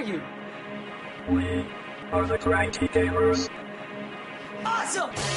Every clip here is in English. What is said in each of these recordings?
are you? We are the Cranky Gamers. Awesome!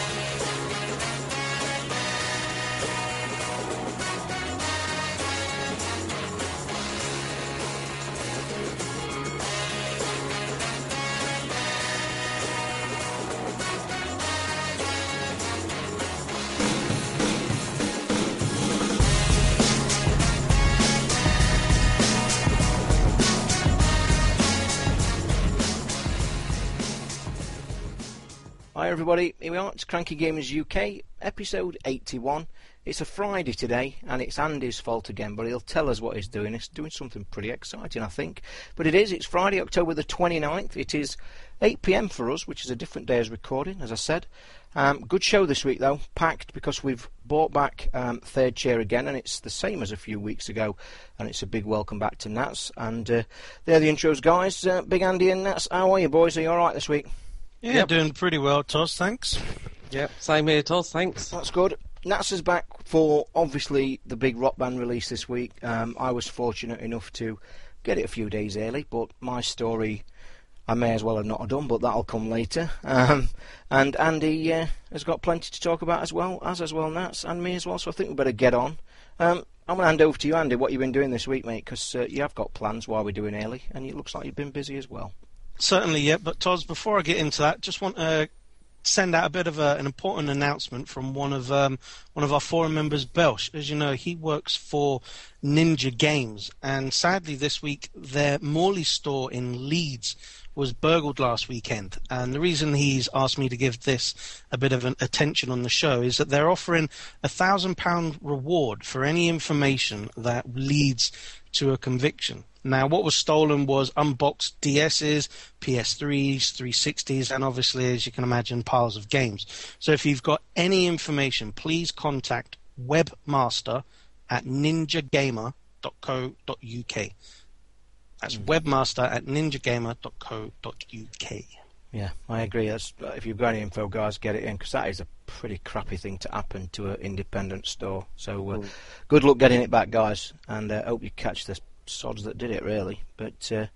Hi everybody, here we are, it's Cranky Gamers UK, episode 81. It's a Friday today, and it's Andy's fault again, but he'll tell us what he's doing. He's doing something pretty exciting, I think. But it is, it's Friday, October the 29th. It is 8pm for us, which is a different day as recording, as I said. Um, good show this week though, packed because we've brought back um, Third Chair again, and it's the same as a few weeks ago, and it's a big welcome back to Nats. And uh, there are the intros, guys. Uh, big Andy and Nats, how are you boys? Are you alright this week? Yeah, Yep. doing pretty well, Toz. Thanks. Yep, same here, Toz. Thanks. That's good. Nats is back for obviously the big rock band release this week. Um, I was fortunate enough to get it a few days early, but my story I may as well have not have done, but that'll come later. Um, and Andy uh, has got plenty to talk about as well, as as well Nats and me as well. So I think we better get on. Um, I'm going to hand over to you, Andy. What you've been doing this week, mate? Because uh, you have got plans while we're doing early, and it looks like you've been busy as well. Certainly, yeah. But Toz, before I get into that, just want to send out a bit of a, an important announcement from one of um, one of our forum members, Belsh. As you know, he works for Ninja Games, and sadly, this week their Morley store in Leeds was burgled last weekend. And the reason he's asked me to give this a bit of an attention on the show is that they're offering a thousand pound reward for any information that leads to a conviction. Now, what was stolen was unboxed DSs, PS3s, 360s, and obviously, as you can imagine, piles of games. So if you've got any information, please contact webmaster at ninjagamer.co.uk. That's webmaster at ninjagamer.co.uk. Yeah, I agree. That's, uh, if you've got any info, guys, get it in because that is a pretty crappy thing to happen to an independent store. So, uh, good luck getting it back, guys, and uh, hope you catch the sods that did it, really. But uh,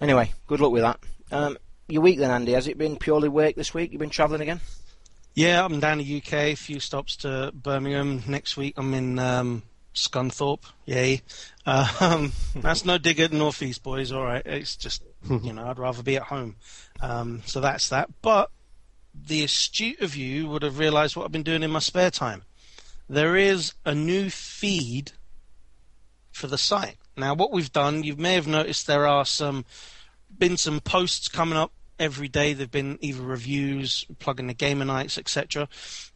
anyway, good luck with that. Um, your week then, Andy? Has it been purely work this week? You've been travelling again? Yeah, I'm down to the UK. A few stops to Birmingham. Next week, I'm in um, Scunthorpe. Yay! Um, that's no dig at Northeast, boys. All right, it's just you know I'd rather be at home. Um, so that's that. But the astute of you would have realised what I've been doing in my spare time. There is a new feed for the site. Now, what we've done, you may have noticed there are some been some posts coming up every day. There've been either reviews, plugging the gamer nights, etc.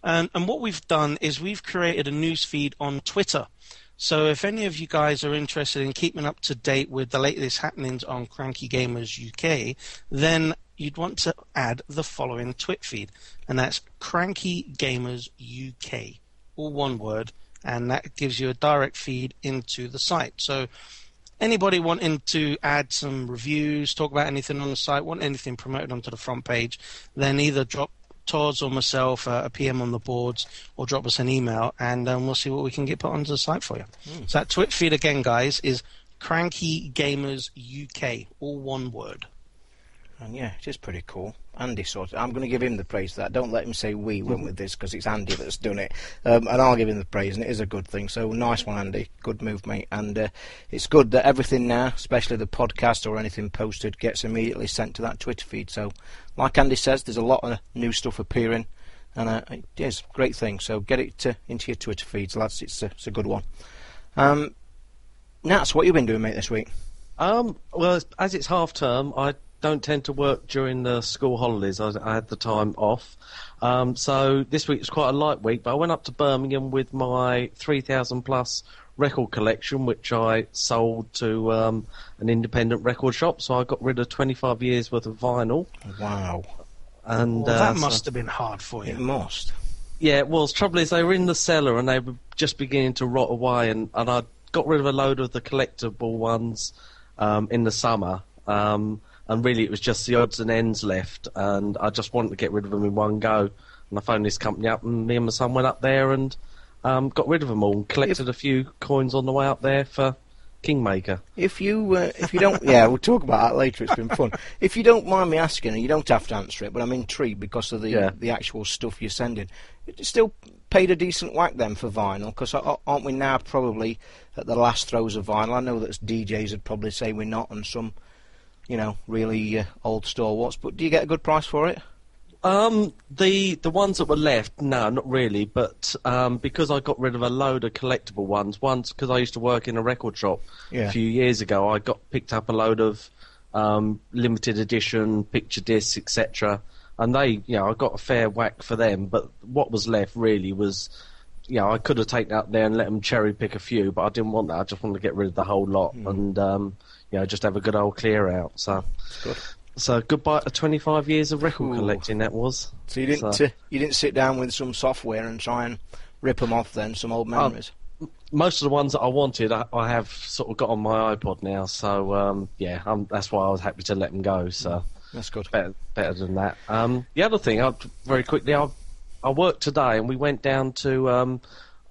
And and what we've done is we've created a news feed on Twitter. So if any of you guys are interested in keeping up to date with the latest happenings on Cranky Gamers UK, then you'd want to add the following twit feed, and that's Cranky Gamers UK, all one word, and that gives you a direct feed into the site. So anybody wanting to add some reviews, talk about anything on the site, want anything promoted onto the front page, then either drop Toz or myself uh, a PM on the boards or drop us an email and um, we'll see what we can get put onto the site for you. So that Twit feed again, guys, is Cranky Gamers UK, all one word. And yeah, it is pretty cool. Andy sorted. I'm going to give him the praise for that. Don't let him say we went with this because it's Andy that's done it, um, and I'll give him the praise. And it is a good thing. So nice one, Andy. Good move, mate. And uh, it's good that everything now, especially the podcast or anything posted, gets immediately sent to that Twitter feed. So, like Andy says, there's a lot of new stuff appearing, and uh, it is a great thing. So get it uh, into your Twitter feeds, lads. It's a, it's a good one. Um, Nats, what you been doing, mate, this week? Um, well, as- as it's half term, I don't tend to work during the school holidays. I, I had the time off. Um, so this week was quite a light week, but I went up to Birmingham with my 3,000 plus record collection, which I sold to um, an independent record shop. So I got rid of 25 years worth of vinyl. Wow, And Well, uh, that so- must have been hard for you. it must. Yeah, it was. Trouble is, they were in the cellar and they were just beginning to rot away, and, and I got rid of a load of the collectible ones um, in the summer. Um, and really, it was just the odds and ends left, and I just wanted to get rid of them in one go. And I phoned this company up, and me and my son went up there and um, got rid of them all, and collected a few coins on the way up there for Kingmaker. If you uh, if you don't, yeah, we'll talk about that later. It's been fun. If you don't mind me asking, and you don't have to answer it, but I'm intrigued because of the Yeah. the actual stuff you're sending. You still paid a decent whack then for vinyl, because aren't we now probably at the last throes of vinyl? I know that DJs would probably say we're not, and some, you know, really uh, old stalwarts. But do you get a good price for it? Um, the the ones that were left, no, not really. But um, because I got rid of a load of collectible ones, once because I used to work in a record shop Yeah. a few years ago, I got picked up a load of um, limited edition picture discs, etc. And they, you know, I got a fair whack for them. But what was left really was, you know, I could have taken out there and let them cherry pick a few, but I didn't want that. I just wanted to get rid of the whole lot and, um, you know, just have a good old clear out. So. good. So goodbye to 25 years of record Ooh. collecting. That was. So you didn't So- uh, you didn't sit down with some software and try and rip them off then some old memories. most of the ones that I wanted, I, I have sort of got on my iPod now. So um, yeah, i that's why I was happy to let them go. So That's good. better, better than that. Um, the other thing, I, very quickly, I, I worked today, and we went down to. Um,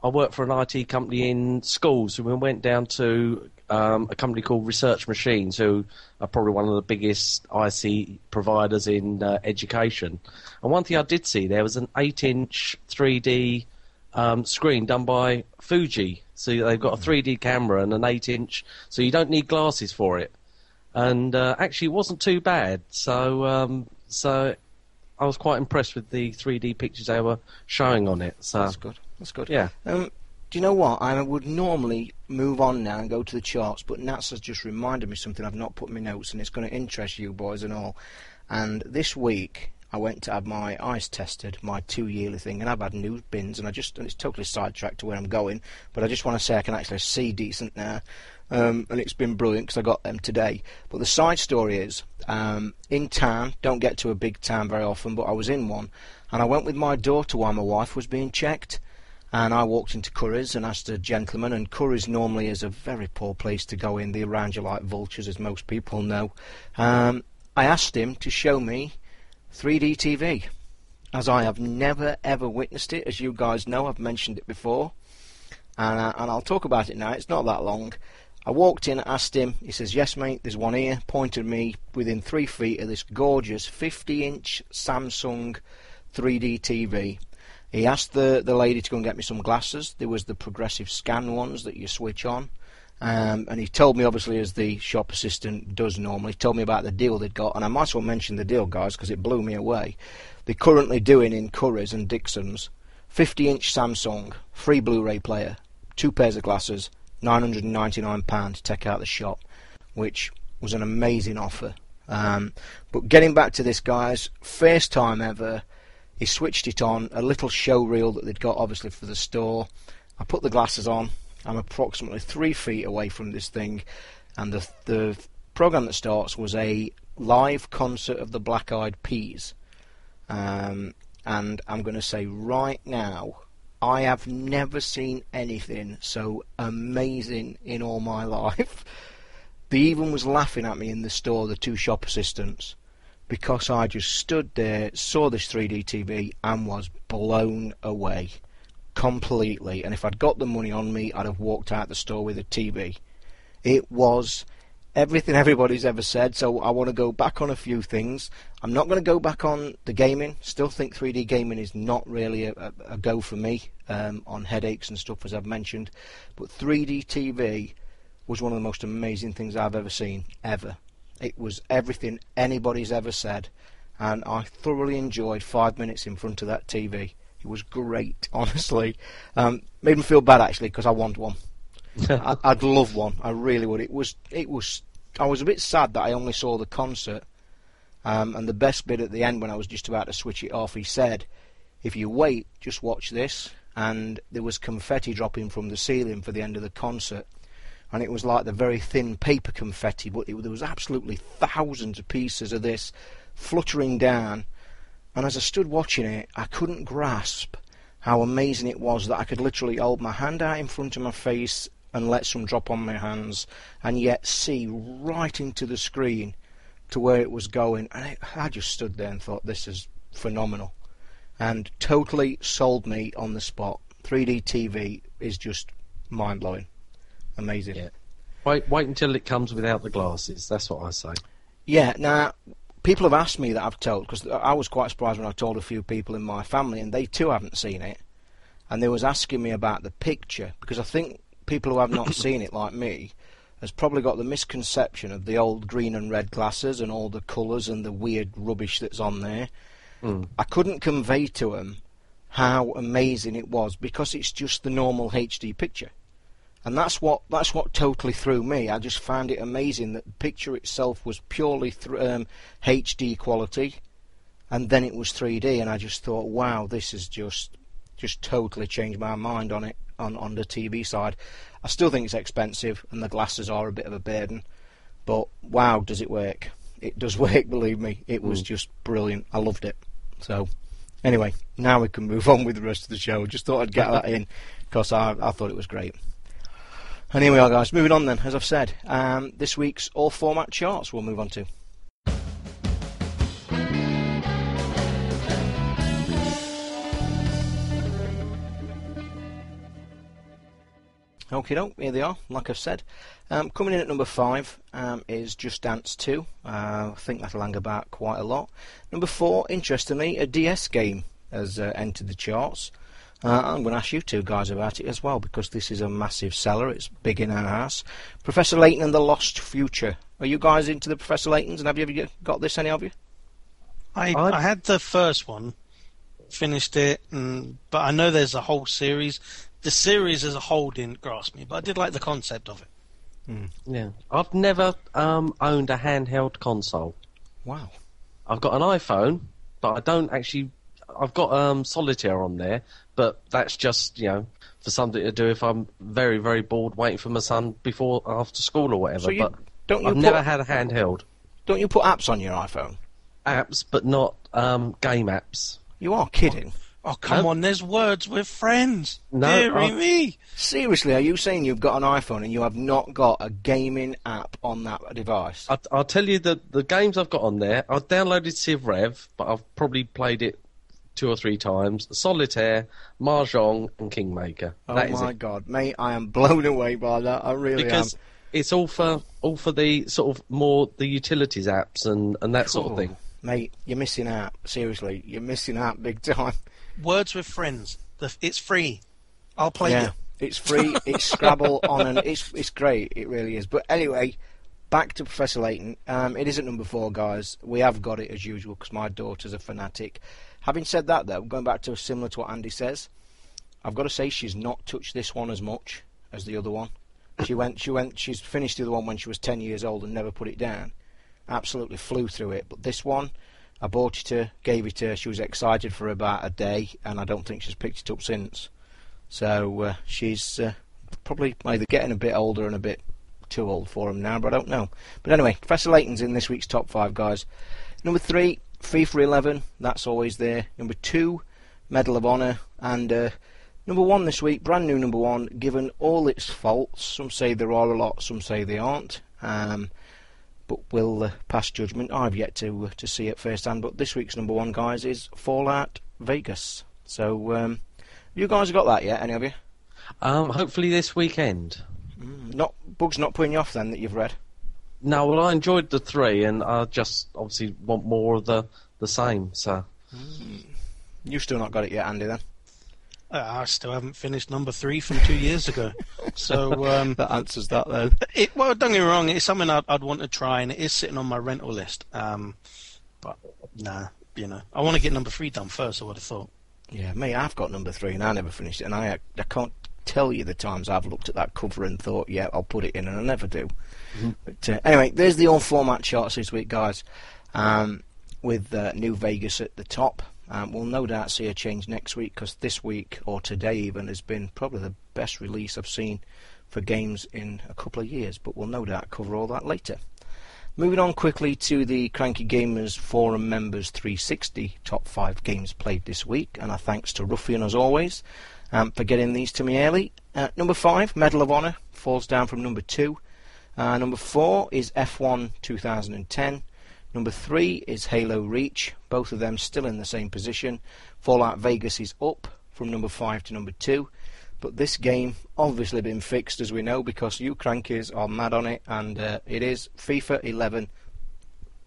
I work for an IT company in schools, and we went down to um, a company called Research Machines, who are probably one of the biggest IC providers in uh, education. And one thing I did see there was an eight-inch 3D um, screen done by Fuji. So they've got a 3D camera and an 8 inch, so you don't need glasses for it. And uh, actually, it wasn't too bad. So, um, so I was quite impressed with the 3D pictures they were showing on it. So, That's good. That's good. yeah. Um, do you know what? I would normally move on now and go to the charts, but Nats has just reminded me something I've not put in my notes, and it's going to interest you boys and all. And this week, I went to have my eyes tested, my two yearly thing, and I've had new bins, and I just and it's totally sidetracked to where I'm going, but I just want to say I can actually see decent now. Um, and it's been brilliant because I got them today. But the side story is, um, in town, don't get to a big town very often, but I was in one, and I went with my daughter while my wife was being checked. And I walked into Curry's and asked a gentleman, and Curry's normally is a very poor place to go in. They around you like vultures, as most people know. Um, I asked him to show me 3D TV, as I have never ever witnessed it. As you guys know, I've mentioned it before, and, uh, and I'll talk about it now. It's not that long. I walked in, asked him. He says, "Yes, mate. There's one here." Pointed me within three feet of this gorgeous 50-inch Samsung 3D TV. He asked the, the lady to go and get me some glasses. There was the progressive scan ones that you switch on. Um, and he told me, obviously, as the shop assistant does normally, told me about the deal they'd got. And I might as well mention the deal, guys, because it blew me away. They're currently doing in Curry's and Dixon's 50 inch Samsung, free Blu ray player, two pairs of glasses, £999 to take out the shop, which was an amazing offer. Um, but getting back to this, guys, first time ever, he switched it on, a little show reel that they'd got obviously for the store. I put the glasses on. I'm approximately three feet away from this thing, and the the program that starts was a live concert of the Black Eyed Peas. Um, and I'm going to say right now, I have never seen anything so amazing in all my life. They even was laughing at me in the store, the two shop assistants, because I just stood there, saw this 3D TV, and was blown away completely. And if I'd got the money on me, I'd have walked out the store with a TV. It was everything everybody's ever said. So I want to go back on a few things. I'm not going to go back on the gaming. Still think 3D gaming is not really a, a, a go for me um, on headaches and stuff, as I've mentioned. But 3D TV was one of the most amazing things I've ever seen, ever. It was everything anybody's ever said, and I thoroughly enjoyed five minutes in front of that TV. It was great, honestly. Um, made me feel bad actually because I want one. I, I'd love one. I really would. It was. It was. I was a bit sad that I only saw the concert. Um, and the best bit at the end, when I was just about to switch it off, he said, "If you wait, just watch this." And there was confetti dropping from the ceiling for the end of the concert, and it was like the very thin paper confetti, but it, there was absolutely thousands of pieces of this fluttering down. And as I stood watching it, I couldn't grasp how amazing it was that I could literally hold my hand out in front of my face and let some drop on my hands, and yet see right into the screen to where it was going. And I just stood there and thought, this is phenomenal. And totally sold me on the spot. 3D TV is just mind blowing. Amazing. Yeah. Wait, wait until it comes without the glasses. That's what I say. Yeah, now people have asked me that I've told because I was quite surprised when I told a few people in my family, and they too haven't seen it, and they was asking me about the picture because I think people who have not seen it, like me, has probably got the misconception of the old green and red glasses and all the colours and the weird rubbish that's on there. Mm. I couldn't convey to them how amazing it was because it's just the normal HD picture. And that's what that's what totally threw me. I just found it amazing that the picture itself was purely um, HD quality, and then it was 3D, and I just thought, wow, this has just just totally changed my mind on it on on the TV side. I still think it's expensive, and the glasses are a bit of a burden, but wow, does it work? It does work, believe me. It was Mm. just brilliant. I loved it. So, anyway, now we can move on with the rest of the show. Just thought I'd get that in because I I thought it was great. And here we are, guys. Moving on then, as I've said, um, this week's all format charts we'll move on to. Okay, doke, here they are, like I've said. Um, coming in at number five um, is Just Dance 2. Uh, I think that'll hang about quite a lot. Number four, interestingly, a DS game has uh, entered the charts. Uh, I'm going to ask you two guys about it as well because this is a massive seller. It's big in our house. Professor Layton and the Lost Future. Are you guys into the Professor Laytons and have you ever got this, any of you? I, I- I had the first one, finished it, and, but I know there's a whole series. The series as a whole didn't grasp me, but I did like the concept of it. Yeah, I've never um, owned a handheld console. Wow. I've got an iPhone, but I don't actually. I've got um, solitaire on there, but that's just you know for something to do if I'm very very bored waiting for my son before after school or whatever. So you but don't you I've put, never had a handheld don't you put apps on your iPhone? apps, but not um, game apps. You are kidding. Oh come No. on, there's words with friends. No, Deary I- me. Seriously, are you saying you've got an iPhone and you have not got a gaming app on that device? I, I'll tell you that the games I've got on there. I've downloaded Civ Rev, but I've probably played it two or three times. Solitaire, Mahjong, and Kingmaker. oh That is my it. god, mate, I am blown away by that. I really because am. it's all for all for the sort of more the utilities apps and and that sort of thing. Mate, you're missing out. Seriously, you're missing out big time. Words with friends. The, it's free. I'll play yeah, it. it's free. It's Scrabble on and it's it's great. It really is. But anyway, back to Professor Layton. Um, it isn't number four, guys. We have got it as usual because my daughter's a fanatic. Having said that, though, going back to similar to what Andy says, I've got to say she's not touched this one as much as the other one. She went, she went, she's finished the other one when she was ten years old and never put it down. Absolutely flew through it. But this one, I bought it to her, gave it to her. She was excited for about a day, and I don't think she's picked it up since. So uh, she's uh, probably either getting a bit older and a bit too old for him now, but I don't know. But anyway, Professor Layton's in this week's top five, guys. Number three, FIFA 11. That's always there. Number two, Medal of Honor, and uh, number one this week, brand new number one. Given all its faults, some say there are a lot, some say they aren't. Um, but we'll uh, pass judgment. I've yet to uh, to see it firsthand. But this week's number one, guys, is Fallout Vegas. So, um, you guys got that yet? Any of you? Um, hopefully this weekend. Not bugs not putting you off then that you've read. No, well, I enjoyed the three, and I just obviously want more of the the same. So You've still not got it yet, Andy. Then Uh, I still haven't finished number three from two years ago. So um, that answers that then. It, well, don't get me wrong. It's something I'd, I'd want to try, and it is sitting on my rental list. Um, but nah, you know, I want to get number three done first. I would have thought. Yeah, me, I've got number three and I never finished it, and I I can't tell you the times I've looked at that cover and thought, yeah, I'll put it in, and I never do. But uh, anyway, there's the all format charts this week, guys. Um, with uh, New Vegas at the top. Um, we'll no doubt see a change next week because this week or today even has been probably the best release I've seen for games in a couple of years. But we'll no doubt cover all that later. Moving on quickly to the Cranky Gamers Forum Members 360 top five games played this week, and our thanks to Ruffian as always um, for getting these to me early. Uh, number five, Medal of Honor, falls down from number two. Uh, number four is F1 2010. Number three is Halo Reach, both of them still in the same position. Fallout Vegas is up from number five to number two. But this game obviously been fixed as we know because you crankies are mad on it, and uh, it is FIFA 11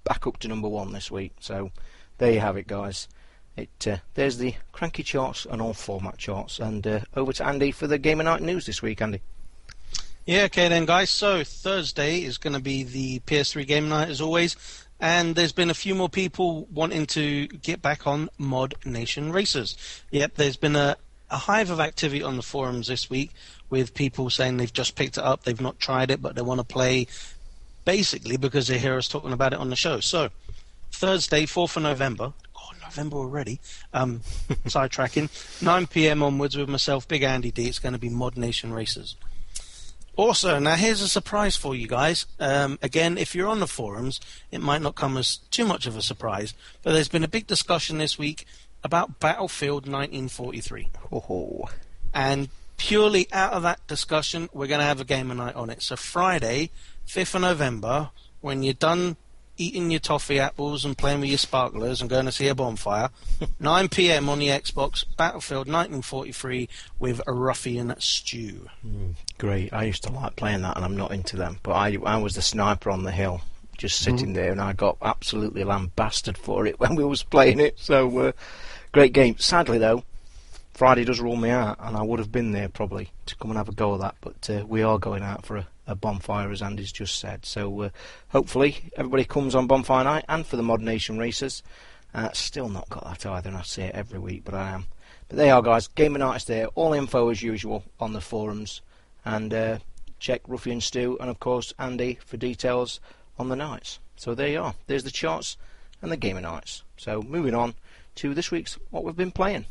back up to number one this week. So there you have it, guys. It uh, there's the cranky charts and all format charts, and uh, over to Andy for the Game of Night news this week, Andy. Yeah, okay then, guys. So Thursday is going to be the PS3 game night as always, and there's been a few more people wanting to get back on Mod Nation Racers. Yep, there's been a, a hive of activity on the forums this week with people saying they've just picked it up, they've not tried it, but they want to play, basically because they hear us talking about it on the show. So Thursday, 4th of November. November already. Um, sidetracking. 9 p.m. onwards with myself, Big Andy D. It's going to be ModNation Racers. Also, now here's a surprise for you guys. Um, again, if you're on the forums, it might not come as too much of a surprise, but there's been a big discussion this week about Battlefield 1943. Oh, And purely out of that discussion, we're going to have a game of night on it. So Friday, 5th of November, when you're done eating your toffee apples and playing with your sparklers and going to see a bonfire, 9 p.m. on the Xbox, Battlefield 1943 with a ruffian stew. great! I used to like playing that, and I'm not into them. But I, I was the sniper on the hill, just sitting there, and I got absolutely lambasted for it when we was playing it. So, uh, great game. Sadly, though, Friday does rule me out, and I would have been there probably to come and have a go at that. But uh, we are going out for a, a bonfire, as Andy's just said. So uh, hopefully everybody comes on bonfire night and for the Mod Nation races. Uh, still not got that either, and I say it every week, but I am. But there you are, guys. Gaming of night is there. All info as usual on the forums, and uh, check Ruffian Stew and of course Andy for details on the nights. So there you are. There's the charts and the Gaming nights. So moving on to this week's what we've been playing.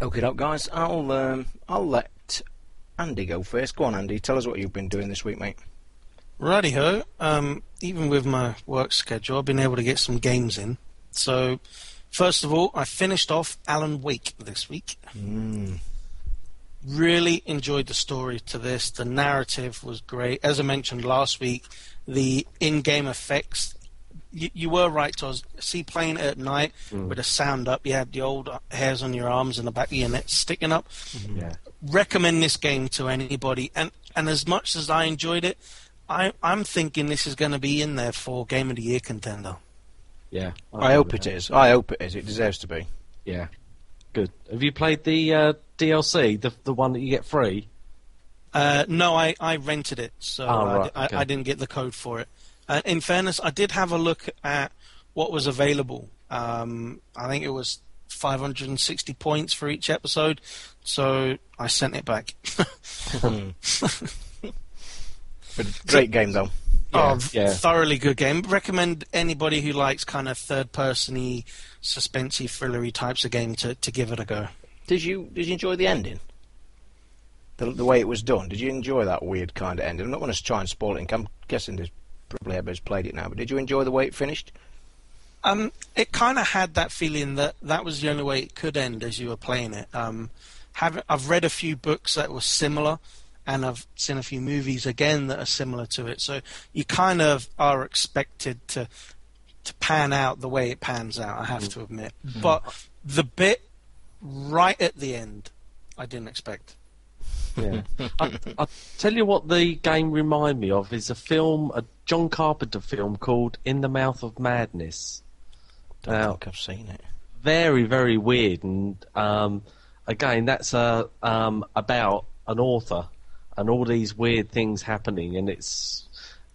Okay, up, guys. I'll um, I'll let Andy go first. Go on, Andy. Tell us what you've been doing this week, mate. Righty ho. Um, even with my work schedule, I've been able to get some games in. So, first of all, I finished off Alan Wake this week. Mm. Really enjoyed the story to this. The narrative was great. As I mentioned last week, the in-game effects. You, you were right, Toz. See, playing it at night with the sound up, you had the old hairs on your arms and the back of your neck sticking up. Yeah. Recommend this game to anybody. And and as much as I enjoyed it, I, I'm thinking this is going to be in there for Game of the Year contender. Yeah. I hope it is. I hope it is. It deserves to be. Yeah. Good. Have you played the uh, DLC, the the one that you get free? Uh, no, I, I rented it, so Oh, I right, di- I, okay. I didn't get the code for it. Uh, in fairness, I did have a look at what was available. Um, I think it was 560 points for each episode, so I sent it back. But great game though. oh, yeah. thoroughly good game. Recommend anybody who likes kind of third-person-y, suspensey, thrillery types of game to, to give it a go. Did you did you enjoy the ending? The the way it was done. Did you enjoy that weird kind of ending? I'm not going to try and spoil it. I'm guessing there's probably everybody's played it now. But did you enjoy the way it finished? Um, it kind of had that feeling that that was the only way it could end as you were playing it. Um, have, I've read a few books that were similar, and I've seen a few movies again that are similar to it. So you kind of are expected to to pan out the way it pans out. I have to admit, but the bit right at the end, I didn't expect. Yeah. I, I'll tell you what the game remind me of is a film, a John Carpenter film called In the Mouth of Madness. Don't Now- think I've seen it. Very, very weird, and um, again, that's uh, um, about an author and all these weird things happening, and it's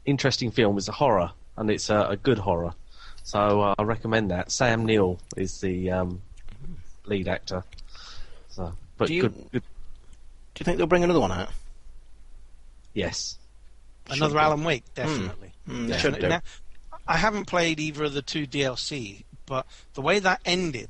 interesting film. It's a horror, and it's a, a good horror. So uh, I recommend that. Sam Neill is the um, lead actor. So, but you- good, good, Do you think they'll bring another one out? yes. Another Should do. Alan Wake, definitely. Mm, they Yeah. should do. Now, I haven't played either of the two DLC, but the way that ended,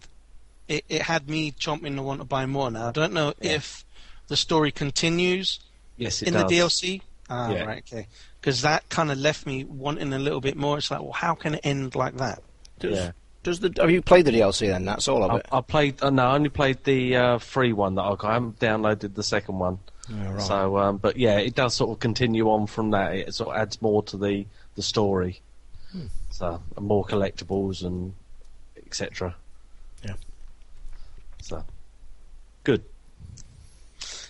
it, it had me chomping to want to buy more. Now I don't know Yeah. if the story continues Yes, it in does. the DLC. Ah, Yeah. right, okay. Because that kind of left me wanting a little bit more. It's like, well, how can it end like that? Does, Yeah. Does the have you played the DLC then? That's all of I, it. I played. Uh, no, I only played the uh, free one that I got. I haven't downloaded the second one. Yeah, right. So, um, but yeah, it does sort of continue on from that. It sort of adds more to the the story. So and more collectibles and etc. Yeah. So good.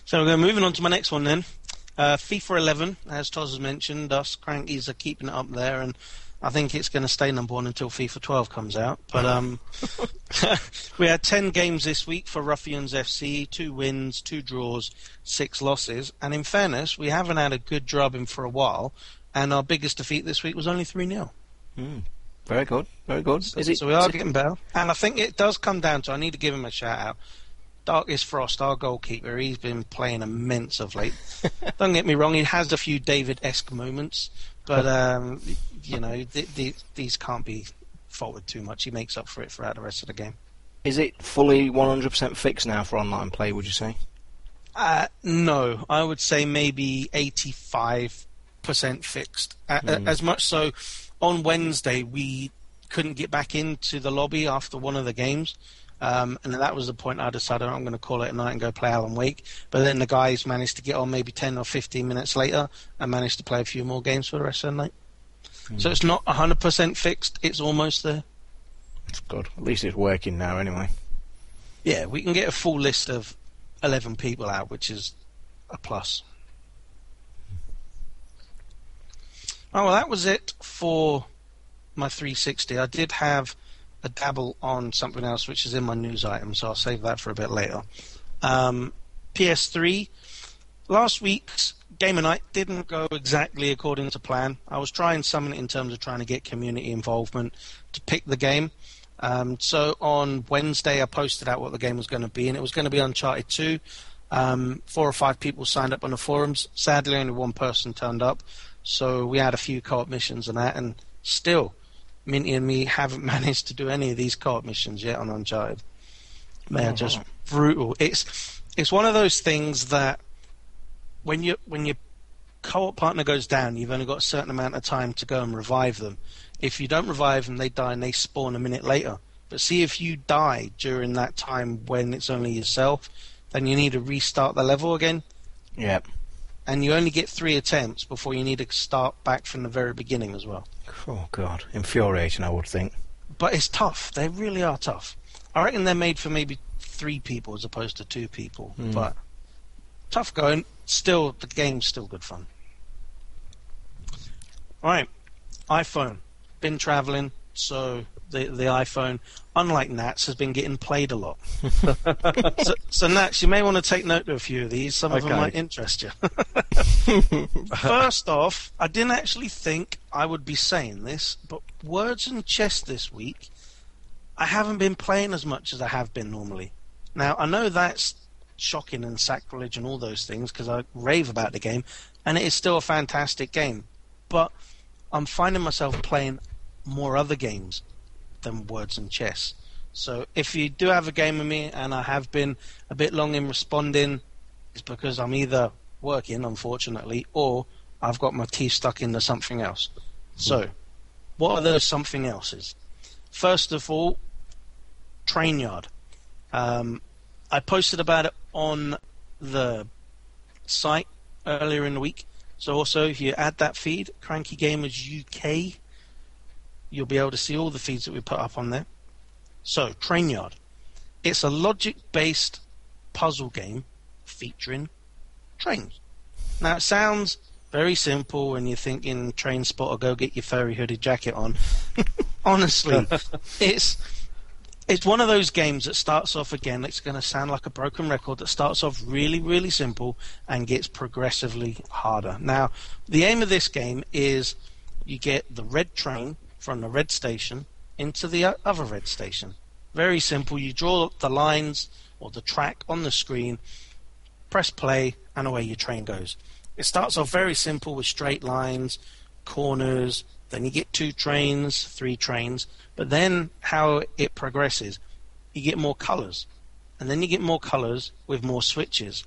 So we're going moving on to my next one then. Uh, FIFA 11, as Toz has mentioned, us crankies are keeping it up there, and I think it's going to stay number one until FIFA 12 comes out. But um, we had 10 games this week for Ruffians FC, two wins, two draws, six losses. And in fairness, we haven't had a good drubbing for a while, and our biggest defeat this week was only 3 0. Very good. Very good. Is it? So we are is it- getting better. And I think it does come down to, I need to give him a shout out. Darkest Frost, our goalkeeper, he's been playing immense of late. Don't get me wrong, he has a few David esque moments, but, um, you know, th- th- these can't be faulted too much. He makes up for it throughout the rest of the game. Is it fully 100% fixed now for online play? Would you say? Uh, no, I would say maybe 85% fixed. A- As much so, on Wednesday, we couldn't get back into the lobby after one of the games. Um, and that was the point I decided I'm going to call it a night and go play Alan Wake. But then the guys managed to get on maybe 10 or 15 minutes later and managed to play a few more games for the rest of the night. So it's not 100% fixed, it's almost there. It's good. At least it's working now, anyway. Yeah, we can get a full list of 11 people out, which is a plus. Oh, well, that was it for my 360. I did have a dabble on something else, which is in my news item, so I'll save that for a bit later. Um, PS3. Last week's game of night didn't go exactly according to plan. I was trying something in terms of trying to get community involvement to pick the game. Um, so on Wednesday, I posted out what the game was going to be, and it was going to be Uncharted 2. Um, four or five people signed up on the forums. Sadly, only one person turned up. So we had a few co-op missions and that, and still, Minty and me haven't managed to do any of these co-op missions yet on Uncharted. They are Oh, just brutal. It's it's one of those things that when you when your co-op partner goes down, you've only got a certain amount of time to go and revive them. If you don't revive them, they die and they spawn a minute later. But see, if you die during that time when it's only yourself, then you need to restart the level again, Yep. And you only get three attempts before you need to start back from the very beginning as well. Oh, God. Infuriating, I would think. But it's tough. They really are tough. I reckon they're made for maybe three people as opposed to two people. Hmm. But tough going. Still, the game's still good fun. All right, iPhone. Been traveling, so the the iPhone, unlike Nats, has been getting played a lot. so, so Nats, you may want to take note of a few of these. Some of them might interest you. First off, I didn't actually think I would be saying this, but Words and Chess this week, I haven't been playing as much as I have been normally. Now, I know that's shocking and sacrilege and all those things because I rave about the game, and it is still a fantastic game. But I'm finding myself playing more other games than Words and Chess. So if you do have a game with me and I have been a bit long in responding, it's because I'm either working, unfortunately, or I've got my teeth stuck into something else. So, what are those something else's? First of all, Trainyard. Um, I posted about it on the site earlier in the week. So also, if you add that feed, Cranky Gamers UK, you'll be able to see all the feeds that we put up on there. So, Trainyard. It's a logic-based puzzle game featuring trains. Now, it sounds very simple when you're thinking train spot or go get your furry hooded jacket on. Honestly, it's it's one of those games that starts off again. It's going to sound like a broken record that starts off really, really simple and gets progressively harder. Now, the aim of this game is you get the red train from the red station into the uh, other red station. Very simple. You draw the lines or the track on the screen, press play, and away your train goes. It starts off very simple with straight lines, corners, then you get two trains, three trains, but then how it progresses, you get more colors, and then you get more colors with more switches.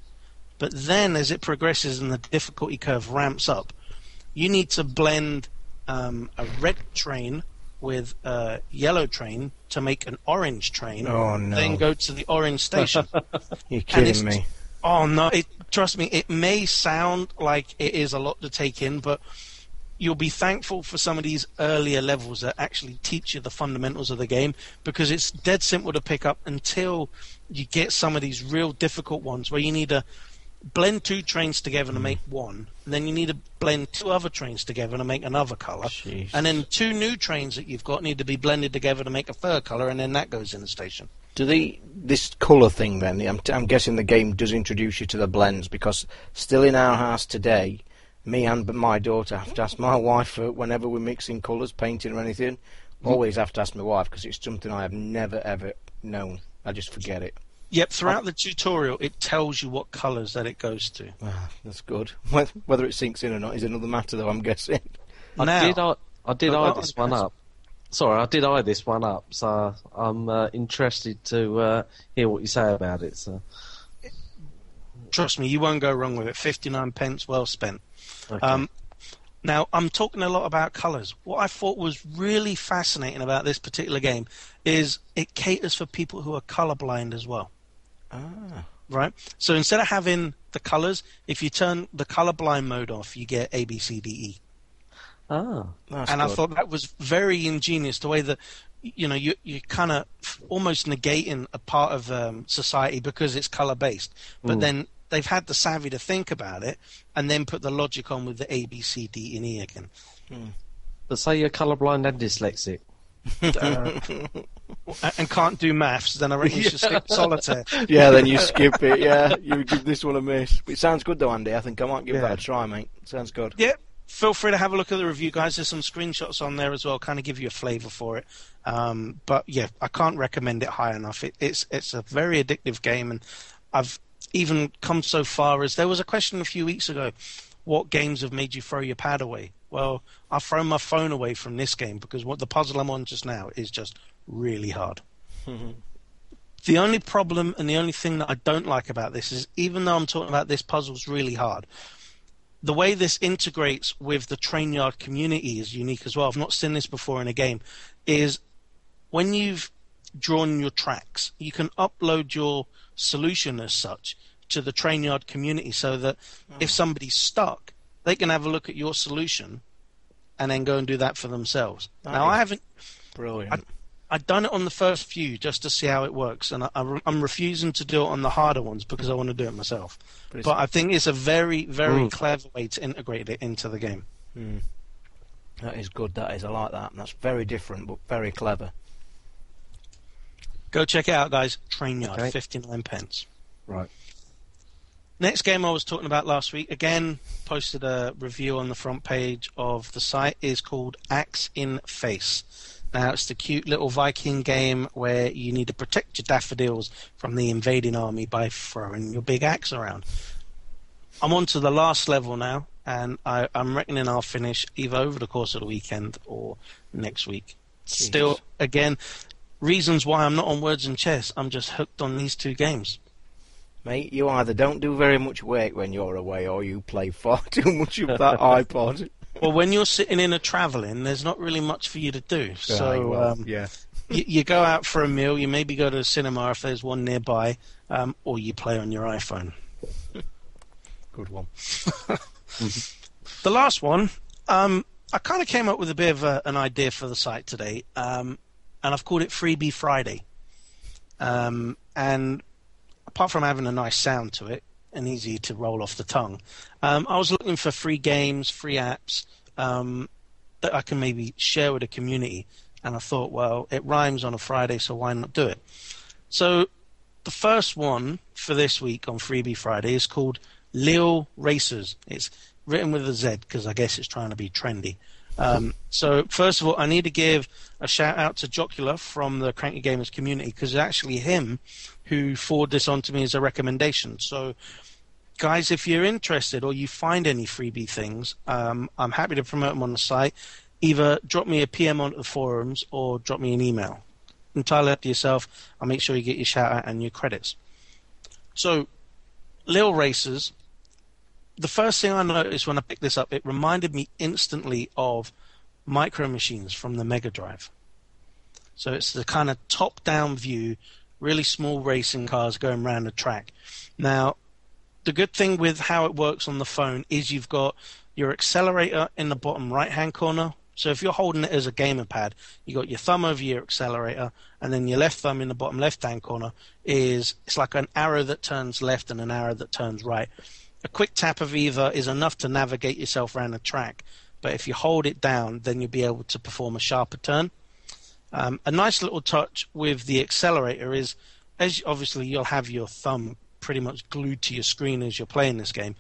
But then as it progresses and the difficulty curve ramps up, you need to blend um, a red train with a yellow train to make an orange train. Oh, no. Then go to the orange station. You're kidding me. Oh no! It, trust me, it may sound like it is a lot to take in, but you'll be thankful for some of these earlier levels that actually teach you the fundamentals of the game because it's dead simple to pick up until you get some of these real difficult ones where you need to blend two trains together to mm. make one, and then you need to blend two other trains together to make another color, Jesus. and then two new trains that you've got need to be blended together to make a third color, and then that goes in the station. Do the this colour thing then? I'm, I'm guessing the game does introduce you to the blends because still in our house today, me and my daughter have to ask my wife for whenever we're mixing colours, painting or anything. Mm. Always have to ask my wife because it's something I have never ever known. I just forget it. Yep, throughout the tutorial, it tells you what colors that it goes to. Ah, that's good. Whether it sinks in or not is another matter, though. I'm guessing. I Now- did. I, I did eye this one up. Sorry, I did eye this one up. So I'm uh, interested to uh, hear what you say about it. So Trust me, you won't go wrong with it. 59 pence well spent. okay. Um, now, I'm talking a lot about colours. What I thought was really fascinating about this particular game is it caters for people who are colourblind as well. Ah, Right? So instead of having the colours, if you turn the colourblind mode off, you get A, B, C, D, E. that's and I thought that was very ingenious the way that you know you you kind of almost negating a part of um, society because it's color based, but Mm. then they've had the savvy to think about it and then put the logic on with the A B C D and E again. but say you're colourblind and dyslexic. Uh, and can't do maths, then I reckon you should skip solitaire. yeah, then you skip it. Yeah, you give this one a miss. It sounds good though, Andy. I think I might give Yeah. that a try, mate. Sounds good. Yeah, feel free to have a look at the review, guys. There's some screenshots on there as well, kind of give you a flavour for it. Um, but yeah, I can't recommend it high enough. It, it's it's a very addictive game, and I've even come so far as there was a question a few weeks ago: what games have made you throw your pad away? Well, I've thrown my phone away from this game because what the puzzle I'm on just now is just really hard. The only problem and the only thing that I don't like about this is even though I'm talking about this puzzle's really hard, the way this integrates with the train yard community is unique as well. I've not seen this before in a game. Is when you've drawn your tracks, you can upload your solution as such to the train yard community so that if mm. somebody's stuck, they can have a look at your solution and then go and do that for themselves. now, I haven't Brilliant. I, have done it on the first few just to see how it works, and I, I, am refusing to do it on the harder ones because I want to do it myself. But But, I think it's a very, very Mm. clever way to integrate it into the game. Hmm. That is good. That is. I like that. That's very different, but very clever. Go check it out, guys. Trainyard, Okay. 59 pence. Right. Next game I was talking about last week, again, posted a review on the front page of the site, is called Axe in Face. Now, it's the cute little Viking game where you need to protect your daffodils from the invading army by throwing your big axe around. I'm on to the last level now, and I, I'm reckoning I'll finish either over the course of the weekend or next week. Still, again, reasons why I'm not on Words and Chess. I'm just hooked on these two games. Mate, you either don't do very much work when you're away, or you play far too much of that iPod. Well, when you're sitting in a travelling, there's not really much for you to do. So well, um, yeah. you, you go out for a meal, you maybe go to the cinema if there's one nearby, um, or you play on your iPhone. Good one. The last one, um, I kind of came up with a bit of a, an idea for the site today, um, and I've called it Freebie Friday. Um, and apart from having a nice sound to it and easy to roll off the tongue, um, I was looking for free games, free apps um, that I can maybe share with the community. And I thought, well, it rhymes on a Friday, so why not do it? So the first one for this week on Freebie Friday is called Lil Racers. It's written with a Z because I guess it's trying to be trendy. Um, so first of all, I need to give a shout out to Jocular from the Cranky Gamers community because it's actually him who forwarded this on to me as a recommendation. So guys, if you're interested or you find any freebie things, um, I'm happy to promote them on the site. Either drop me a PM on the forums or drop me an email. Entirely up to yourself. I'll make sure you get your shout out and your credits. So, Lil Racers, the first thing I noticed when I picked this up, it reminded me instantly of Micro Machines from the Mega Drive. So it's the kind of top-down view, really small racing cars going around the track. Now, the good thing with how it works on the phone is you've got your accelerator in the bottom right hand corner. So if you're holding it as a gamer pad, you've got your thumb over your accelerator, and then your left thumb in the bottom left hand corner is it's like an arrow that turns left and an arrow that turns right. A quick tap of either is enough to navigate yourself around the track, but if you hold it down, then you'll be able to perform a sharper turn. Um, a nice little touch with the accelerator is, as obviously you'll have your thumb pretty much glued to your screen as you're playing this game.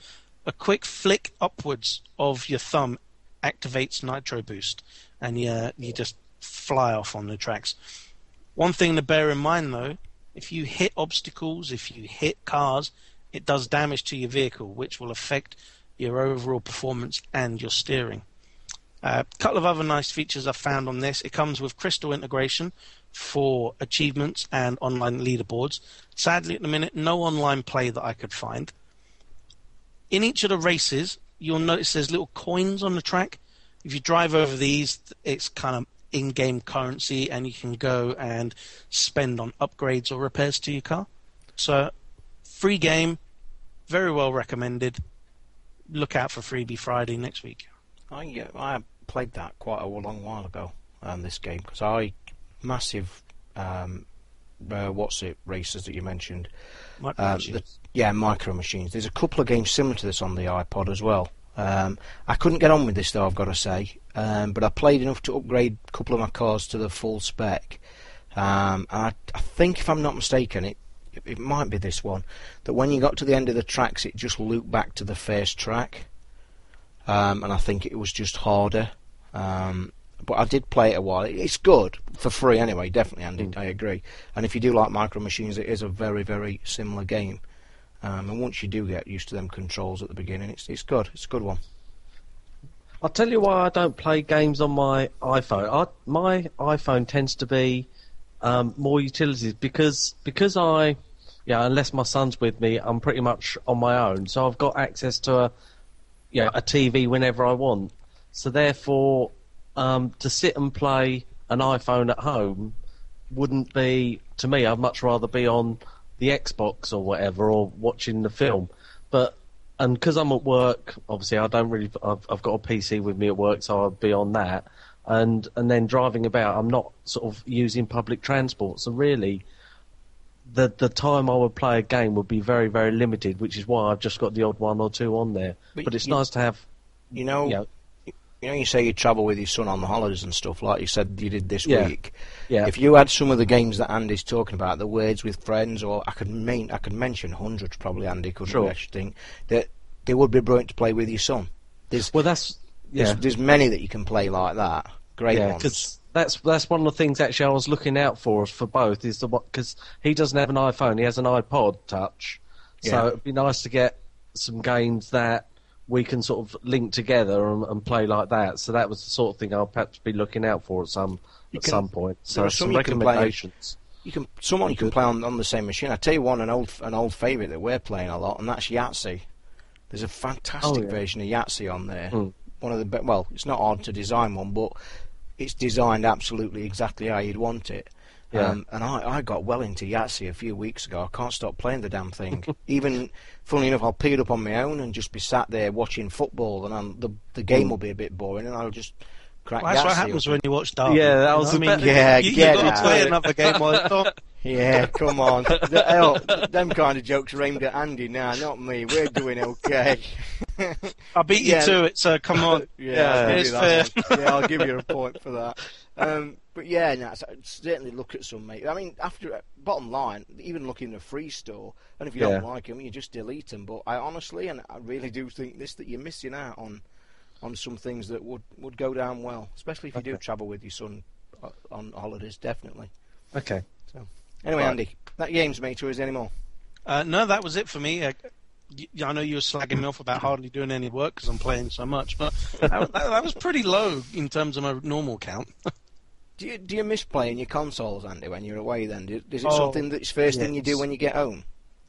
A quick flick upwards of your thumb activates Nitro Boost, and you you just fly off on the tracks. One thing to bear in mind though, if you hit obstacles, if you hit cars, it does damage to your vehicle, which will affect your overall performance and your steering. A uh, couple of other nice features I've found on this. It comes with crystal integration for achievements and online leaderboards. Sadly, at the minute, no online play that I could find. In each of the races, you'll notice there's little coins on the track. If you drive over these, it's kind of in-game currency, and you can go and spend on upgrades or repairs to your car. So, free game, very well recommended. Look out for Freebie Friday next week. I yeah, I played that quite a long while ago. Um, this game because I massive um, uh, what's it races that you mentioned. Um, the, yeah, micro machines. There's a couple of games similar to this on the iPod as well. Um, I couldn't get on with this though, I've got to say. Um, but I played enough to upgrade a couple of my cars to the full spec. Um, and I, I, think, if I'm not mistaken, it it might be this one that when you got to the end of the tracks, it just looped back to the first track. Um, and I think it was just harder. Um, but I did play it a while. It's good for free anyway, definitely, Andy. Mm. I agree. And if you do like Micro Machines, it is a very, very similar game. Um, and once you do get used to them controls at the beginning, it's it's good. It's a good one. I'll tell you why I don't play games on my iPhone. I, my iPhone tends to be um, more utilities because because I, yeah, unless my son's with me, I'm pretty much on my own. So I've got access to a, yeah, a TV whenever I want. So therefore, um, to sit and play an iPhone at home wouldn't be to me. I'd much rather be on the Xbox or whatever, or watching the film. But and because I'm at work, obviously I don't really. I've, I've got a PC with me at work, so I'll be on that. And and then driving about, I'm not sort of using public transport. So really, the the time I would play a game would be very very limited, which is why I've just got the odd one or two on there. But, but it's you, nice to have. You know, you know, you know, you say you travel with your son on the holidays and stuff, like you said you did this yeah. week. Yeah. If you had some of the games that Andy's talking about, the words with friends, or I could mean I could mention hundreds probably, Andy couldn't sure. think that they would be brilliant to play with your son. There's well, that's yeah. There's, there's many that you can play like that. Great yeah, ones. That's that's one of the things actually I was looking out for for both is the what because he doesn't have an iPhone, he has an iPod Touch, so Yeah. it'd be nice to get some games that we can sort of link together and, and play like that. So that was the sort of thing I'll perhaps be looking out for at some You at can- some point. So some some you can play- recommendations. You can someone you can play on, on the same machine. I tell you one, an old an old favourite that we're playing a lot, and that's Yahtzee. There's a fantastic Oh, yeah. version of Yahtzee on there. Hmm. One of the be- well, it's not hard to design one, but it's designed absolutely exactly how you'd want it. Yeah. Um, and I, I got well into Yahtzee a few weeks ago. I can't stop playing the damn thing. Even, funnily enough, I'll pick it up on my own and just be sat there watching football, and I'm, the the game will be a bit boring, and I'll just crack Well, that's what happens up. when you watch Derby. Yeah, that You was know the I mean? Yeah, you, get you've got to play another game while it's on. Yeah, come on. The- hell, them kind of jokes are aimed at Andy now, not me. We're doing okay. I beat you Yeah. to it, so come on. Yeah, I'll give it's you fair. Yeah, I'll give you a point for that. Um, but yeah, no, certainly look at some, mate. I mean, after bottom line, even look in the free store, and if you Yeah. don't like them, you just delete them. But I honestly, and I really do think this that you're missing out on on some things that would would go down well, especially if you do travel with your son uh, on holidays. Definitely. Okay. Anyway, Right. Andy, that game's mate, or is there any more? Uh, no, that was it for me. Uh, y- I know you were slagging me off about hardly doing any work because I'm playing so much, but that, that, that was pretty low in terms of my normal count. Do you, do you miss playing your consoles, Andy, when you're away? Then Do- is it Oh, something that's first thing you do when you get home?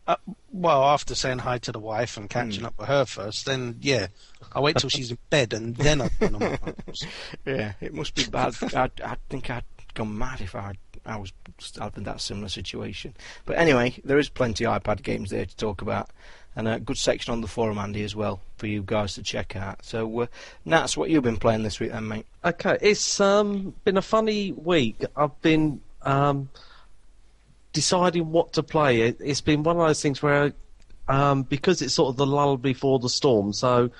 Uh, well, after saying hi to the wife and catching up with her first, then yeah, I wait till she's in bed and then I turn on. Yeah, it must be bad. I'd, I think I'd gone mad if I'd I was having that similar situation. But anyway, there is plenty iPad games there to talk about, and a good section on the forum, Andy, as well for you guys to check out. So, uh, Nats, what you've been playing this week, then, mate? Okay, it's um, been a funny week. I've been um, deciding what to play. It, it's been one of those things where, um, because it's sort of the lull before the storm. So,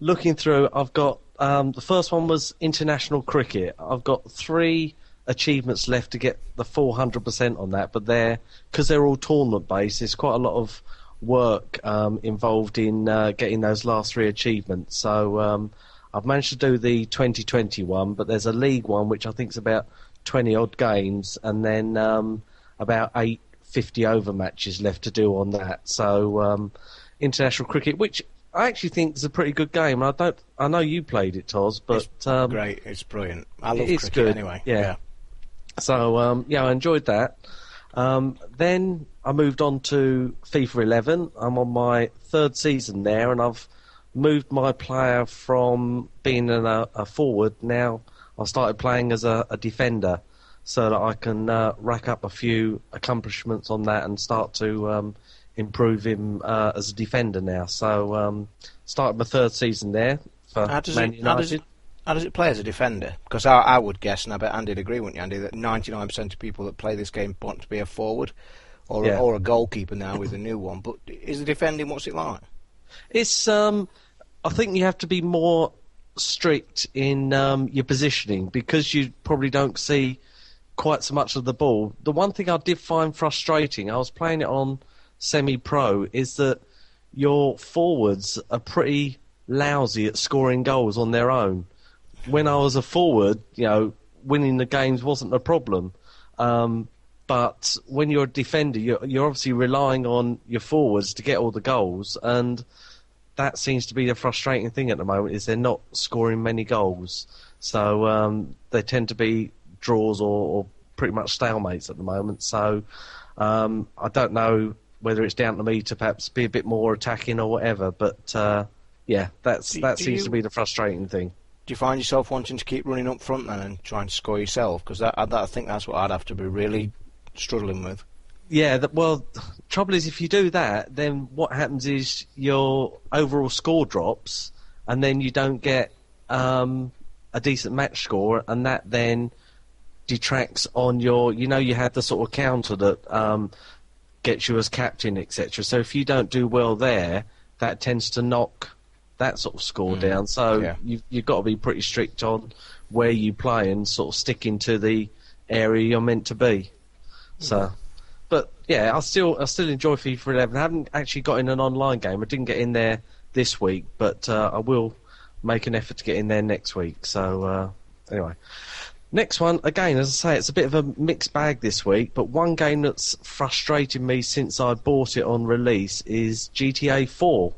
looking through, I've got um, the first one was international cricket. I've got three achievements left to get the full hundred percent on that, but they're because they're all tournament based. There's quite a lot of work um, involved in uh, getting those last three achievements. So um, I've managed to do the 2021, but there's a league one which I think is about 20 odd games, and then um, about eight 50 over matches left to do on that. So um, international cricket, which I actually think is a pretty good game. I don't. I know you played it, Toz, but um, Great, it's brilliant. I love it's cricket good, anyway. yeah. So um, yeah, I enjoyed that. Um, then I moved on to FIFA 11. I'm on my third season there, and I've moved my player from being an, a, a forward. Now I started playing as a, a defender, so that I can uh, rack up a few accomplishments on that and start to um, improve him uh, as a defender now. So um, started my third season there for How does, Man it, how, does United. it, how does it play as a defender? Because I, I would guess, and I bet Andy'd agree, wouldn't you, Andy, that 99% of people that play this game want to be a forward or, Yeah. or a goalkeeper now with the new one. But is the defending, what's it like? It's um, I think you have to be more strict in um, your positioning because you probably don't see quite so much of the ball. The one thing I did find frustrating, I was playing it on semi-pro, is that your forwards are pretty lousy at scoring goals on their own. When I was a forward, you know, winning the games wasn't a problem. Um, but when you're a defender, you're, you're obviously relying on your forwards to get all the goals, and that seems to be the frustrating thing at the moment is they're not scoring many goals. So um, they tend to be draws or, or pretty much stalemates at the moment. So um, I don't know whether it's down to me to perhaps be a bit more attacking or whatever. But uh, yeah, that's Do- that do seems you- to be the frustrating thing. Do you find yourself wanting to keep running up front then and trying to score yourself? Because that, I, that, I think that's what I'd have to be really struggling with. Yeah, that, well, trouble is if you do that, then what happens is your overall score drops, and then you don't get um, a decent match score, and that then detracts on your. You know, you have the sort of counter that um, gets you as captain, etc. So if you don't do well there, that tends to knock that sort of score down. So yeah. you've, you've got to be pretty strict on where you play and sort of sticking to the area you're meant to be. So, but yeah, I still I still enjoy FIFA 11. I haven't actually got in an online game. I didn't get in there this week, but uh, I will make an effort to get in there next week. So uh, anyway, next one again, as I say, it's a bit of a mixed bag this week. But one game that's frustrated me since I bought it on release is GTA 4.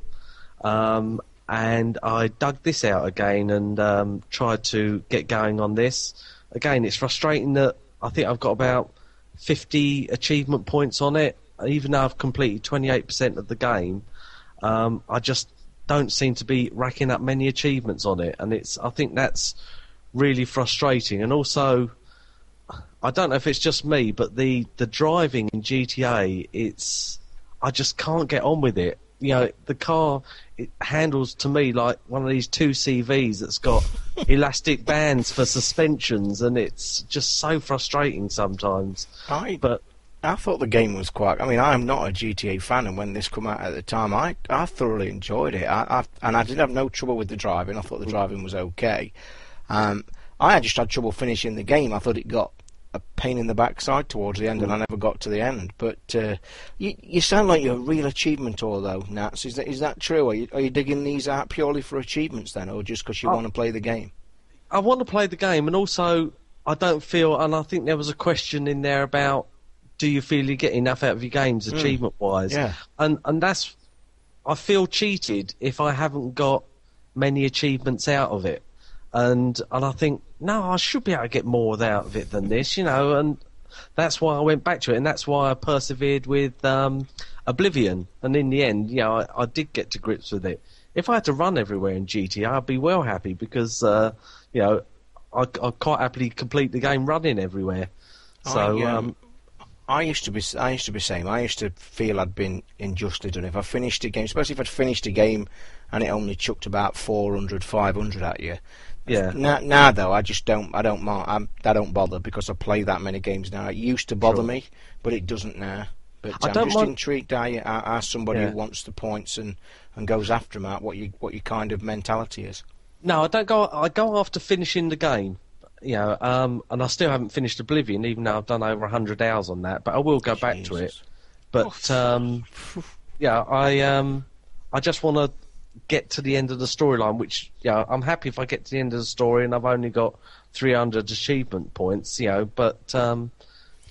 Um, and I dug this out again and um, tried to get going on this. Again, it's frustrating that I think I've got about 50 achievement points on it, even though I've completed 28% of the game. Um, I just don't seem to be racking up many achievements on it, and it's I think that's really frustrating. And also, I don't know if it's just me, but the the driving in GTA, it's I just can't get on with it. You know, the car it handles to me like one of these two CVs that's got elastic bands for suspensions, and it's just so frustrating sometimes. I, But I thought the game was quite. I mean, I'm not a GTA fan, and when this come out at the time, I I thoroughly enjoyed it. I, I and I didn't have no trouble with the driving. I thought the driving was okay. Um, I just had trouble finishing the game. I thought it got a pain in the backside towards the end, and I never got to the end. But uh, you you sound like you're a real achievement all though, Nats. Is that is that true? Are you are you digging these out purely for achievements then, or just because you Oh. want to play the game? I want to play the game, and also I don't feel. And I think there was a question in there about do you feel you get enough out of your games achievement wise? Yeah. And and that's I feel cheated if I haven't got many achievements out of it, and and I think no, I should be able to get more out of it than this, you know, and. That's why I went back to it, and that's why I persevered with um, Oblivion. And in the end, you know, I, I did get to grips with it. If I had to run everywhere in GTA, I'd be well happy because, uh, you know, I, I quite happily complete the game running everywhere. So I, um, um, I used to be I used to be same. I used to feel I'd been unjustly done if I finished a game, especially if I'd finished a game and it only chucked about 400, 500 at you. Yeah, Now, now though, I just don't. I don't. I'm, I don't bother because I play that many games now. It used to bother Sure. me, but it doesn't now. But I I'm don't just mind- intrigued. Are you, are somebody Yeah. who wants the points and, and goes after them? At what you what your kind of mentality is? No, I don't go. I go after finishing the game. You know, um, and I still haven't finished Oblivion, even though I've done over hundred hours on that. But I will go back to it. Jesus. But um, yeah, I um, I just want to get to the end of the storyline. Which yeah, I'm happy if I get to the end of the story and I've only got 300 achievement points. You know, but um,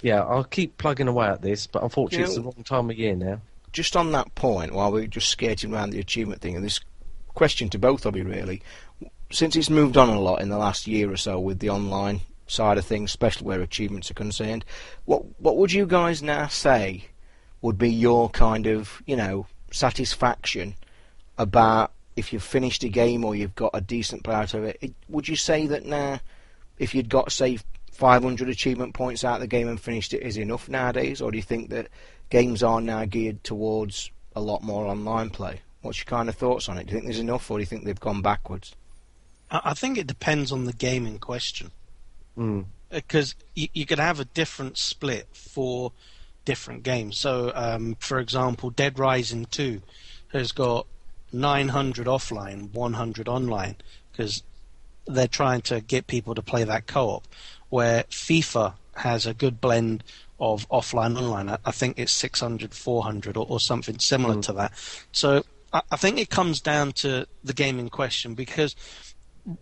yeah, I'll keep plugging away at this. But unfortunately, You it's the know- wrong time of year now. Just on that point, while we're just skating around the achievement thing, and this question to both of you really, since it's moved on a lot in the last year or so with the online side of things, especially where achievements are concerned, what what would you guys now say would be your kind of you know satisfaction about if you've finished a game or you've got a decent play out of it? it would you say that now, if you'd got say 500 achievement points out of the game and finished it is enough nowadays, or do you think that games are now geared towards a lot more online play? What's your kind of thoughts on it? Do you think there's enough, or do you think they've gone backwards? I I think it depends on the game in question. Mm. because you, you could have a different split for different games. So, um, for example, Dead Rising 2 has got 900 offline, 100 online, because they're trying to get people to play that co-op. Where FIFA has a good blend of offline online. I, think it's 600, 400, or, or something similar mm. to that. So. I I think it comes down to the game in question because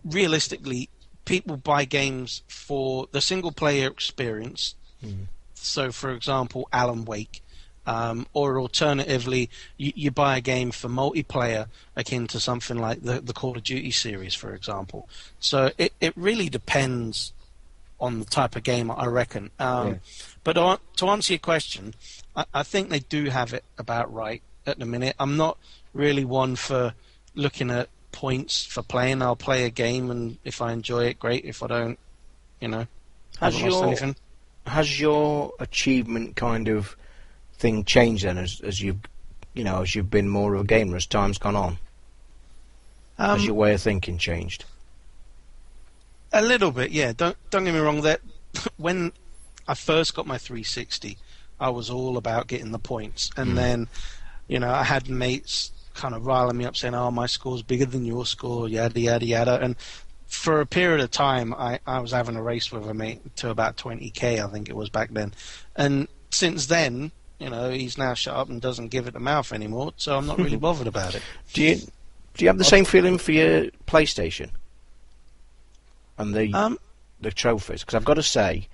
realistically, people buy games for the single player experience. Mm. So, for example, Alan Wake, um, or alternatively, you, you buy a game for multiplayer, akin to something like the, the Call of Duty series, for example. So, it, it really depends on the type of game, I reckon. Um, Yeah. But on, to answer your question, I, I think they do have it about right at the minute. I'm not really one for looking at points for playing. I'll play a game, and if I enjoy it, great. If I don't, you know, Has your anything. has your achievement kind of thing changed then as as you've you know as you've been more of a gamer as time's gone on? Um, has your way of thinking changed? A little bit, yeah. Don't don't get me wrong. That when I first got my 360, I was all about getting the points, and then, you know, I had mates kind of riling me up saying, "Oh, my score's bigger than your score," yada yada yada, and for a period of time, I, I was having a race with a mate to about 20k, I think it was back then, and since then, you know, he's now shut up and doesn't give it the mouth anymore, so I'm not really bothered about it. Do you do you have the same feeling for your PlayStation and the Um, the trophies? Because I've got to say,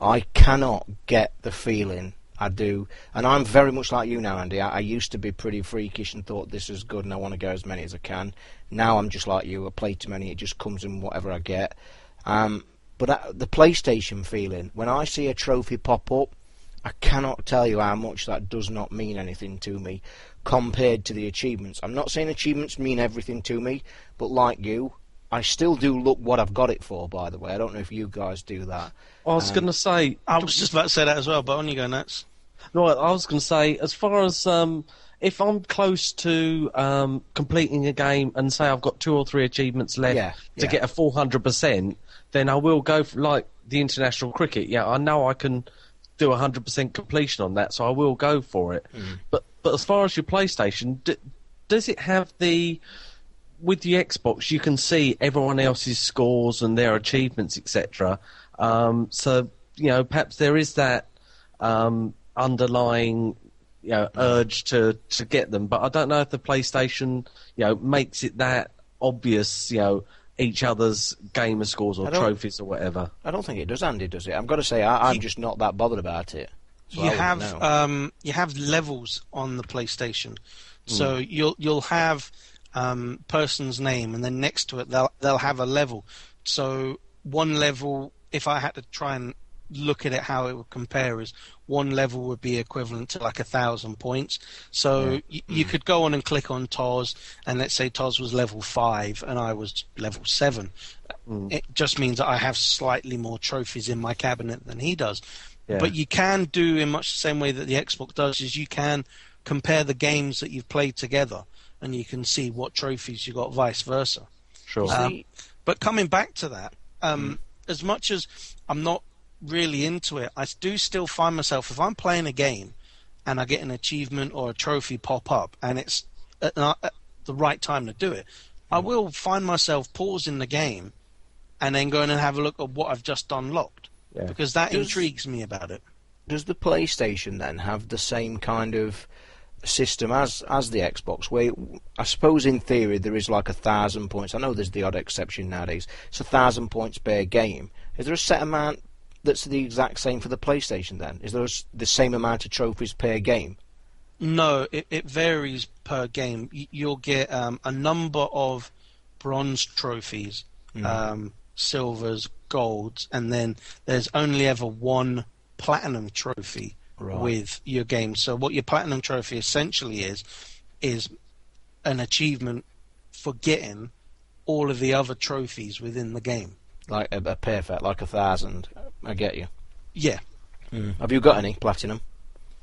I cannot get the feeling I do, and I'm very much like you now, Andy. I, I used to be pretty freakish and thought this is good, and I want to go as many as I can. Now I'm just like you. I play too many; it just comes in whatever I get. Um, but I, the PlayStation feeling when I see a trophy pop up, I cannot tell you how much that does not mean anything to me compared to the achievements. I'm not saying achievements mean everything to me, but like you, I still do look what I've got it for. By the way, I don't know if you guys do that. I was going to say, I was just about to say that as well, but on you go Nats. Right, I was going to say, as far as um, if I'm close to um, completing a game and say I've got two or three achievements left Yeah, to yeah. get a 400%, then I will go for like the international cricket. Yeah, I know I can do 100% completion on that, so I will go for it. Mm. But but as far as your PlayStation, d- does it have the with the Xbox, you can see everyone else's scores and their achievements, etc. Um, so you know, perhaps there is that um, underlying you know urge to to get them, but I don't know if the PlayStation you know makes it that obvious. You know, each other's gamer scores or trophies or whatever. I don't think it does, Andy. Does it? I've got to say, I, I'm just not that bothered about it. So you have um, you have levels on the PlayStation, so Hmm. you'll you'll have um, person's name, and then next to it they'll they'll have a level. So one level, if I had to try and look at it how it would compare, is one level would be equivalent to like a thousand points. So y- you could go on and click on Toz, and let's say Toz was level five and I was level seven. It just means that I have slightly more trophies in my cabinet than he does. Yeah. But you can do in much the same way that the Xbox does is you can compare the games that you've played together and you can see what trophies you got vice versa. sure. Um, but coming back to that, um, as much as I'm not really into it, I do still find myself if I'm playing a game and I get an achievement or a trophy pop up and it's at, at the right time to do it, I mm. will find myself pausing the game and then going and have a look at what I've just unlocked Yeah. because that Does- intrigues me about it. does the PlayStation then have the same kind of system as as the Xbox? Where I suppose in theory there is like a thousand points. I know there's the odd exception nowadays. It's a thousand points per game. Is there a set amount that's the exact same for the PlayStation? Then is there the same amount of trophies per game? No, it, it varies per game. You'll get um, a number of bronze trophies, um, silvers, golds, and then there's only ever one platinum trophy Right. with your game. So what your platinum trophy essentially is is an achievement for getting all of the other trophies within the game. Like a, a perfect, like a thousand. I get you. Yeah, Have you got any platinum?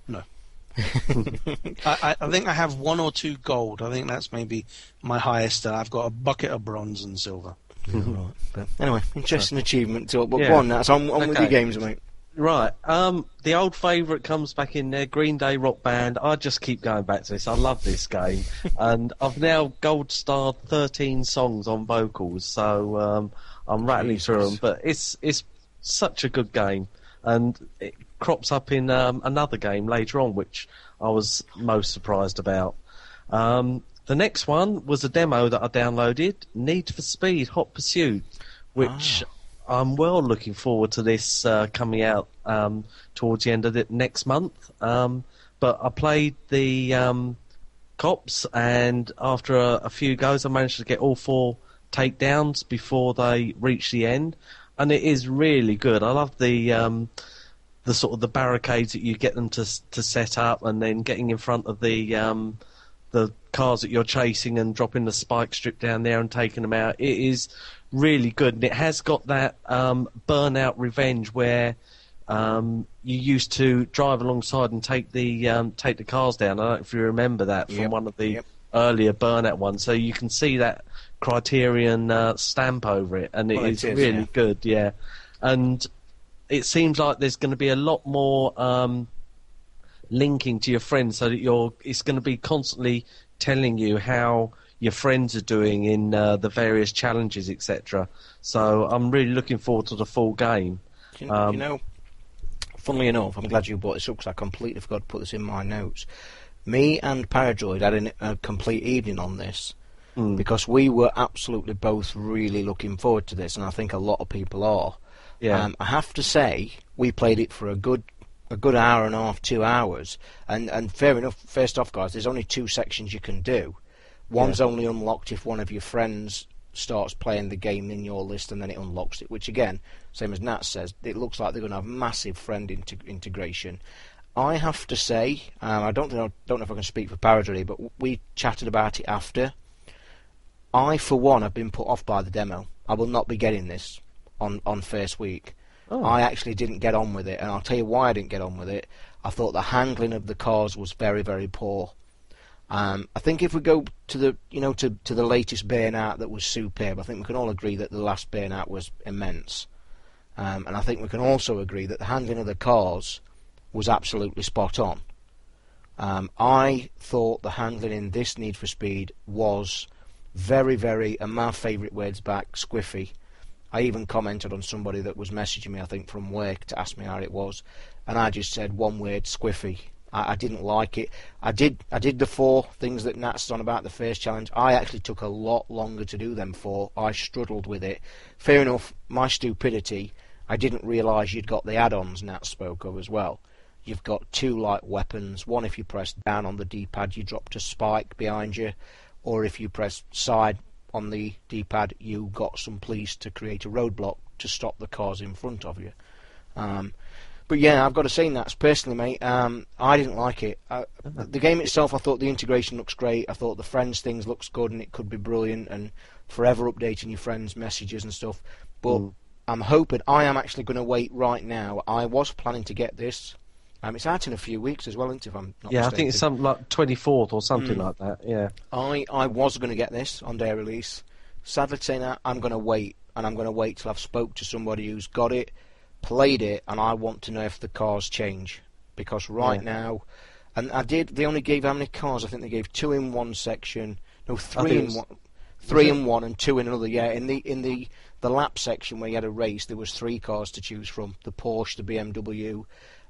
No. I, I, I think I have one or two gold. I think that's maybe my highest. Uh, I've got a bucket of bronze and silver. right. But anyway, interesting achievement to But Yeah. go on, that's on, on with your games, mate. Right. Um, the old favourite comes back in there, Green Day Rock Band. I just keep going back to this. I love this game, and I've now gold starred 13 songs on vocals, so um, I'm rattling through them. But it's it's such a good game, and it crops up in um, another game later on, which I was most surprised about. Um, the next one was a demo that I downloaded, Need for Speed Hot Pursuit, which I'm well looking forward to this uh, coming out um, towards the end of the next month. Um, but I played the um, cops, and after a, a few goes, I managed to get all four takedowns before they reach the end, and it is really good. I love the um, the sort of the barricades that you get them to to set up, and then getting in front of the um, the cars that you're chasing and dropping the spike strip down there and taking them out. It is really good, and it has got that um, burnout revenge where um, you used to drive alongside and take the um, take the cars down. I don't know if you remember that from Yep, one of the yep. earlier burnout ones. So you can see that Criterion uh, stamp over it, and it Well, it is is, really yeah. good. Yeah, and it seems like there's going to be a lot more um, linking to your friends, so that you're it's going to be constantly telling you how your friends are doing in uh, the various challenges, etc. So I'm really looking forward to the full game. Do you, Um, you know, funnily enough, I'm glad you brought this up because I completely forgot to put this in my notes. Me and Paradroid had an, a complete evening on this Hmm. because we were absolutely both really looking forward to this, and I think a lot of people are. Yeah. Um, I have to say, we played it for a good a good hour and a half, two hours, and and fair enough. First off, guys, there's only two sections you can do. One's only unlocked if one of your friends starts playing the game in your list, and then it unlocks it. Which again, same as Nat says, it looks like they're going to have massive friend integ- integration. I have to say, um, I don't know, don't know if I can speak for Paradroid, but we chatted about it after. I, for one, have been put off by the demo. I will not be getting this on on first week. Oh. I actually didn't get on with it, and I'll tell you why I didn't get on with it. I thought the handling of the cars was very, very poor. Um, I think if we go to the, you know, to, to the latest Burnout that was superb, I think we can all agree that the last Burnout was immense. Um, and I think we can also agree that the handling of the cars was absolutely spot on. Um, I thought the handling in this Need for Speed was very, very, and my favourite words back, squiffy. I even commented on somebody that was messaging me, I think, from work to ask me how it was, and I just said one word, squiffy. I, I didn't like it. I did, I did the four things that Nat's on about the first challenge. I actually took a lot longer to do them four. I struggled with it. Fair enough, my stupidity. I didn't realise you'd got the add-ons Nat spoke of as well. You've got two light weapons. One, if you press down on the D-pad, you drop a spike behind you, or if you press side on the D-pad, you got some police to create a roadblock to stop the cars in front of you. Um, but yeah, I've got to say, that's personally, mate. Um, I didn't like it. Uh, the game itself, I thought the integration looks great. I thought the friends things looks good, and it could be brilliant, and forever updating your friends' messages and stuff. But I'm hoping I am actually going to wait right now. I was planning to get this. Um, it's out in a few weeks as well, isn't it? If I'm not yeah, I think it's some like 24th or Mm. something like that. Yeah. I, I was going to get this on day release. Sadly, Tina, I'm going to wait, and I'm going to wait till I've spoke to somebody who's got it, played it, and I want to know if the cars change. Because right Yeah. now, and I did. They only gave how many cars? I think they gave two in one section. No, three in one. Three in one and two in another. Yeah, in the in the the lap section where you had a race, there was three cars to choose from: the Porsche, the BMW,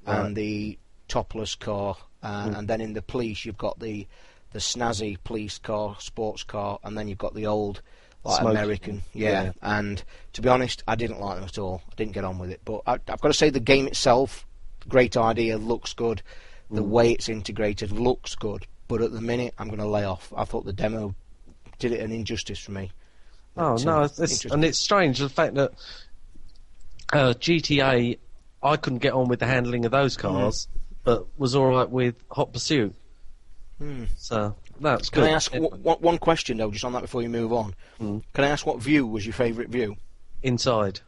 Right. and the topless car. Uh, Mm. And then in the police, you've got the the snazzy police car, sports car, and then you've got the old like American. Yeah. Yeah. And to be honest, I didn't like them at all. I didn't get on with it. But I, I've got to say, the game itself, great idea, looks good. The Mm. way it's integrated looks good. But at the minute, I'm going to lay off. I thought the demo did it an injustice for me. Oh But, no, uh, it's, it's, and it's strange the fact that uh, GTA, I couldn't get on with the handling of those cars, but was all right with Hot Pursuit. Hmm. So that's Can good. I ask It- w- one question though, just on that before you move on? Mm. Can I ask what view was your favourite view? inside?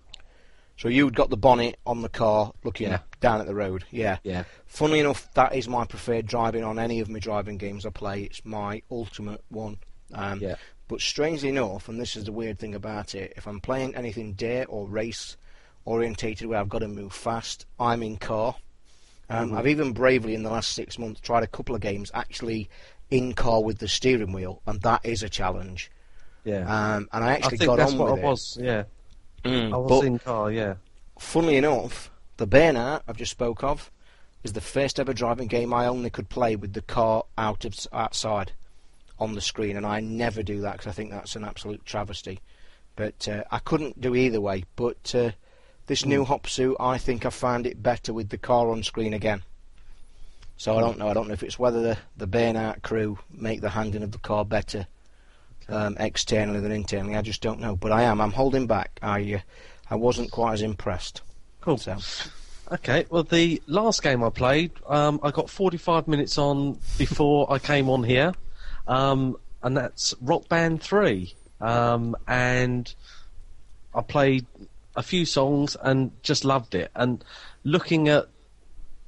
So you'd got the bonnet on the car, looking Yeah. down at the road. Yeah. Yeah. Funnily enough, that is my preferred driving on any of my driving games I play. It's my ultimate one. Um, Yeah. But strangely enough, and this is the weird thing about it, if I'm playing anything dare or race orientated where I've got to move fast, I'm in car. Um, Mhm. I've even bravely in the last six months tried a couple of games actually in car with the steering wheel, and that is a challenge. Yeah. Um, and I I actually think got that's on what with I it. Mm. was. Yeah. I was but in car. Yeah. funnily enough, the Burnout I've just spoke of is the first ever driving game I only could play with the car out of outside on the screen, and I never do that because I think that's an absolute travesty. But uh, I couldn't do either way. But uh, this new Hmm. Hot Pursuit, I think I find it better with the car on screen again. So. I don't know. I don't know if it's whether the the Burnout crew make the handling of the car better um, externally than internally. I just don't know. But I am. I'm holding back. I uh, I wasn't quite as impressed. Cool. So. Okay, well, the last game I played, um, I got 45 minutes on before I came on here, um, and that's Rock Band 3. Um, and I played a few songs and just loved it. And looking at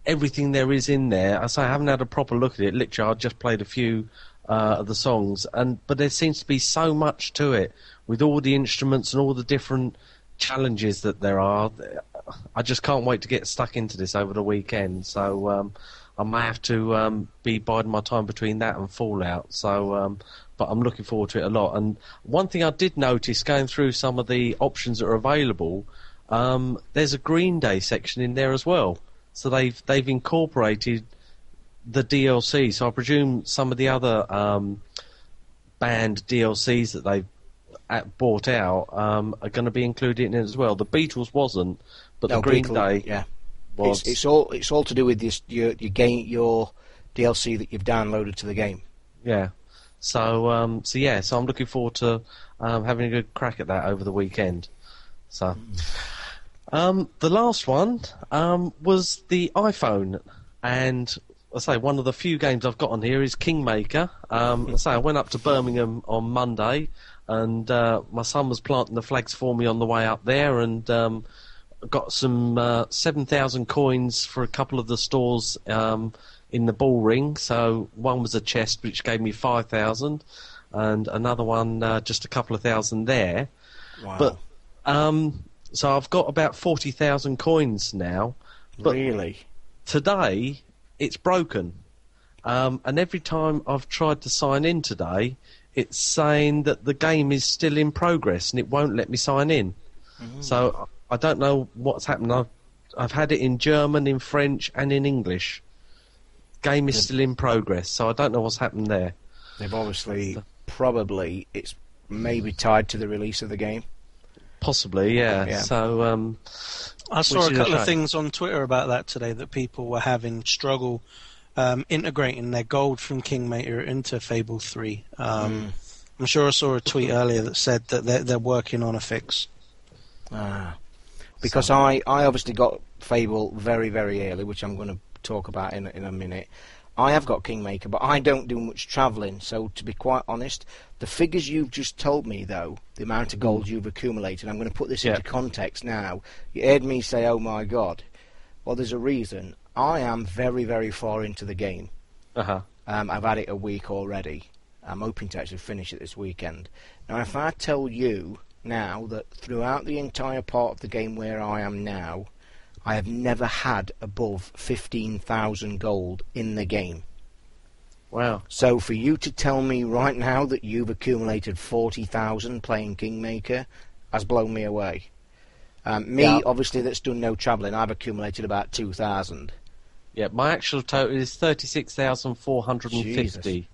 everything there is in there, I say I haven't had a proper look at it. Literally, I just played a few uh, of the songs, and but there seems to be so much to it with all the instruments and all the different challenges that there are. I just can't wait to get stuck into this over the weekend. So um, I may have to um, be biding my time between that and Fallout. So, um, but I'm looking forward to it a lot. And one thing I did notice going through some of the options that are available, um, there's a Green Day section in there as well. So they've they've incorporated the DLC. So I presume some of the other um, band DLCs that they've at, bought out um, are going to be included in it as well. The Beatles wasn't, but No, the Green Beatle- Day yeah. was. It's, it's all it's all to do with this your your game your DLC that you've downloaded to the game. Yeah. So um, so yeah, so I'm looking forward to um, having a good crack at that over the weekend. So um, the last one um, was the iPhone, and I say one of the few games I've got on here is Kingmaker. Um, I say I went up to Birmingham on Monday, and uh, my son was planting the flags for me on the way up there, and um, got some uh, seven thousand coins for a couple of the stores um, in the Bullring. So one was a chest which gave me five thousand, and another one uh, just a couple of thousand there. Wow. But um, so I've got about forty thousand coins now. but- really, Today it's broken, um, and every time I've tried to sign in today, it's saying that the game is still in progress and it won't let me sign in. So I don't know what's happened. I've, I've had it in German, in French, and in English. Game is still in progress, so I don't know what's happened there. they've obviously probably it's maybe tied to the release of the game. Possibly, yeah. Yeah. So um, I saw a is a couple of things on Twitter about that today that people were having struggle um, integrating their gold from Kingmaker into Fable 3. Um, I'm sure I saw a tweet earlier that said that they're, they're working on a fix. Ah. Because I, I obviously got Fable very, very early, which I'm going to talk about in, a- in a minute. I have got Kingmaker, but I don't do much travelling. So to be quite honest, the figures you've just told me, though, the amount of gold you've accumulated, I'm going to put this Yeah. into context now. You heard me say, "Oh my God." Well, there's a reason. I am very, very far into the game. Uh huh. Um, I've had it a week already. I'm hoping to actually finish it this weekend. Now, if I tell you now that throughout the entire part of the game where I am now, I have never had above 15,000 gold in the game. Wow. So for you to tell me right now that you've accumulated 40,000 playing Kingmaker has blown me away. Um, me, Yeah. obviously, that's done no travelling, I've accumulated about 2,000. Yeah, my actual total is thirty six thousand four hundred and fifty.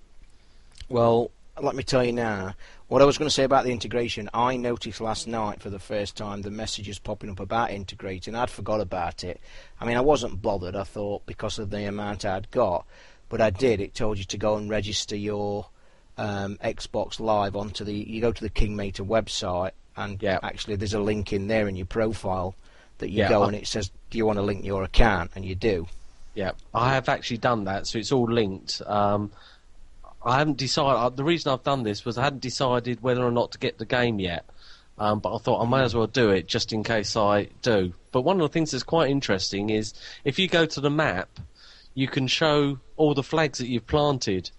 Well, let me tell you now. What I was going to say about the integration, I noticed last night for the first time the messages popping up about integrating. I'd forgot about it. I mean, I wasn't bothered. I thought because of the amount I'd got, but I did. It told you to go and register your um, Xbox Live onto the. You go to the Kingmaker website, and Yeah. actually there's a link in there in your profile that you Yeah, go I- and it says, "Do you want to link your account?" And you do. Yeah, I have actually done that, so it's all linked. Um, I haven't decided. The reason I've done this was I hadn't decided whether or not to get the game yet. Um, but I thought I may as well do it just in case I do. But one of the things that's quite interesting is if you go to the map, you can show all the flags that you've planted,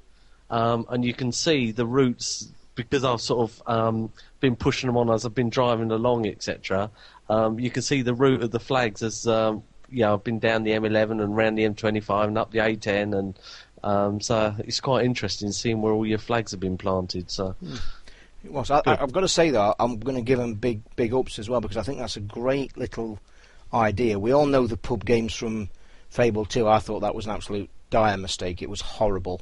um, and you can see the routes because I've sort of um, been pushing them on as I've been driving along, etc. Um, you can see the route of the flags as um, you know, I've been down the M11 and round the M25 and up the A10, and um, so it's quite interesting seeing where all your flags have been planted. So It was. I, I've got to say though, I'm going to give them big, big ups as well because I think that's a great little idea. We all know the pub games from Fable 2. I thought that was an absolute dire mistake. It was horrible.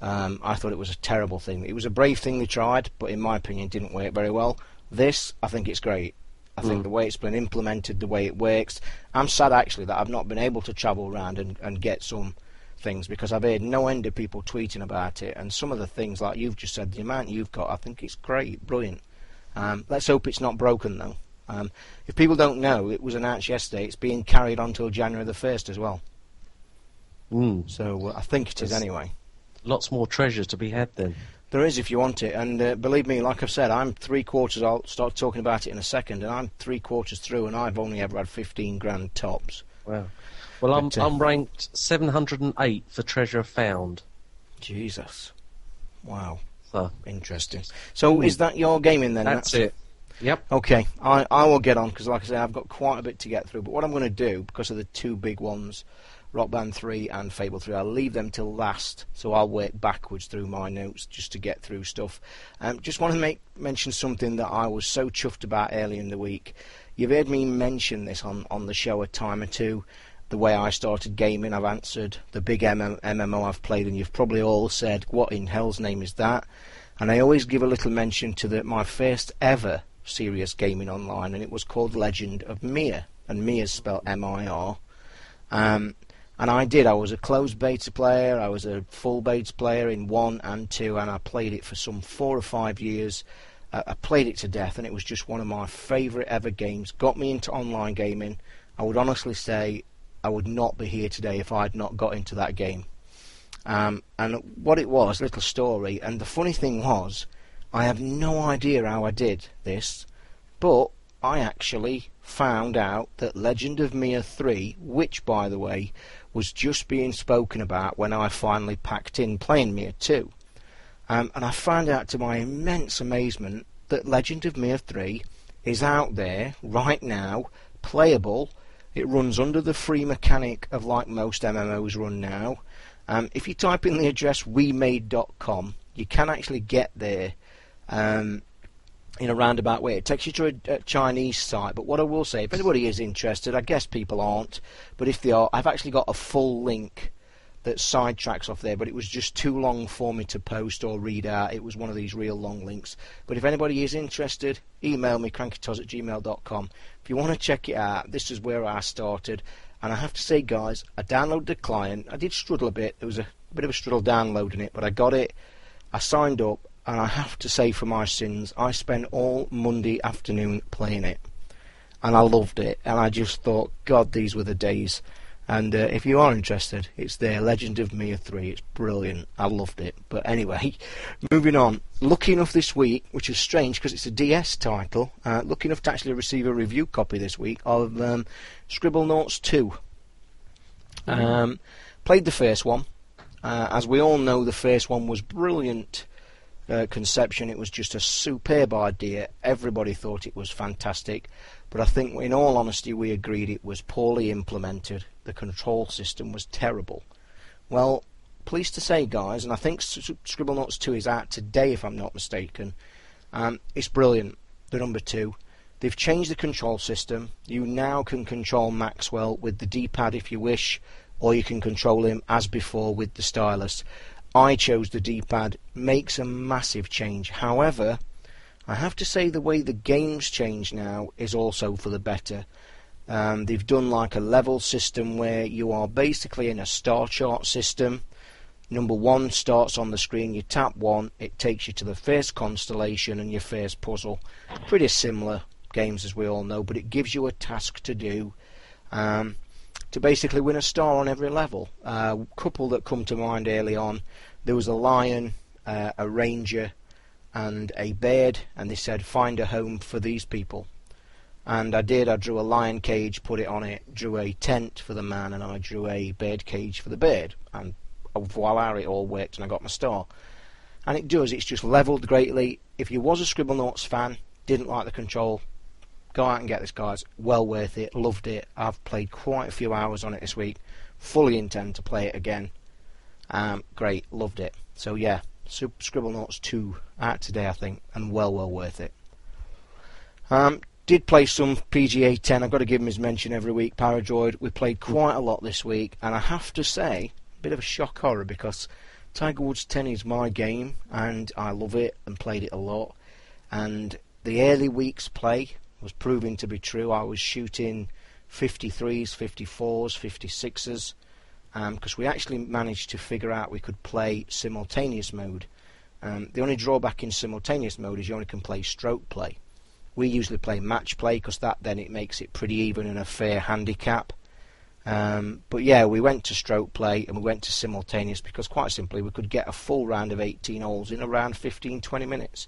Um, I thought it was a terrible thing. It was a brave thing they tried, but in my opinion, didn't work very well. This, I think it's great. I think Mm. the way it's been implemented, the way it works. I'm sad actually that I've not been able to travel around and, and get some things because I've heard no end of people tweeting about it, and some of the things like you've just said, the amount you've got, I think it's great, brilliant. Um, let's hope it's not broken though. Um, if people don't know, it was announced yesterday. It's being carried on till January the first as well. mm, So uh, I think it is Yes. anyway. lots more treasure to be had then. There is if you want it, and uh, believe me, like I've said, I'm three quarters. I'll start talking about it in a second, and I'm three quarters through, and I've only ever had 15 grand tops. Wow. Well, I'm But, uh, I'm ranked 708 for treasure found. Jesus, wow, So interesting. So is that your gaming then? that's it. Yep. Okay, I, I will get on because, like I say, I've got quite a bit to get through. But what I'm going to do, because of the two big ones, Rock Band 3 and Fable 3, I'll leave them till last. So I'll work backwards through my notes just to get through stuff. Um, just want to make mention something that I was so chuffed about earlier in the week. You've heard me mention this on, on the show a time or two. The way I started gaming, I've answered the big MM- MMO I've played, and you've probably all said, "What in hell's name is that?" And I always give a little mention to the, my first ever serious gaming online, and it was called Legend of Mir, and Mir's spelled M-I-R. Um, and I did. I was a closed beta player. I was a full beta player in one and two, and I played it for some four or five years. Uh, I played it to death, and it was just one of my favourite ever games. Got me into online gaming. I would honestly say I would not be here today if I had not got into that game. Um, and what it was, little story. And the funny thing was, I have no idea how I did this, but I actually found out that Legend of Mir 3, which by the way was just being spoken about when I finally packed in playing Mir 2. Um, and I found out to my immense amazement that Legend of Mir 3 is out there right now, playable. It runs under the free mechanic of like most MMOs run now. Um, if you type in the address wemade.com, you can actually get there um, in a roundabout way. It takes you to a, a Chinese site, but what I will say, if anybody is interested, I guess people aren't, but if they are, I've actually got a full link that sidetracks off there, but it was just too long for me to post or read out. It was one of these real long links. But if anybody is interested, email me, crankytoz at gmail.com. If you want to check it out, this is where I started. And I have to say, guys, I downloaded the client. I did struggle a bit. There was a bit of a struggle downloading it, but I got it. I signed up, and I have to say, for my sins, I spent all Monday afternoon playing it. And I loved it. And I just thought, God, these were the days. And uh, if you are interested, it's there. Legend of Mir 3. It's brilliant. I loved it. But anyway, moving on. Lucky enough this week, which is strange because it's a DS title, uh, lucky enough to actually receive a review copy this week of um, Scribblenauts 2. Um, played the first one. Uh, as we all know, the first one was brilliant uh, conception. It was just a superb idea. Everybody thought it was fantastic. But I think, in all honesty, we agreed it was poorly implemented. The control system was terrible. Well, pleased to say, guys, and I think Scribblenauts 2 is out today, if I'm not mistaken. Um, it's brilliant, the number 2. They've changed the control system. You now can control Maxwell with the D-pad if you wish, or you can control him as before with the stylus. I chose the D-pad. Makes a massive change. However, I have to say the way the game's change now is also for the better. Um, they've done like a level system where you are basically in a star chart system. Number one starts on the screen, you tap one, it takes you to the first constellation and your first puzzle. Pretty similar games as we all know, but it gives you a task to do um, to basically win a star on every level. A uh, couple that come to mind early on, there was a lion, uh, a ranger, and a bed, and they said find a home for these people. And I did. I drew a lion cage, put it on it, drew a tent for the man, and I drew a bird cage for the bird. And voila, it all worked, and I got my star. And it does. It's just leveled greatly. If you was a Scribblenauts fan, didn't like the control, go out and get this, guys. Well worth it. Loved it. I've played quite a few hours on it this week. Fully intend to play it again. Um, great. Loved it. So yeah, Super Scribblenauts 2 out today, I think, and well, well worth it. Um, did play some PGA 10. I've got to give him his mention every week. Paradroid. We played quite a lot this week, and I have to say, a bit of a shock horror because Tiger Woods 10 is my game, and I love it and played it a lot. And the early weeks play was proving to be true. I was shooting 53s, 54s, 56s, because um, we actually managed to figure out we could play simultaneous mode. Um, the only drawback in simultaneous mode is you only can play stroke play. We usually play match play because that then it makes it pretty even and a fair handicap. Um, but yeah, we went to stroke play and we went to simultaneous because quite simply we could get a full round of 18 holes in around 15-20 minutes.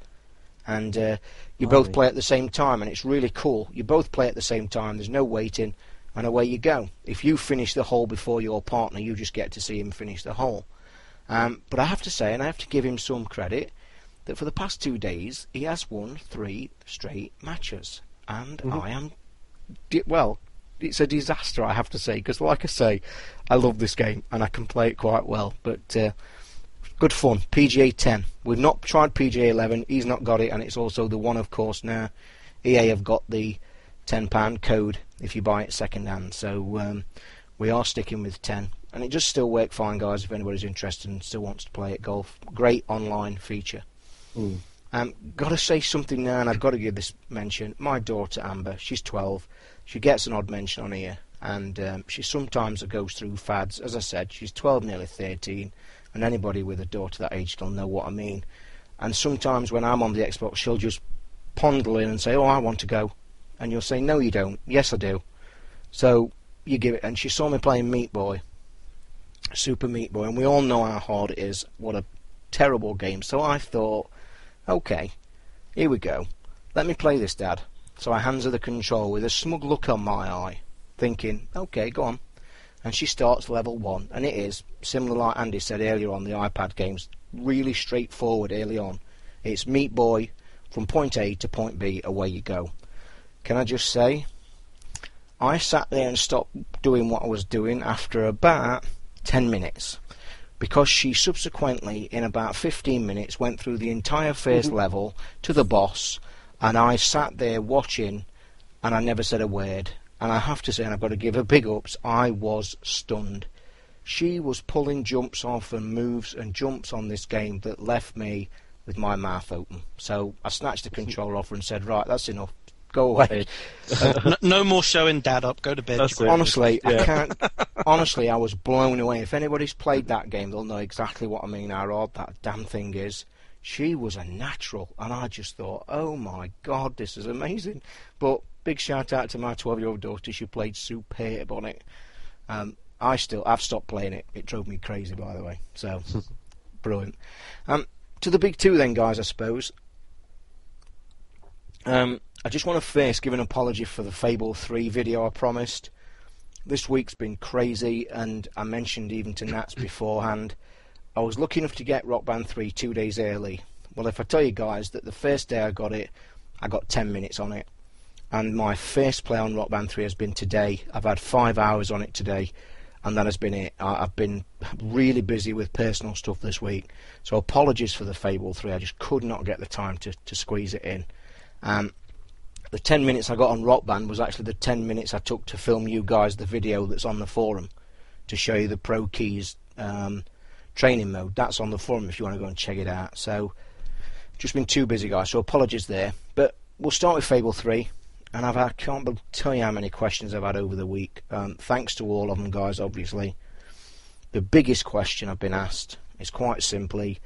And uh, you both play at the same time and it's really cool. You both play at the same time, there's no waiting and away you go. If you finish the hole before your partner, you just get to see him finish the hole. Um, but I have to say, and I have to give him some credit, that for the past two days he has won three straight matches, and mm-hmm. I am, well, it's a disaster, I have to say, because like I say, I love this game and I can play it quite well. But uh, good fun. PGA 10. We've not tried PGA 11. He's not got it, and it's also the one, of course. Now, EA have got the £10 code if you buy it second hand. So um, we are sticking with 10. And it just still work fine, guys, if anybody's interested and still wants to play at golf. Great online feature. Mm. Um, got to say something now, and I've got to give this mention. My daughter Amber, she's 12. She gets an odd mention on here, and um, she sometimes goes through fads. As I said, she's 12, nearly 13, and anybody with a daughter that age will know what I mean. And sometimes when I'm on the Xbox, she'll just pondle in and say, "Oh, I want to go," and you'll say, "No, you don't." Yes, I do. So you give it, and she saw me playing Meat Boy, Super Meat Boy, and we all know how hard it is. What a terrible game. So I thought, okay, here we go. Let me play this, Dad. So I hands her the control with a smug look on my eye, thinking, okay, go on. And she starts level one, and it is similar like Andy said earlier on the iPad games, really straightforward early on. It's Meat Boy from point A to point B, away you go. Can I just say, I sat there and stopped doing what I was doing after about 10 minutes because she subsequently, in about 15 minutes, went through the entire 1st mm-hmm. level to the boss, and I sat there watching, and I never said a word. And I have to say, and I've got to give her big ups, I was stunned. She was pulling jumps off and moves and jumps on this game that left me with my mouth open. So I snatched the controller off her and said, right, that's enough go away. no, no, more showing dad up. Go to bed. Honestly, yeah. I can't. honestly, I was blown away. If anybody's played that game, they'll know exactly what I mean. How odd that damn thing is. She was a natural, and I just thought, oh my god, this is amazing. But big shout out to my 12-year-old daughter. She played superb on it. Um, I still I've stopped playing it. It drove me crazy, by the way. So brilliant. Um, to the big two then, guys. I suppose. Um, I just want to first give an apology for the Fable 3 video I promised. This week's been crazy, and I mentioned even to Nats beforehand. I was lucky enough to get Rock Band 3 two days early. Well, if I tell you guys that the first day I got it, I got 10 minutes on it. And my first play on Rock Band 3 has been today. I've had five hours on it today, and that has been it. I've been really busy with personal stuff this week. So apologies for the Fable 3. I just could not get the time to, to squeeze it in. Um, the 10 minutes I got on Rock Band was actually the 10 minutes I took to film you guys the video that's on the forum to show you the Pro Keys um, training mode. That's on the forum if you want to go and check it out. So, just been too busy, guys. So apologies there. But we'll start with Fable 3. And I've I can't tell you how many questions I've had over the week. Um, thanks to all of them, guys. Obviously, the biggest question I've been asked is quite simply.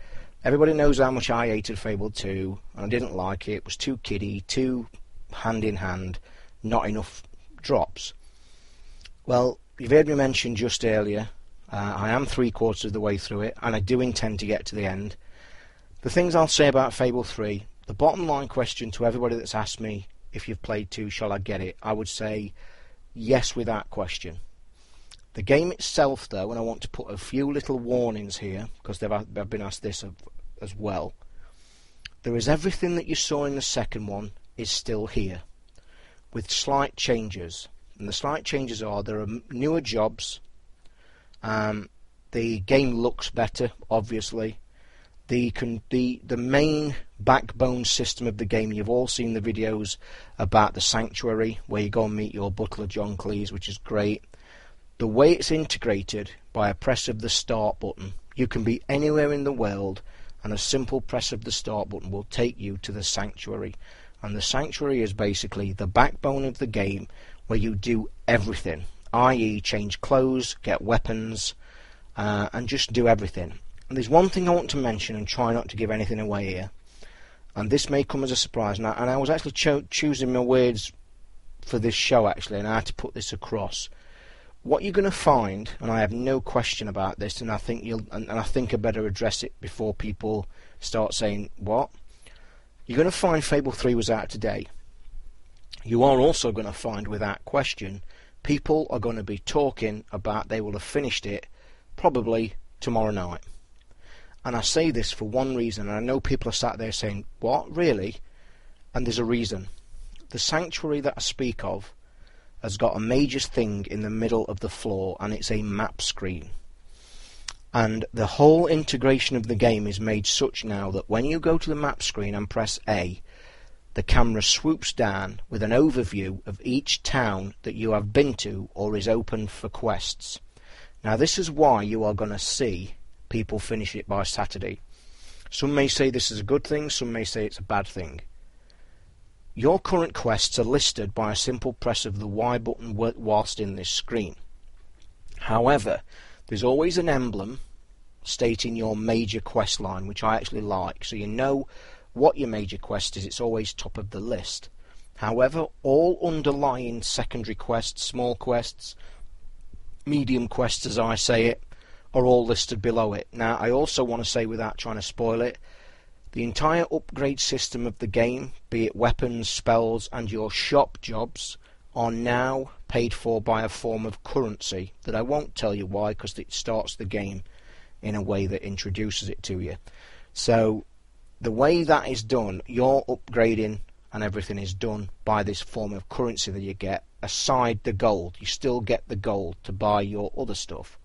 Everybody knows how much I hated Fable 2, and I didn't like it. It was too kiddie, too hand in hand, not enough drops. Well, you've heard me mention just earlier, uh, I am three quarters of the way through it, and I do intend to get to the end. The things I'll say about Fable 3, the bottom line question to everybody that's asked me if you've played 2, shall I get it? I would say yes with that question. The game itself, though, and I want to put a few little warnings here, because I've been asked this as well. There is everything that you saw in the second one is still here, with slight changes. And the slight changes are there are newer jobs. Um, the game looks better, obviously. The, con- the the main backbone system of the game. You've all seen the videos about the sanctuary, where you go and meet your butler John Cleese, which is great. The way it's integrated by a press of the start button, you can be anywhere in the world, and a simple press of the start button will take you to the sanctuary. And the Sanctuary is basically the backbone of the game where you do everything, i.e., change clothes, get weapons, uh, and just do everything. And there's one thing I want to mention and try not to give anything away here. And this may come as a surprise. And I, and I was actually cho- choosing my words for this show, actually, and I had to put this across. What you're going to find, and I have no question about this, and I think you'll, and, and I think I better address it before people start saying what you're going to find Fable 3 was out today. You are also going to find, without question, people are going to be talking about they will have finished it probably tomorrow night. And I say this for one reason, and I know people are sat there saying, What, really? And there's a reason. The sanctuary that I speak of has got a major thing in the middle of the floor, and it's a map screen. And the whole integration of the game is made such now that when you go to the map screen and press A, the camera swoops down with an overview of each town that you have been to or is open for quests. Now, this is why you are going to see people finish it by Saturday. Some may say this is a good thing, some may say it's a bad thing. Your current quests are listed by a simple press of the Y button whilst in this screen. However, there's always an emblem stating your major quest line, which I actually like. So you know what your major quest is, it's always top of the list. However, all underlying secondary quests, small quests, medium quests as I say it, are all listed below it. Now, I also want to say, without trying to spoil it, the entire upgrade system of the game, be it weapons, spells, and your shop jobs, are now paid for by a form of currency that I won't tell you why because it starts the game in a way that introduces it to you. So the way that is done, your upgrading and everything is done by this form of currency that you get aside the gold. You still get the gold to buy your other stuff.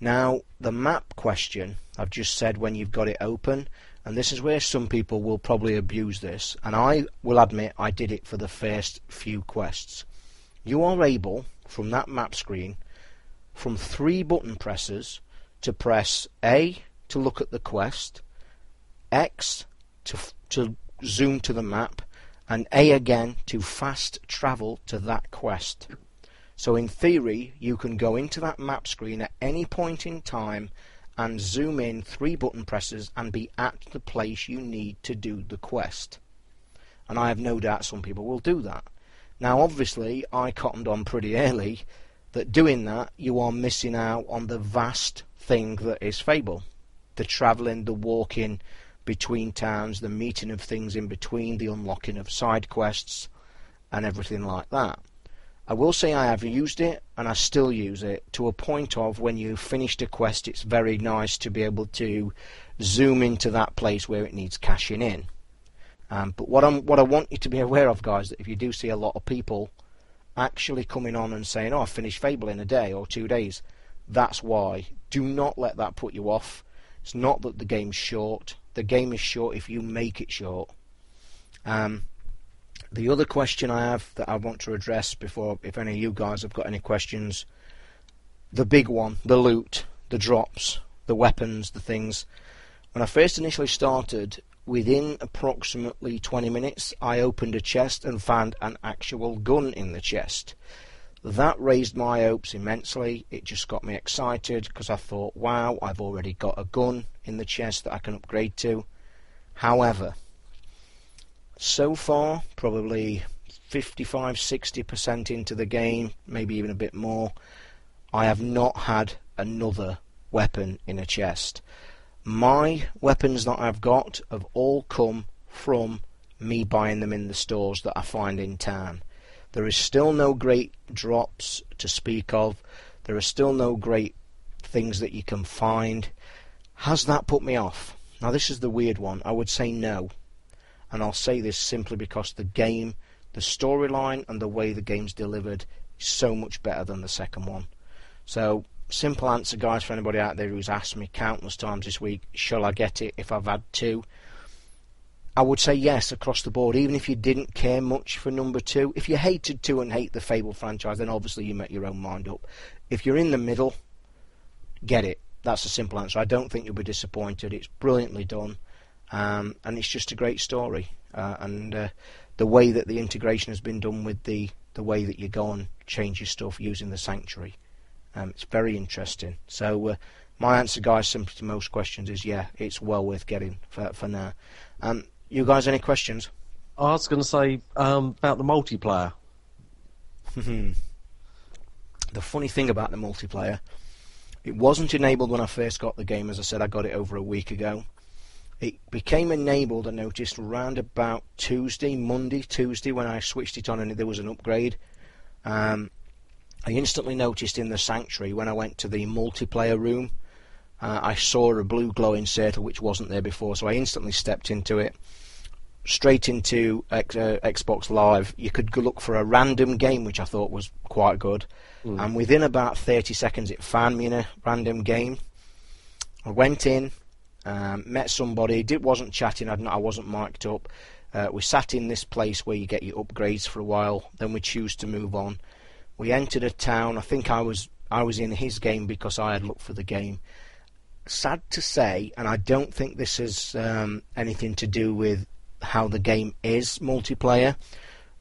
Now, the map question, I've just said when you've got it open, and this is where some people will probably abuse this, and I will admit I did it for the first few quests. You are able, from that map screen, from three button presses, to press A to look at the quest, X to, to zoom to the map, and A again to fast travel to that quest. So in theory, you can go into that map screen at any point in time and zoom in three button presses and be at the place you need to do the quest. And I have no doubt some people will do that. Now, obviously, I cottoned on pretty early that doing that you are missing out on the vast thing that is Fable. The travelling, the walking between towns, the meeting of things in between, the unlocking of side quests, and everything like that. I will say I have used it and I still use it to a point of when you've finished a quest, it's very nice to be able to zoom into that place where it needs cashing in. Um, but what I'm what I want you to be aware of, guys, that if you do see a lot of people actually coming on and saying, "Oh, I finished Fable in a day or two days," that's why. Do not let that put you off. It's not that the game's short. The game is short if you make it short. Um, the other question I have that I want to address before, if any of you guys have got any questions, the big one, the loot, the drops, the weapons, the things. When I first initially started, within approximately 20 minutes, I opened a chest and found an actual gun in the chest. That raised my hopes immensely. It just got me excited because I thought, wow, I've already got a gun in the chest that I can upgrade to. However, so far, probably 55 60% into the game, maybe even a bit more, I have not had another weapon in a chest. My weapons that I've got have all come from me buying them in the stores that I find in town. There is still no great drops to speak of. There are still no great things that you can find. Has that put me off? Now, this is the weird one. I would say no. And I'll say this simply because the game, the storyline, and the way the game's delivered is so much better than the second one. So, simple answer, guys, for anybody out there who's asked me countless times this week, shall I get it if I've had two? I would say yes across the board, even if you didn't care much for number two. If you hated two and hate the Fable franchise, then obviously you make your own mind up. If you're in the middle, get it. That's a simple answer. I don't think you'll be disappointed. It's brilliantly done, um, and it's just a great story. Uh, and uh, the way that the integration has been done with the the way that you go and change your stuff using the sanctuary, um, it's very interesting. So uh, my answer, guys, simply to most questions is yeah, it's well worth getting for for now. Um, you guys, any questions? I was going to say um, about the multiplayer. the funny thing about the multiplayer, it wasn't enabled when I first got the game. As I said, I got it over a week ago. It became enabled, I noticed, around about Tuesday, Monday, Tuesday, when I switched it on and there was an upgrade. Um, I instantly noticed in the sanctuary when I went to the multiplayer room, uh, I saw a blue glowing circle which wasn't there before, so I instantly stepped into it. Straight into X, uh, Xbox Live, you could look for a random game, which I thought was quite good. Mm. And within about 30 seconds, it found me in a random game. I went in, um, met somebody, did, wasn't chatting, I'd, I wasn't mic'd up. Uh, we sat in this place where you get your upgrades for a while, then we choose to move on. We entered a town. I think I was I was in his game because I had looked for the game. Sad to say, and I don't think this has um, anything to do with how the game is multiplayer.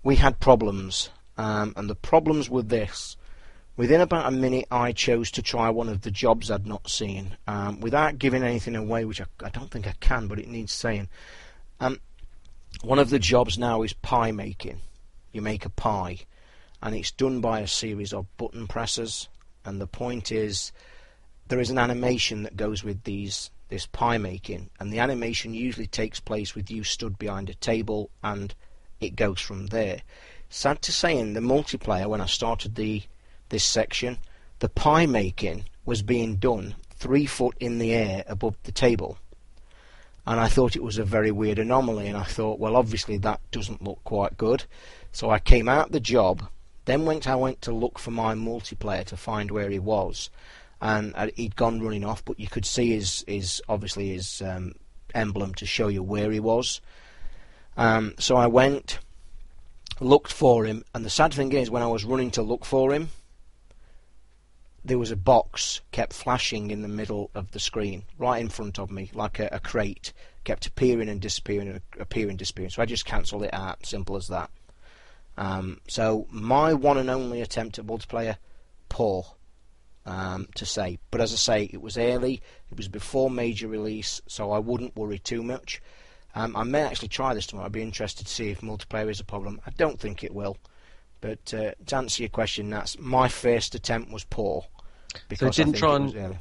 We had problems, um, and the problems were this. Within about a minute, I chose to try one of the jobs I'd not seen, um, without giving anything away, which I, I, don't think I can, but it needs saying. Um, one of the jobs now is pie making. You make a pie, and it's done by a series of button presses. And the point is, there is an animation that goes with these this pie making, and the animation usually takes place with you stood behind a table, and it goes from there. Sad to say, in the multiplayer, when I started the this section, the pie making was being done three foot in the air above the table. And I thought it was a very weird anomaly, and I thought, well, obviously that doesn't look quite good. So I came out the job, then went I went to look for my multiplayer to find where he was, and uh, he'd gone running off. But you could see his his obviously his um, emblem to show you where he was. Um, so I went, looked for him, and the sad thing is, when I was running to look for him, there was a box kept flashing in the middle of the screen, right in front of me, like a, a crate, kept appearing and disappearing and appearing and disappearing. So I just cancelled it out, simple as that. Um, so my one and only attempt at multiplayer, poor, um, to say. But as I say, it was early, it was before major release, so I wouldn't worry too much. Um, I may actually try this tomorrow. I'd be interested to see if multiplayer is a problem. I don't think it will But uh, to answer your question, that's my first attempt was poor. Because I didn't think try it and- was early.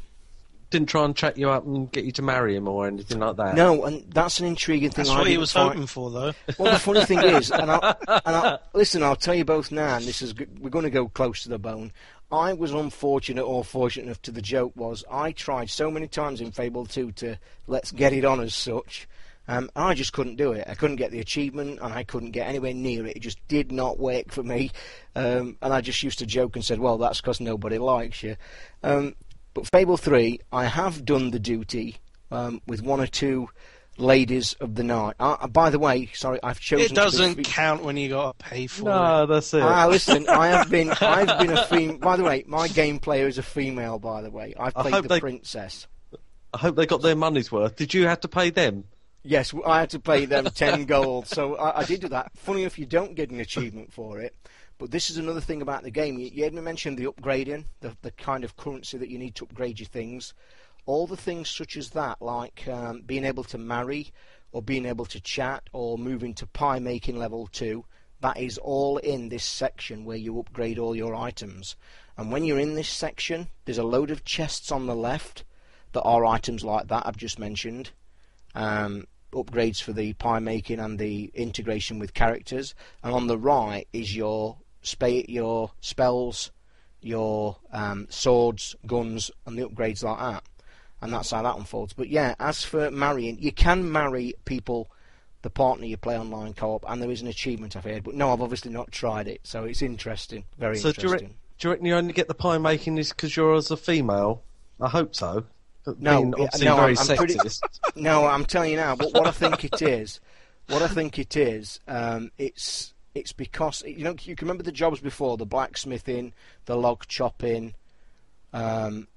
Didn't try and chat you up and get you to marry him or anything like that. No, and that's an intriguing thing. That's I what he was find- hoping for, though. Well, the funny thing is, and, I, and I, listen, I'll tell you both now, and this is we're going to go close to the bone. I was unfortunate or fortunate enough to the joke was I tried so many times in Fable 2 to let's get it on as such. Um, and I just couldn't do it. I couldn't get the achievement, and I couldn't get anywhere near it. It just did not work for me. Um, and I just used to joke and said, "Well, that's because nobody likes you." Um, but Fable 3, I have done the duty um, with one or two ladies of the night. Uh, by the way, sorry, I've chosen. It doesn't be- count when you got to pay for No, it. that's it. Ah, listen, I have been, I've been a female. By the way, my game player is a female. By the way, I've I played hope the they- princess. I hope they got their money's worth. Did you have to pay them? Yes, I had to pay them ten gold, so I, I did do that. Funny enough, you don't get an achievement for it. But this is another thing about the game. You, you had me mention the upgrading, the the kind of currency that you need to upgrade your things. All the things such as that, like um, being able to marry, or being able to chat, or moving to pie making level two. That is all in this section where you upgrade all your items. And when you're in this section, there's a load of chests on the left that are items like that I've just mentioned um, upgrades for the pie making and the integration with characters. And on the right is your spa- your spells, your um, swords, guns, and the upgrades like that. And that's how that unfolds. But yeah, as for marrying, you can marry people, the partner you play online co-op, and there is an achievement I've heard. But no, I've obviously not tried it, so it's interesting, very So do you, interesting. re- do you reckon you only get the pie making is because you're as a female? I hope so. No, being no, very I'm- I'm pretty- No, I'm telling you now. But what I think it is, what I think it is, um, it's it's because you know you can remember the jobs before the blacksmithing, the log chopping, um,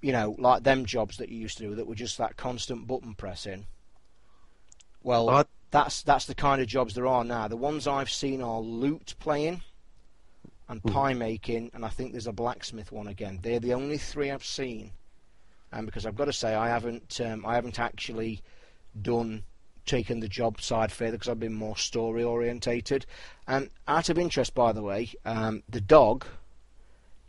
you know, like them jobs that you used to do that were just that constant button pressing. Well, I- that's that's the kind of jobs there are now. The ones I've seen are lute playing and pie making, and I think there's a blacksmith one again. They're the only three I've seen and because I've got to say I haven't um, I haven't actually done taken the job side further because I've been more story orientated. And out of interest, by the way, um, the dog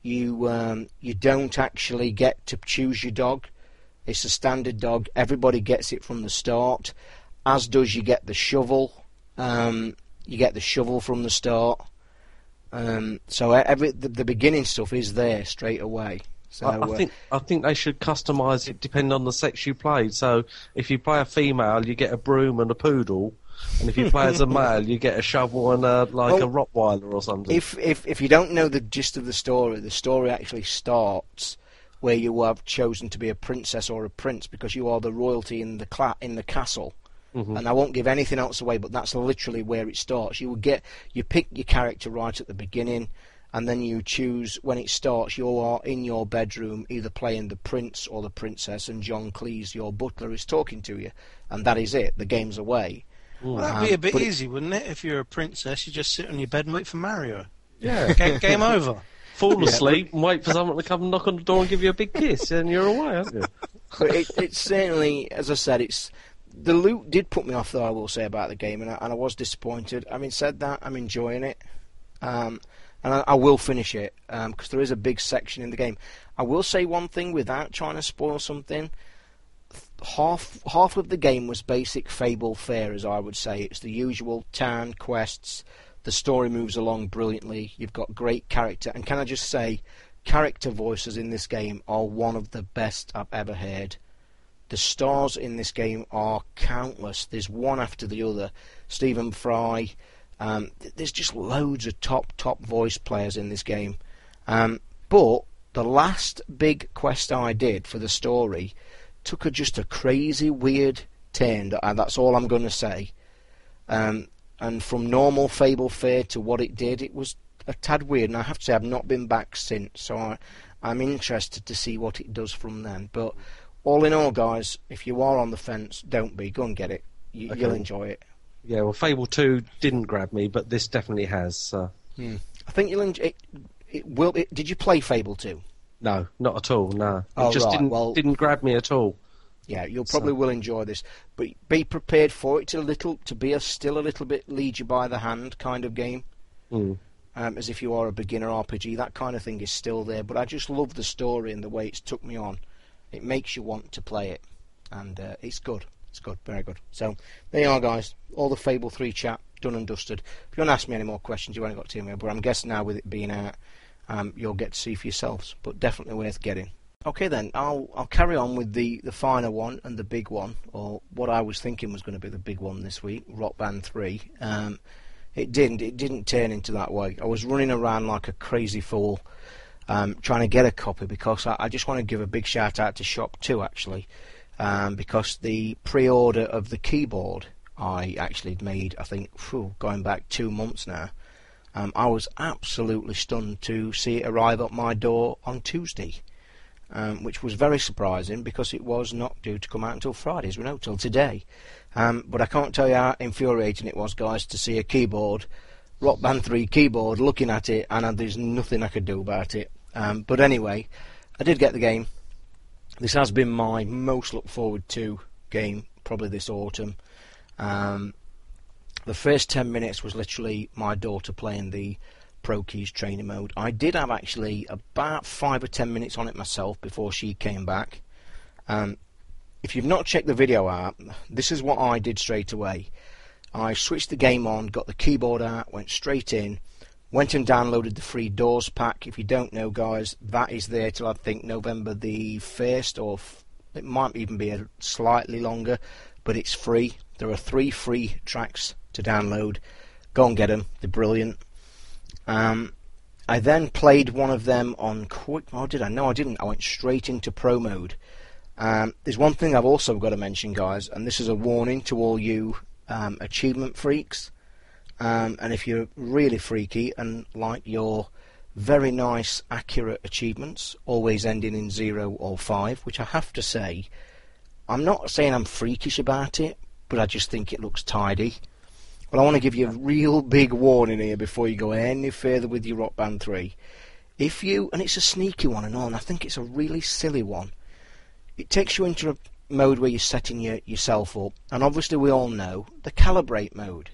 you um, you don't actually get to choose your dog. It's a standard dog. Everybody gets it from the start, as does you get the shovel. Um, you get the shovel from the start. Um, so every the, the beginning stuff is there straight away. So I, I uh, think I think they should customise it depending on the sex you play. So if you play a female, you get a broom and a poodle, and if you play as a male, you get a shovel and a like Well, a Rottweiler or something. if if if you don't know the gist of the story, the story actually starts where you have chosen to be a princess or a prince because you are the royalty in the cla- in the castle. Mhm. And I won't give anything else away, but that's literally where it starts. You will get you pick your character right at the beginning, and then you choose when it starts. You are in your bedroom, either playing the prince or the princess, and John Cleese, your butler, is talking to you, and that is it. The game's away. Well, that'd be Um, a bit but it- easy, wouldn't it? If you're a princess, you just sit on your bed and wait for Mario. yeah, Game, game over. fall asleep and wait for someone to come and knock on the door and give you a big kiss, and you're away, aren't you? but it, it's certainly, as I said, it's the loot did put me off, though. I will say about the game, and I, and I was disappointed. Having said that, I'm enjoying it, um, and I, I will finish it um, because there is a big section in the game. I will say one thing without trying to spoil something. Half half of the game was basic Fable fare, as I would say. It's the usual town quests. The story moves along brilliantly. You've got great character, and can I just say, character voices in this game are one of the best I've ever heard. The stars in this game are countless. There's one after the other. Stephen Fry. Um, there's just loads of top top voice players in this game. Um, but the last big quest I did for the story took a, just a crazy weird turn. And that's all I'm going to say. Um, and from normal Fable fare to what it did, it was a tad weird. And I have to say, I've not been back since. So I, I'm interested to see what it does from then. But all in all, guys, if you are on the fence, don't be. Go and get it. You, Okay. You'll enjoy it. Yeah, well, Fable Two didn't grab me, but this definitely has. So. I think you'll enjoy it. It will. It, did you play Fable 2? No, not at all. No, it Oh, just right, didn't well- didn't grab me at all. Yeah, you'll probably So- will enjoy this, but be prepared for it to little to be a still a little bit lead you by the hand kind of game. Mm. um, as if you are a beginner RPG. That kind of thing is still there, but I just love the story and the way it's took me on. It makes you want to play it, and uh, it's good. It's good, very good. So there you are, guys. All the Fable 3 chat done and dusted. If you want to ask me any more questions, you only got two more, but I'm guessing now with it being out, um, you'll get to see for yourselves. But definitely worth getting. Okay then, I'll I'll carry on with the, the finer one and the big one, or what I was thinking was going to be the big one this week, Rock Band 3. Um, it didn't. It didn't turn into that way. I was running around like a crazy fool, um, trying to get a copy because I, I, just want to give a big shout out to Shopto actually, um, because the pre-order of the keyboard I actually made. I think whew, going back two months now. Um, I was absolutely stunned to see it arrive at my door on Tuesday, um, which was very surprising because it was not due to come out until Friday, as we know, till today. Um, but I can't tell you how infuriating it was, guys, to see a keyboard, Rock Band 3 keyboard, looking at it, and there's nothing I could do about it. Um, but anyway, I did get the game. This has been my most look forward to game, probably this autumn. Um, the first 10 minutes was literally my daughter playing the Pro Keys training mode. I did have actually about 5 or 10 minutes on it myself before she came back. Um, if you've not checked the video out, this is what I did straight away. I switched the game on, got the keyboard out, went straight in, went and downloaded the free Doors pack. If you don't know, guys, that is there till I think November the 1st, or f- it might even be a slightly longer, but it's free. There are three free tracks to download. Go and get them, they're brilliant. Um, I then played one of them on quick. Oh, did I? No, I didn't. I went straight into pro mode. Um, there's one thing I've also got to mention, guys, and this is a warning to all you um, achievement freaks. Um, and if you're really freaky and like your very nice, accurate achievements, always ending in zero or five, which I have to say, I'm not saying I'm freakish about it, but I just think it looks tidy. But I want to give you a real big warning here before you go any further with your Rock Band 3. If you, and it's a sneaky one and all, and I think it's a really silly one, it takes you into a mode where you're setting your, yourself up, and obviously we all know the calibrate mode.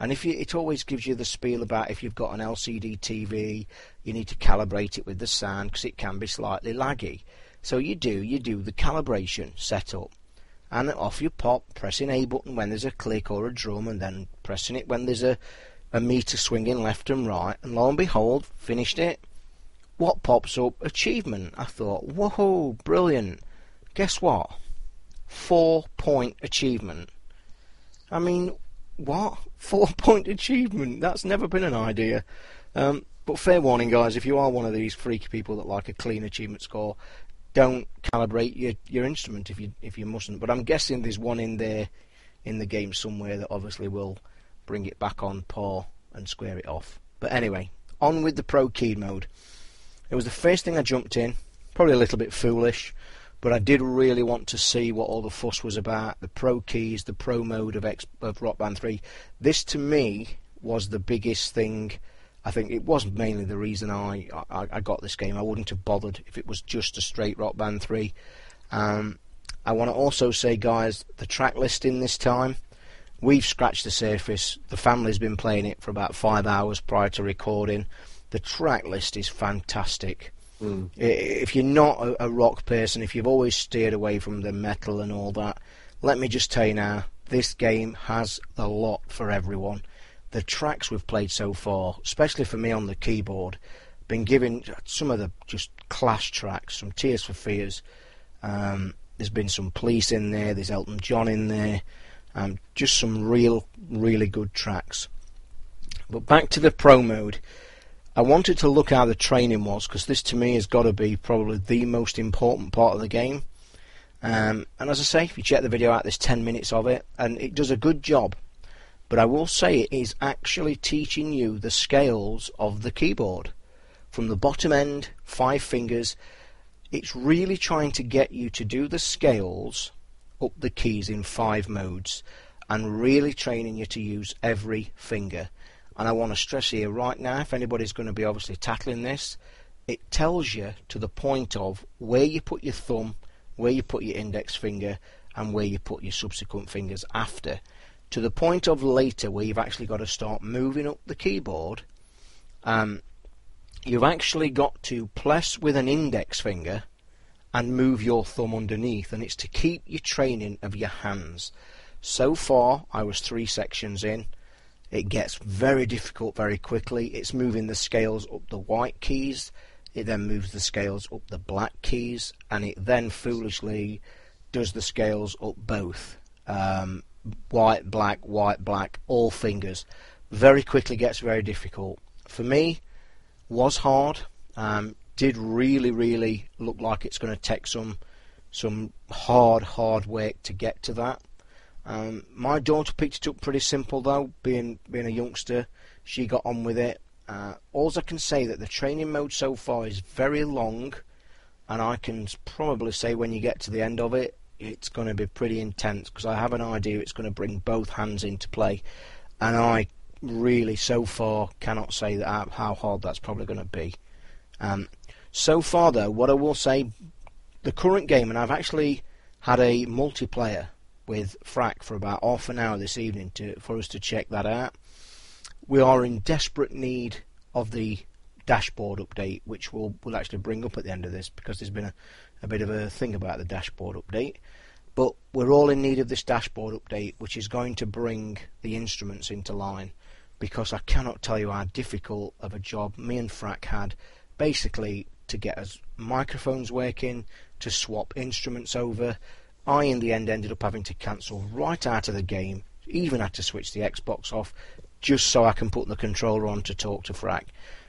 And if you, it always gives you the spiel about if you've got an LCD TV, you need to calibrate it with the sound because it can be slightly laggy. So you do, you do the calibration setup, and off you pop, pressing A button when there's a click or a drum, and then pressing it when there's a, a meter swinging left and right, and lo and behold, finished it. What pops up? Achievement. I thought, whoa, brilliant. Guess what? Four point achievement. I mean, what? Four point achievement? That's never been an idea. Um, but fair warning, guys, if you are one of these freaky people that like a clean achievement score, don't calibrate your, your instrument if you if you mustn't. But I'm guessing there's one in there in the game somewhere that obviously will bring it back on par and square it off. But anyway, on with the pro key mode. It was the first thing I jumped in, probably a little bit foolish but I did really want to see what all the fuss was about. The pro keys, the pro mode of, X, of Rock Band 3. This to me was the biggest thing. I think it was mainly the reason I, I, I got this game. I wouldn't have bothered if it was just a straight Rock Band 3. Um, I want to also say, guys, the track listing this time, we've scratched the surface. The family's been playing it for about five hours prior to recording. The track list is fantastic. Mm. If you're not a, a, rock person, if you've always steered away from the metal and all that, let me just tell you now, this game has a lot for everyone. The tracks we've played so far, especially for me on the keyboard, been given some of the just clash tracks, some Tears for Fears. Um, there's been some Police in there, there's Elton John in there, um, just some real, really good tracks. But back to the pro mode. I wanted to look how the training was because this to me has got to be probably the most important part of the game. Um, and as I say, if you check the video out, there's 10 minutes of it, and it does a good job. But I will say it is actually teaching you the scales of the keyboard. From the bottom end, five fingers, it's really trying to get you to do the scales up the keys in five modes and really training you to use every finger. And I want to stress here right now, if anybody's going to be obviously tackling this, it tells you to the point of where you put your thumb, where you put your index finger, and where you put your subsequent fingers after. To the point of later where you've actually got to start moving up the keyboard Um, you've actually got to press with an index finger and move your thumb underneath, and it's to keep your training of your hands. So far, I was three sections in. It gets very difficult very quickly. It's moving the scales up the white keys. It then moves the scales up the black keys, and it then foolishly does the scales up both. Um, white, black, white, black, all fingers. Very quickly gets very difficult. For me, was hard. Um, did really, really look like it's going to take some some hard, hard work to get to that. Um, my daughter picked it up pretty simple though, being being a youngster. She got on with it. Uh, all I can say that the training mode so far is very long, and I can probably say when you get to the end of it, it's going to be pretty intense because I have an idea it's going to bring both hands into play, and I really so far cannot say that how hard that's probably going to be. Um, so far though, what I will say, the current game, and I've actually had a multiplayer with Frack for about half an hour this evening to for us to check that out. We are in desperate need of the dashboard update, which we'll, we'll actually bring up at the end of this because there's been a, a bit of a thing about the dashboard update. But we're all in need of this dashboard update, which is going to bring the instruments into line because I cannot tell you how difficult of a job me and Frack had basically to get us microphones working, to swap instruments over, I, in the end, ended up having to cancel right out of the game, even had to switch the Xbox off, just so I can put the controller on to talk to Frack.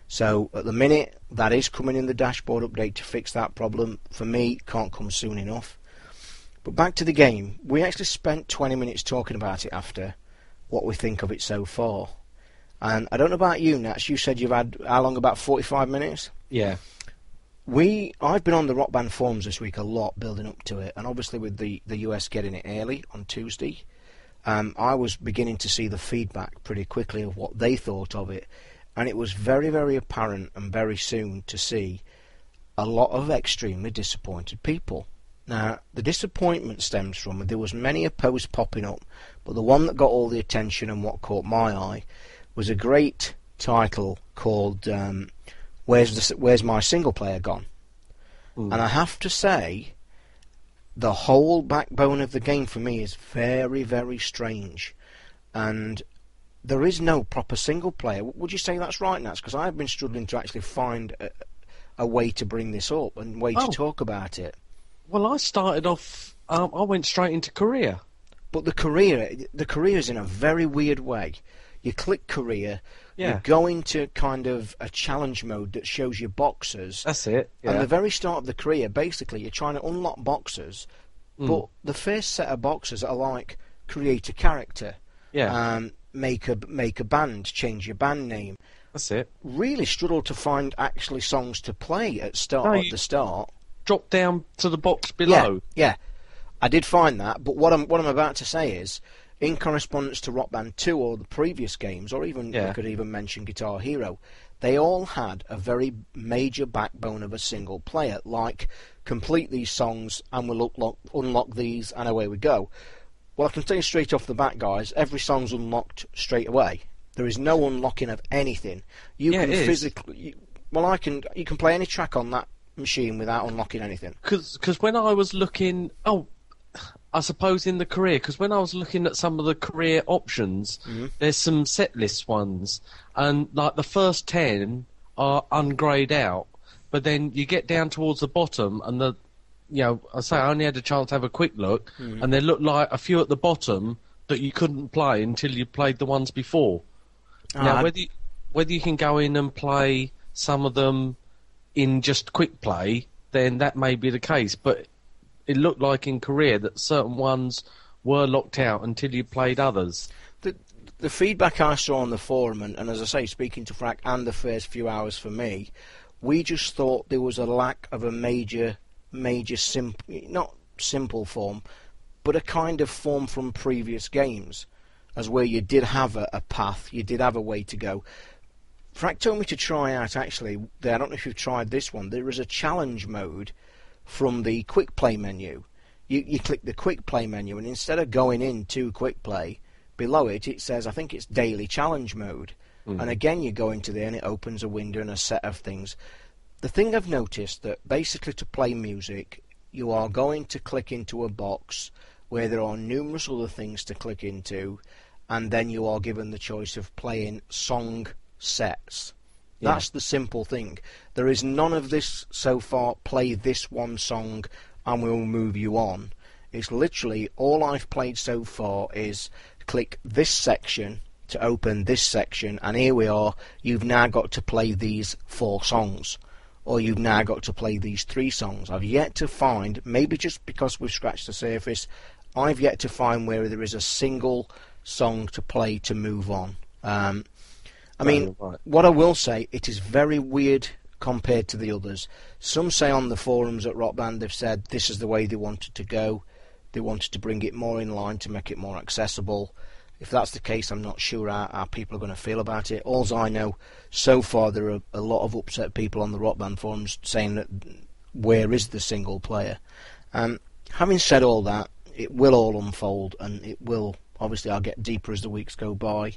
So at the minute, that is coming in the dashboard update to fix that problem. For me, can't come soon enough. But back to the game. We actually spent 20 minutes talking about it after, what we think of it so far. And I don't know about you, Nats. You said you've had how long? About 45 minutes. Yeah we I've been on the Rock Band forums this week a lot, building up to it, and obviously with the the US getting it early on Tuesday, um, I was beginning to see the feedback pretty quickly of what they thought of it, and it was very very apparent and very soon to see a lot of extremely disappointed people. Now the disappointment stems from there was many a post popping up, but the one that got all the attention and what caught my eye was a great title called. Um, where's the, where's my single player gone? Mm. And I have to say, the whole backbone of the game for me is very, very strange, and there is no proper single player. Would you say that's right, Nats? Because I've been struggling to actually find a, a way to bring this up and way oh. to talk about it. Well, I started off. Um, I went straight into career. But the career, the career is in a very weird way. You click career, yeah. You go into kind of a challenge mode that shows you boxes. That's it. Yeah. At the very start of the career, basically, you're trying to unlock boxes, mm. but the first set of boxes are like create a character, yeah, um, make a make a band, change your band name. That's it. Really struggled to find actually songs to play at start no, at the start. Drop down to the box below. Yeah, yeah, I did find that. But what I'm what I'm about to say is in correspondence to Rock Band 2 or the previous games, or even yeah. I could even mention Guitar Hero, they all had a very major backbone of a single player, like complete these songs and we'll unlock, unlock these and away we go. Well, I can tell you straight off the bat, guys, every song's unlocked straight away. There is no unlocking of anything. You yeah, can physically. You, well, I can. You can play any track on that machine without unlocking anything. Because when I was looking, oh, I suppose in the career because when I was looking at some of the career options, mm-hmm. there's some set list ones, and like the first ten are ungrayed out, but then you get down towards the bottom, and the you know I say I only had a chance to have a quick look, mm-hmm. and there looked like a few at the bottom that you couldn't play until you played the ones before. Oh, now whether you, whether you can go in and play some of them in just quick play, then that may be the case, but it looked like in Korea that certain ones were locked out until you played others. The the feedback I saw on the forum, and, and as I say, speaking to Frack and the first few hours for me, we just thought there was a lack of a major, major simple, not simple form, but a kind of form from previous games, as where you did have a, a path, you did have a way to go. Frack told me to try out actually. I don't know if you've tried this one. There is a challenge mode from the quick play menu. You, you click the quick play menu, and instead of going into quick play, below it it says I think it's daily challenge mode, And hmm. again, you go into there and it opens a window and a set of things. The thing I've noticed that basically to play music, you are going to click into a box where there are numerous other things to click into, and then you are given the choice of playing song sets. Yeah. That's the simple thing. There is none of this so far. Play this one song, and we'll move you on. It's literally all I've played so far is click this section to open this section, and here we are. You've now got to play these four songs, or you've now got to play these three songs. I've yet to find, maybe just because we've scratched the surface, I've yet to find where there is a single song to play to move on. Um, I mean, right. what I will say, it is very weird compared to the others. Some say on the forums at Rock Band they've said this is the way they wanted to go. They wanted to bring it more in line to make it more accessible. If that's the case, I'm not sure how, how people are going to feel about it. Alls I know, so far there are a lot of upset people on the Rock Band forums saying that where is the single player? Um, having said all that, it will all unfold, and it will. Obviously, I'll get deeper as the weeks go by.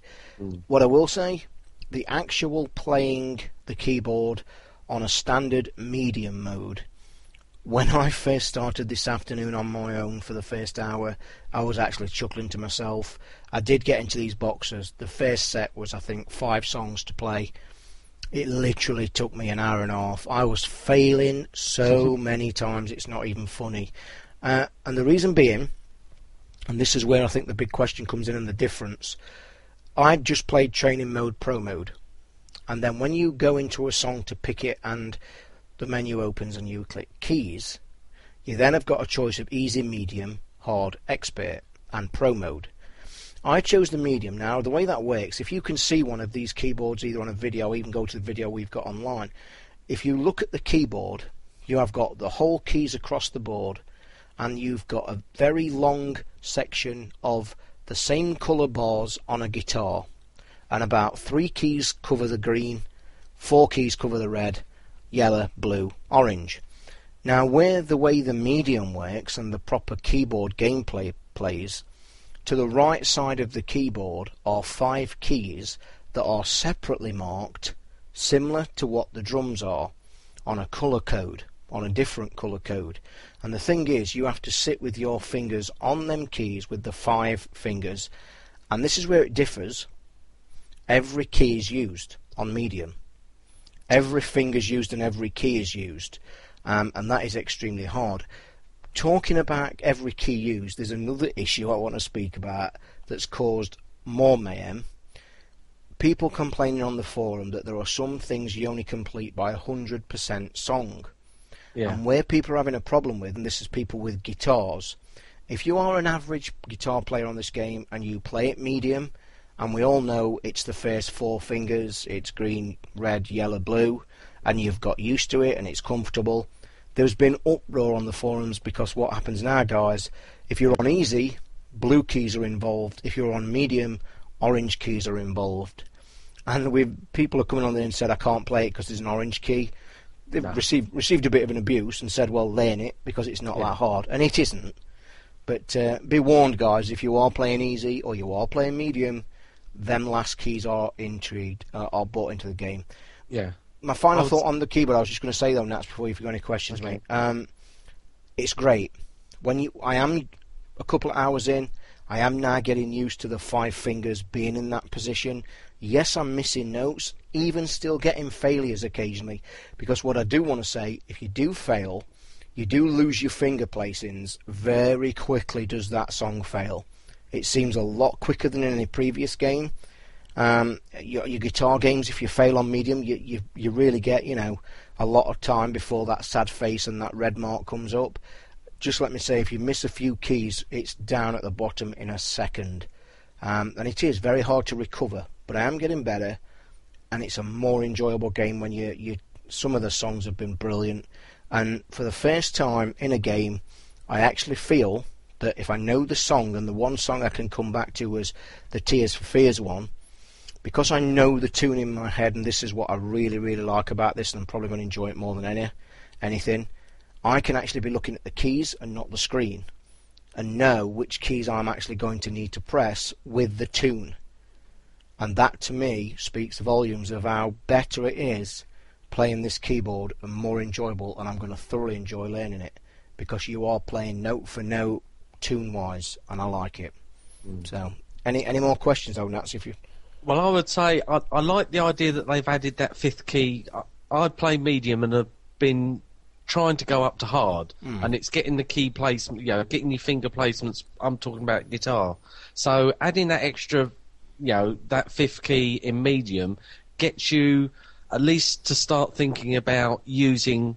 What I will say, the actual playing the keyboard on a standard medium mode. When I first started this afternoon on my own for the first hour, I was actually chuckling to myself. I did get into these boxes. The first set was, I think, five songs to play. It literally took me an hour and a half. I was failing so many times, it's not even funny. Uh, and the reason being, and this is where I think the big question comes in and the difference, I'd just played training mode, pro mode. And then when you go into a song to pick it and the menu opens and you click keys, you then have got a choice of easy, medium, hard, expert, and pro mode. I chose the medium. Now, the way that works, if you can see one of these keyboards either on a video or even go to the video we've got online, if you look at the keyboard, you have got the whole keys across the board, and you've got a very long section of the same colour bars on a guitar, and about three keys cover the green, four keys cover the red, yellow, blue, orange. Now, where the way the medium works and the proper keyboard gameplay plays, to the right side of the keyboard are five keys that are separately marked, similar to what the drums are, on a colour code, on a different colour code. And the thing is, you have to sit with your fingers on them keys with the five fingers, and this is where it differs. Every key is used on medium. Every finger is used and every key is used, um, and that is extremely hard talking about every key used, there's another issue I want to speak about that's caused more mayhem. People complaining on the forum that there are some things you only complete by 100% song. Yeah. And where people are having a problem with, and this is people with guitars, if you are an average guitar player on this game and you play it medium, and we all know it's the first four fingers, it's green, red, yellow, blue, and you've got used to it and it's comfortable, there's been uproar on the forums because what happens now, guys, if you're on easy, blue keys are involved. If you're on medium, orange keys are involved. And we've people are coming on there and said I can't play it because there's an orange key. They've No. received received a bit of an abuse and said, well, learn it because it's not Yeah. that hard, and it isn't. But uh, be warned, guys, if you are playing easy or you are playing medium, them last keys are intrigued, uh, are brought into the game Yeah. my final was- thought on the keyboard, I was just going to say though, Nats, before you've got any questions, Okay. mate. Um, it's great when you. I am a couple of hours in. I am now getting used to the five fingers being in that position. Yes, I'm missing notes, even still getting failures occasionally. Because what I do want to say, if you do fail, you do lose your finger placings very quickly. Does that song fail? It seems a lot quicker than in any previous game. Um, your, your guitar games, if you fail on medium, you, you you really get you know a lot of time before that sad face and that red mark comes up. Just let me say, if you miss a few keys, it's down at the bottom in a second, um, and it is very hard to recover. But I am getting better, and it's a more enjoyable game when you you. Some of the songs have been brilliant, and for the first time in a game, I actually feel that if I know the song and the one song I can come back to was the Tears for Fears one, because I know the tune in my head, and this is what I really, really like about this, and I'm probably going to enjoy it more than any anything. I can actually be looking at the keys and not the screen, and know which keys I'm actually going to need to press with the tune. And that to me speaks volumes of how better it is playing this keyboard and more enjoyable, and I'm going to thoroughly enjoy learning it because you are playing note for note, tune wise, and I like it. Hmm. So, any any more questions on that? If you Well, I would say I, I like the idea that they've added that fifth key. I, I play medium and have been trying to go up to hard, hmm. and it's getting the key placement, you know, getting your finger placements. I'm talking about guitar. So adding that extra, you know, that fifth key in medium gets you at least to start thinking about using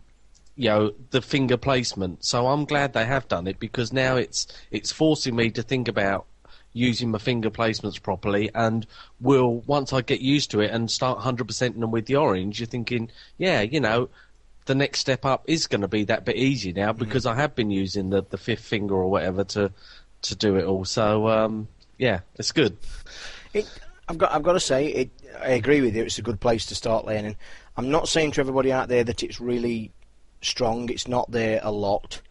you know the finger placement. So I'm glad they have done it because now it's it's forcing me to think about using my finger placements properly and will once I get used to it and start 100% them with the orange you're thinking yeah you know the next step up is going to be that bit easier now because I have been using the, the fifth finger or whatever to to do it all. So um, yeah it's good It, I've got, I've got to say, it, I agree with you. It's a good place to start learning. I'm not saying to everybody out there that it's really strong. It's not there a lot.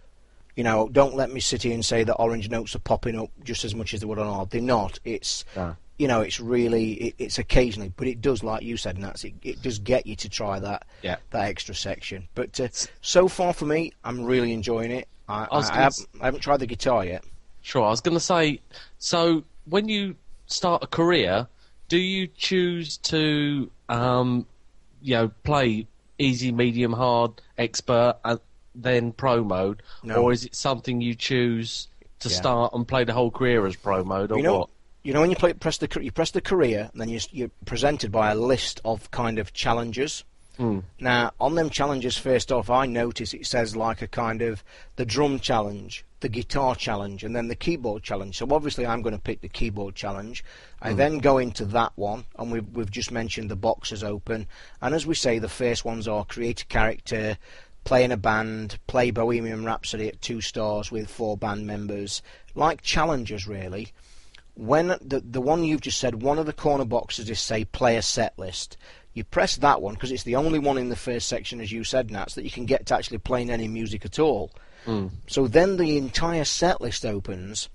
You know, don't let me sit here and say that orange notes are popping up just as much as they would on hard. They're not. It's, Ah. you know, it's really, it, it's occasionally, but it does, like you said, Nats, it, it does get you to try that, Yeah. that extra section. But uh, so far for me, I'm really enjoying it. I, I I, I, haven't, I haven't tried the guitar yet. Sure. I was going to say, so when you start a career, do you choose to, um, you know, play easy, medium, hard, expert, and then pro mode, No. or is it something you choose to Yeah. start and play the whole career as pro mode, or you know, what? you know when you play, press the you press the career, and then you, you're presented by a list of kind of challenges. Hmm. Now, on them challenges, first off, I notice it says like a kind of the drum challenge, the guitar challenge, and then the keyboard challenge. So obviously, I'm going to pick the keyboard challenge. I then go into that one, and we've we've just mentioned the boxes open. And as we say, the first ones are create a character, play in a band, play Bohemian Rhapsody at two stars with four band members, like challenges really when the the one you've just said, one of the corner boxes is say play a set list. You press that one because it's the only one in the first section, as you said, Nats, that you can get to actually playing any music at all. So then the entire set list opens,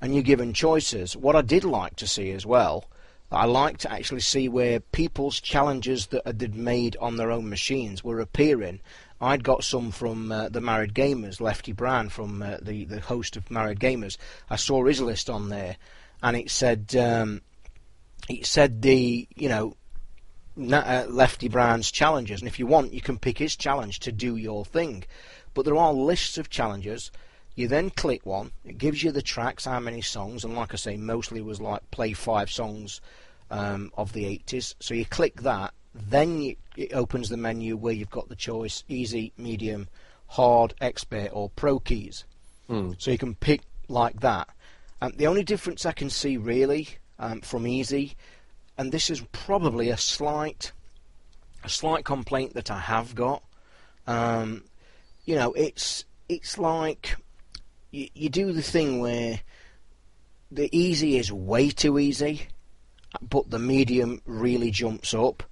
and you're given choices. What I did like to see as well, I like to actually see where people's challenges that they'd made on their own machines were appearing. I'd got some from uh, the Married Gamers, Lefty Brown from uh, the the host of Married Gamers. I saw his list on there, and it said um, it said the you know Lefty Brown's challenges, and if you want, you can pick his challenge to do your thing. But there are lists of challenges. You then click one. It gives you the tracks, how many songs, and like I say, mostly was like play five songs um, of the 80s. So you click that. Then you, it opens the menu where you've got the choice: easy, medium, hard, expert, or pro keys. So you can pick like that. Um, the only difference I can see really um, from easy, and this is probably a slight, a slight complaint that I have got. Um, you know, it's it's like you, you do the thing where the easy is way too easy, but the medium really jumps up.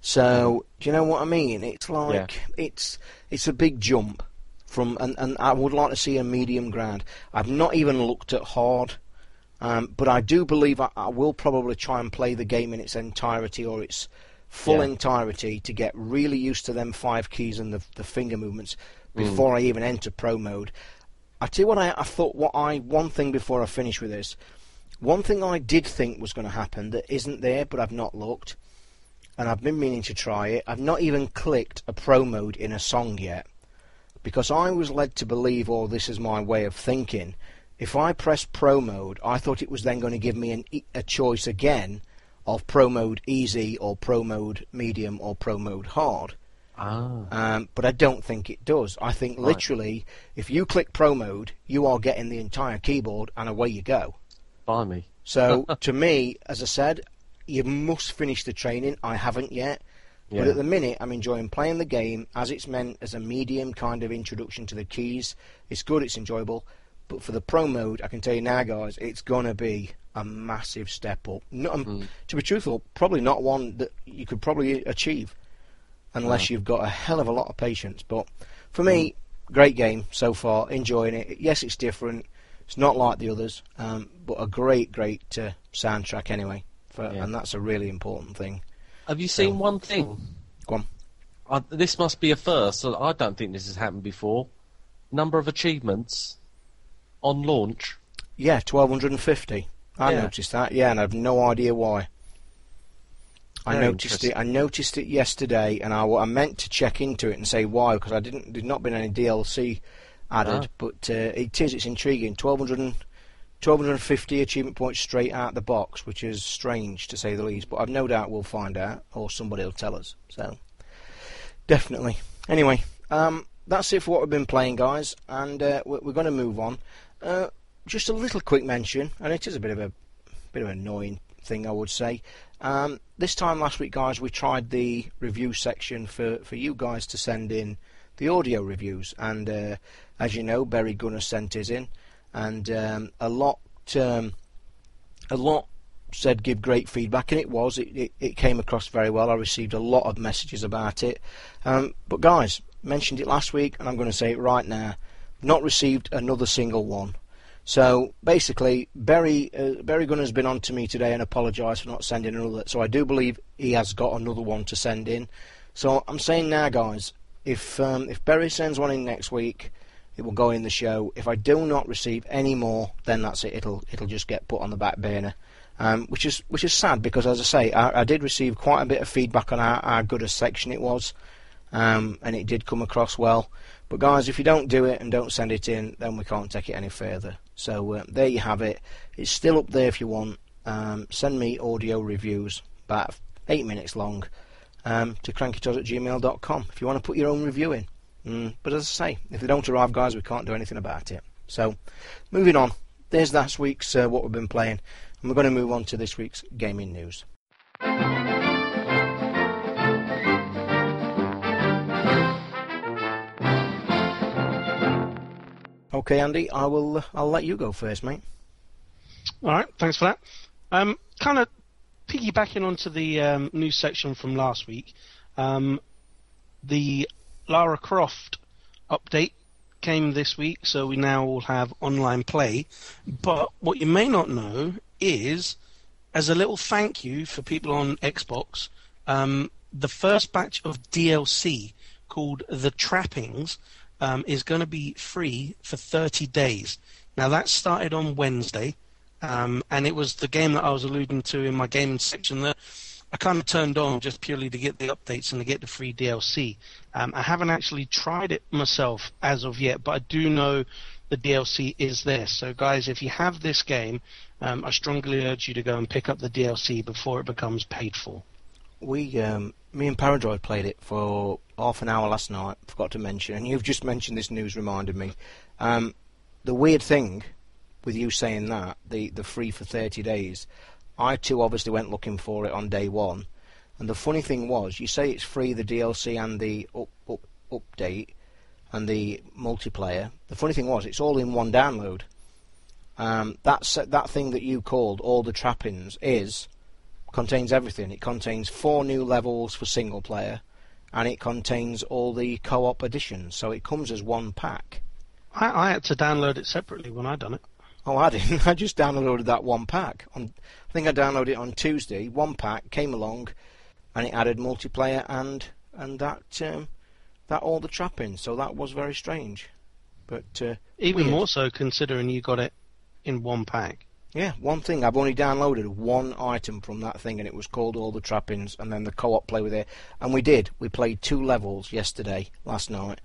So do you know what I mean? It's like it's it's a big jump from, and, and I would like to see a medium ground. I've not even looked at hard, um, but I do believe I, I will probably try and play the game in its entirety or its full Yeah. entirety to get really used to them five keys and the, the finger movements before I even enter pro mode. I tell you what, I, I thought what I one thing before I finish with this. One thing I did think was going to happen that isn't there, but I've not looked, and I've been meaning to try it. I've not even clicked a pro mode in a song yet, because I was led to believe, or this is my way of thinking, if I press pro mode, I thought it was then going to give me an, a choice again of pro mode easy or pro mode medium or pro mode hard. Ah, Um, but I don't think it does. I think Right. literally, if you click Pro Mode, you are getting the entire keyboard, and away you go. buy me. So to me, as I said, you must finish the training. I haven't yet, but at the minute, I'm enjoying playing the game as it's meant as a medium kind of introduction to the keys. It's good, it's enjoyable. But for the Pro Mode, I can tell you now, guys, it's gonna be a massive step up. Not, um, To be truthful, probably not one that you could probably achieve unless you've got a hell of a lot of patience. But for me, great game so far. Enjoying it. Yes, it's different. It's not like the others, um, but a great, great uh, soundtrack anyway. for, Yeah. and that's a really important thing. Have you seen one thing? Go on. I, this must be a first. I don't think this has happened before. Number of achievements on launch. Yeah, twelve hundred and fifty. I Yeah. noticed that. Yeah, and I've no idea why. I Very noticed it. I noticed it yesterday, and I, I meant to check into it and say why because I didn't. There's not been any DLC added, Ah. but uh, it is. It's intriguing. 1200 and, 1250 achievement points straight out the box, which is strange to say the least. But I've no doubt we'll find out, or somebody will tell us. So definitely. Anyway, um, that's it for what we've been playing, guys, and uh, we're, we're going to move on. Uh, just a little quick mention, and it is a bit of a bit of an annoying thing, I would say. Um, this time last week, guys, we tried the review section for, for you guys to send in the audio reviews, and uh, as you know, Barry Gunner sent his in, and um, a lot um, a lot said give great feedback, and it was. It, it, it came across very well. I received a lot of messages about it. Um, but guys, mentioned it last week, and I'm going to say it right now. Not received another single one. So basically, Barry uh, Gunner's been on to me today and apologised for not sending another. So I do believe he has got another one to send in. So I'm saying now, guys, if um, if Barry sends one in next week, it will go in the show. If I do not receive any more, then that's it. It'll it'll just get put on the back burner, um, which is which is sad because, as I say, I, I did receive quite a bit of feedback on how, how good a section it was, um, and it did come across well. But guys, if you don't do it and don't send it in, then we can't take it any further. So uh, there you have it. It's still up there if you want. Um, send me audio reviews, about eight minutes long, um, to crankytoes at gmail.com if you want to put your own review in. Mm, but as I say, if they don't arrive, guys, we can't do anything about it. So, moving on. There's last week's uh, what we've been playing, and we're going to move on to this week's gaming news. Okay, Andy, I will. I'll let you go first, mate. All right, thanks for that. Um, kind of piggybacking onto the um, news section from last week, um, the Lara Croft update came this week, so we now all have online play. But what you may not know is, as a little thank you for people on Xbox, um, the first batch of DLC called The Trappings um, is going to be free for 30 days. Now, that started on Wednesday. Um, and it was the game that I was alluding to in my gaming section that I kind of turned on just purely to get the updates and to get the free DLC. Um, I haven't actually tried it myself as of yet, but I do know the DLC is there. So, guys, if you have this game, um, I strongly urge you to go and pick up the DLC before it becomes paid for. We, um, me and Paradroid played it for half an hour last night. Forgot to mention, and you've just mentioned this news reminded me. Um, the weird thing with you saying that the the free for 30 days, I too obviously went looking for it on day one, and the funny thing was, you say it's free the DLC and the up, up, update and the multiplayer. The funny thing was, it's all in one download. Um, that thing that you called all the trappings is contains everything. It contains four new levels for single player, and it contains all the co-op additions. So it comes as one pack. I, I had to download it separately when I done it. Oh, I didn't. I just downloaded that one pack. On, I think I downloaded it on Tuesday. One pack came along, and it added multiplayer and and that um, that all the trappings. So that was very strange. But uh, Even weird. more so considering you got it in one pack. Yeah, one thing. I've only downloaded one item from that thing, and it was called All the Trappings, and then the co-op play with it. And we did. We played two levels yesterday, last night,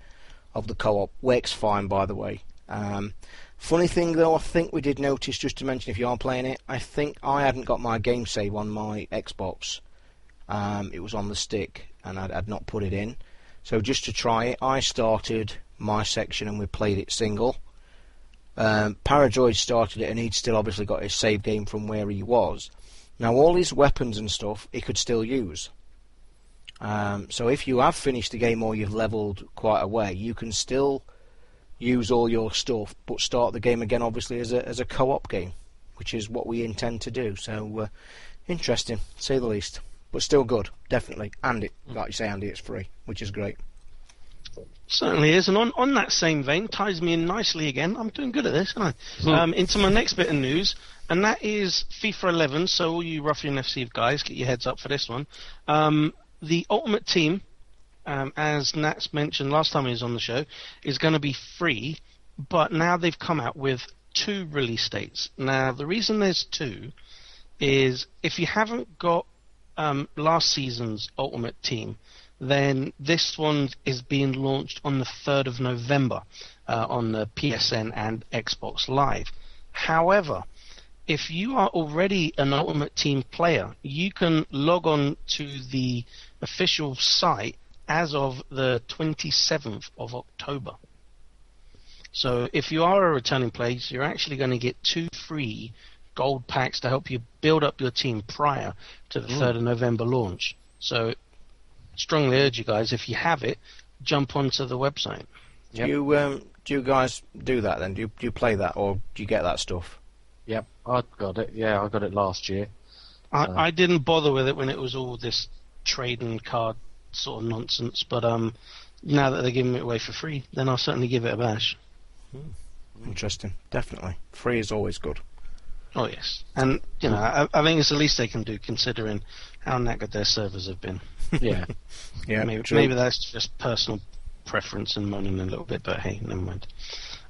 of the co-op. Works fine, by the way. Um, funny thing, though, I think we did notice, just to mention if you are playing it, I think I hadn't got my game save on my Xbox. Um, it was on the stick, and I'd, I'd not put it in. So just to try it, I started my section, and we played it single. Um, Paradroid started it, and he'd still obviously got his save game from where he was. Now, all his weapons and stuff he could still use. Um, so if you have finished the game or you've leveled quite a way, you can still use all your stuff, but start the game again, obviously as a as a co-op game, which is what we intend to do. So uh, interesting, say the least, but still good, definitely. And it, like you say, Andy, it's free, which is great. Certainly is, and on, on that same vein, ties me in nicely again. I'm doing good at this, aren't I? Um, into my next bit of news, and that is FIFA 11. So all you Ruffian FC guys, get your heads up for this one. Um, the Ultimate Team, um, as Nats mentioned last time he was on the show, is going to be free, but now they've come out with two release dates. Now the reason there's two is if you haven't got um, last season's Ultimate Team, then this one is being launched on the 3rd of November uh, on the PSN and Xbox Live. However, if you are already an Ultimate Team player, you can log on to the official site as of the 27th of October. So if you are a returning player, you're actually going to get two free gold packs to help you build up your team prior to the 3rd of November launch. So strongly urge you guys, if you have it, jump onto the website. Do you um, do you guys do that then? Do you do you play that or do you get that stuff? Yep, I got it. Yeah, I got it last year. I, Uh. I didn't bother with it when it was all this trading card sort of nonsense, but um, now that they're giving it away for free, then I'll certainly give it a bash. Interesting. Definitely. Free is always good. Oh yes, and you know I, I think it's the least they can do considering how knackered their servers have been. Yeah. Yeah. maybe, maybe that's just personal preference and moaning a little bit, but hey, never mind.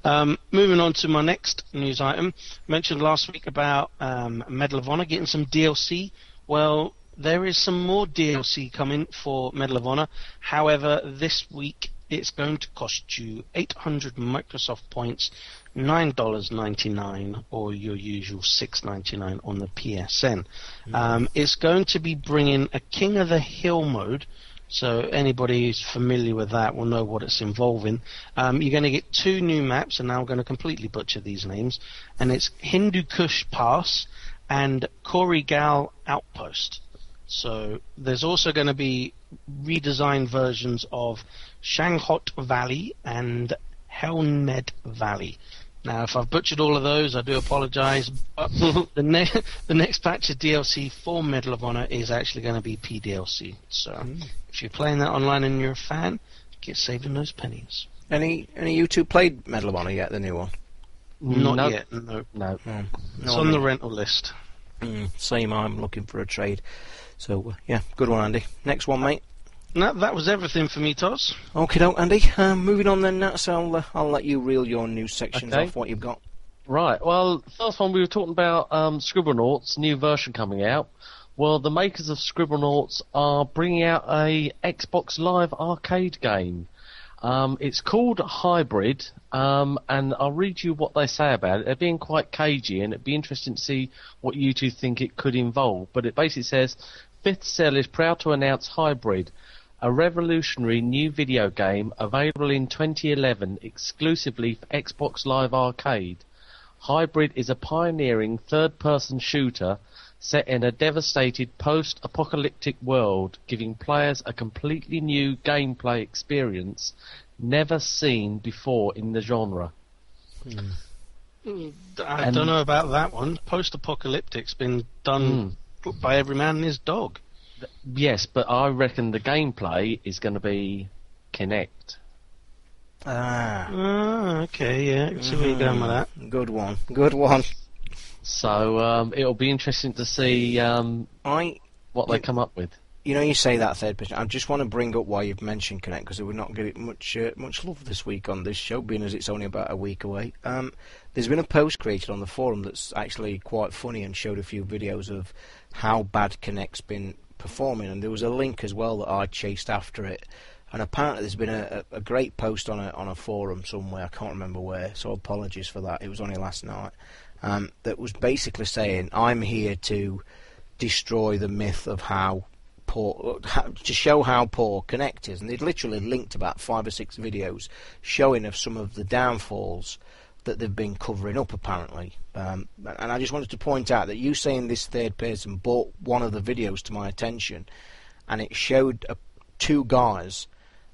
Um, moving on to my next news item. Mentioned last week about um, Medal of Honor getting some DLC. Well, there is some more DLC coming for Medal of Honor. However, this week it's going to cost you 800 Microsoft points, $9.99, or your usual $6.99 on the PSN. Um, it's going to be bringing a King of the Hill mode. So anybody who's familiar with that will know what it's involving. Um, you're going to get two new maps, and now I'm going to completely butcher these names. And it's Hindu Kush Pass and Korigal Outpost. So there's also going to be redesigned versions of Shanghot Valley and Helmed Valley. Now, if I've butchered all of those, I do apologise. But the, ne- the next batch of DLC for Medal of Honor is actually going to be PDLC. So if you're playing that online and you're a fan, get saving those pennies. Any any you two played Medal of Honor yet? The new one. Not No. yet, no. No. no. It's No, on I the rental list. Mm, same. I'm looking for a trade. So uh, yeah, good one, Andy. Next one, mate. No, that was everything for me, Toz. Okay, doke, Andy. Um, moving on then, Nats. I'll uh, I'll let you reel your news sections Okay. off. What you've got. Right. Well, first one we were talking about um, Scribblenauts new version coming out. Well, the makers of Scribblenauts are bringing out a Xbox Live arcade game. Um, it's called Hybrid, um, and I'll read you what they say about it. They're being quite cagey, and it'd be interesting to see what you two think it could involve. But it basically says, Fifth Cell is proud to announce Hybrid, a revolutionary new video game available in 2011 exclusively for Xbox Live Arcade. Hybrid is a pioneering third person shooter set in a devastated post apocalyptic world, giving players a completely new gameplay experience never seen before in the genre. Hmm. I And- don't know about that one. Post-apocalyptic's been done hmm. by every man and his dog. Yes, but I reckon the gameplay is going to be Kinect. Ah, Ah, okay, yeah. I can see where you're going with that. good one. Good one. So um, it'll be interesting to see um, I what they You- come up with. You know, you say that third person. I just want to bring up why you've mentioned Kinect because we're not getting much uh, much love this week on this show, being as it's only about a week away. Um, there's been a post created on the forum that's actually quite funny and showed a few videos of how bad Kinect's been performing, and there was a link as well that I chased after it. And apparently, there's been a, a great post on a on a forum somewhere. I can't remember where, so apologies for that. It was only last night. Um, that was basically saying, "I'm here to destroy the myth of how poor to show how poor Kinect is, and they'd literally linked about five or six videos showing of some of the downfalls that they've been covering up apparently. Um, and I just wanted to point out that you saying this third person brought one of the videos to my attention, and it showed uh, two guys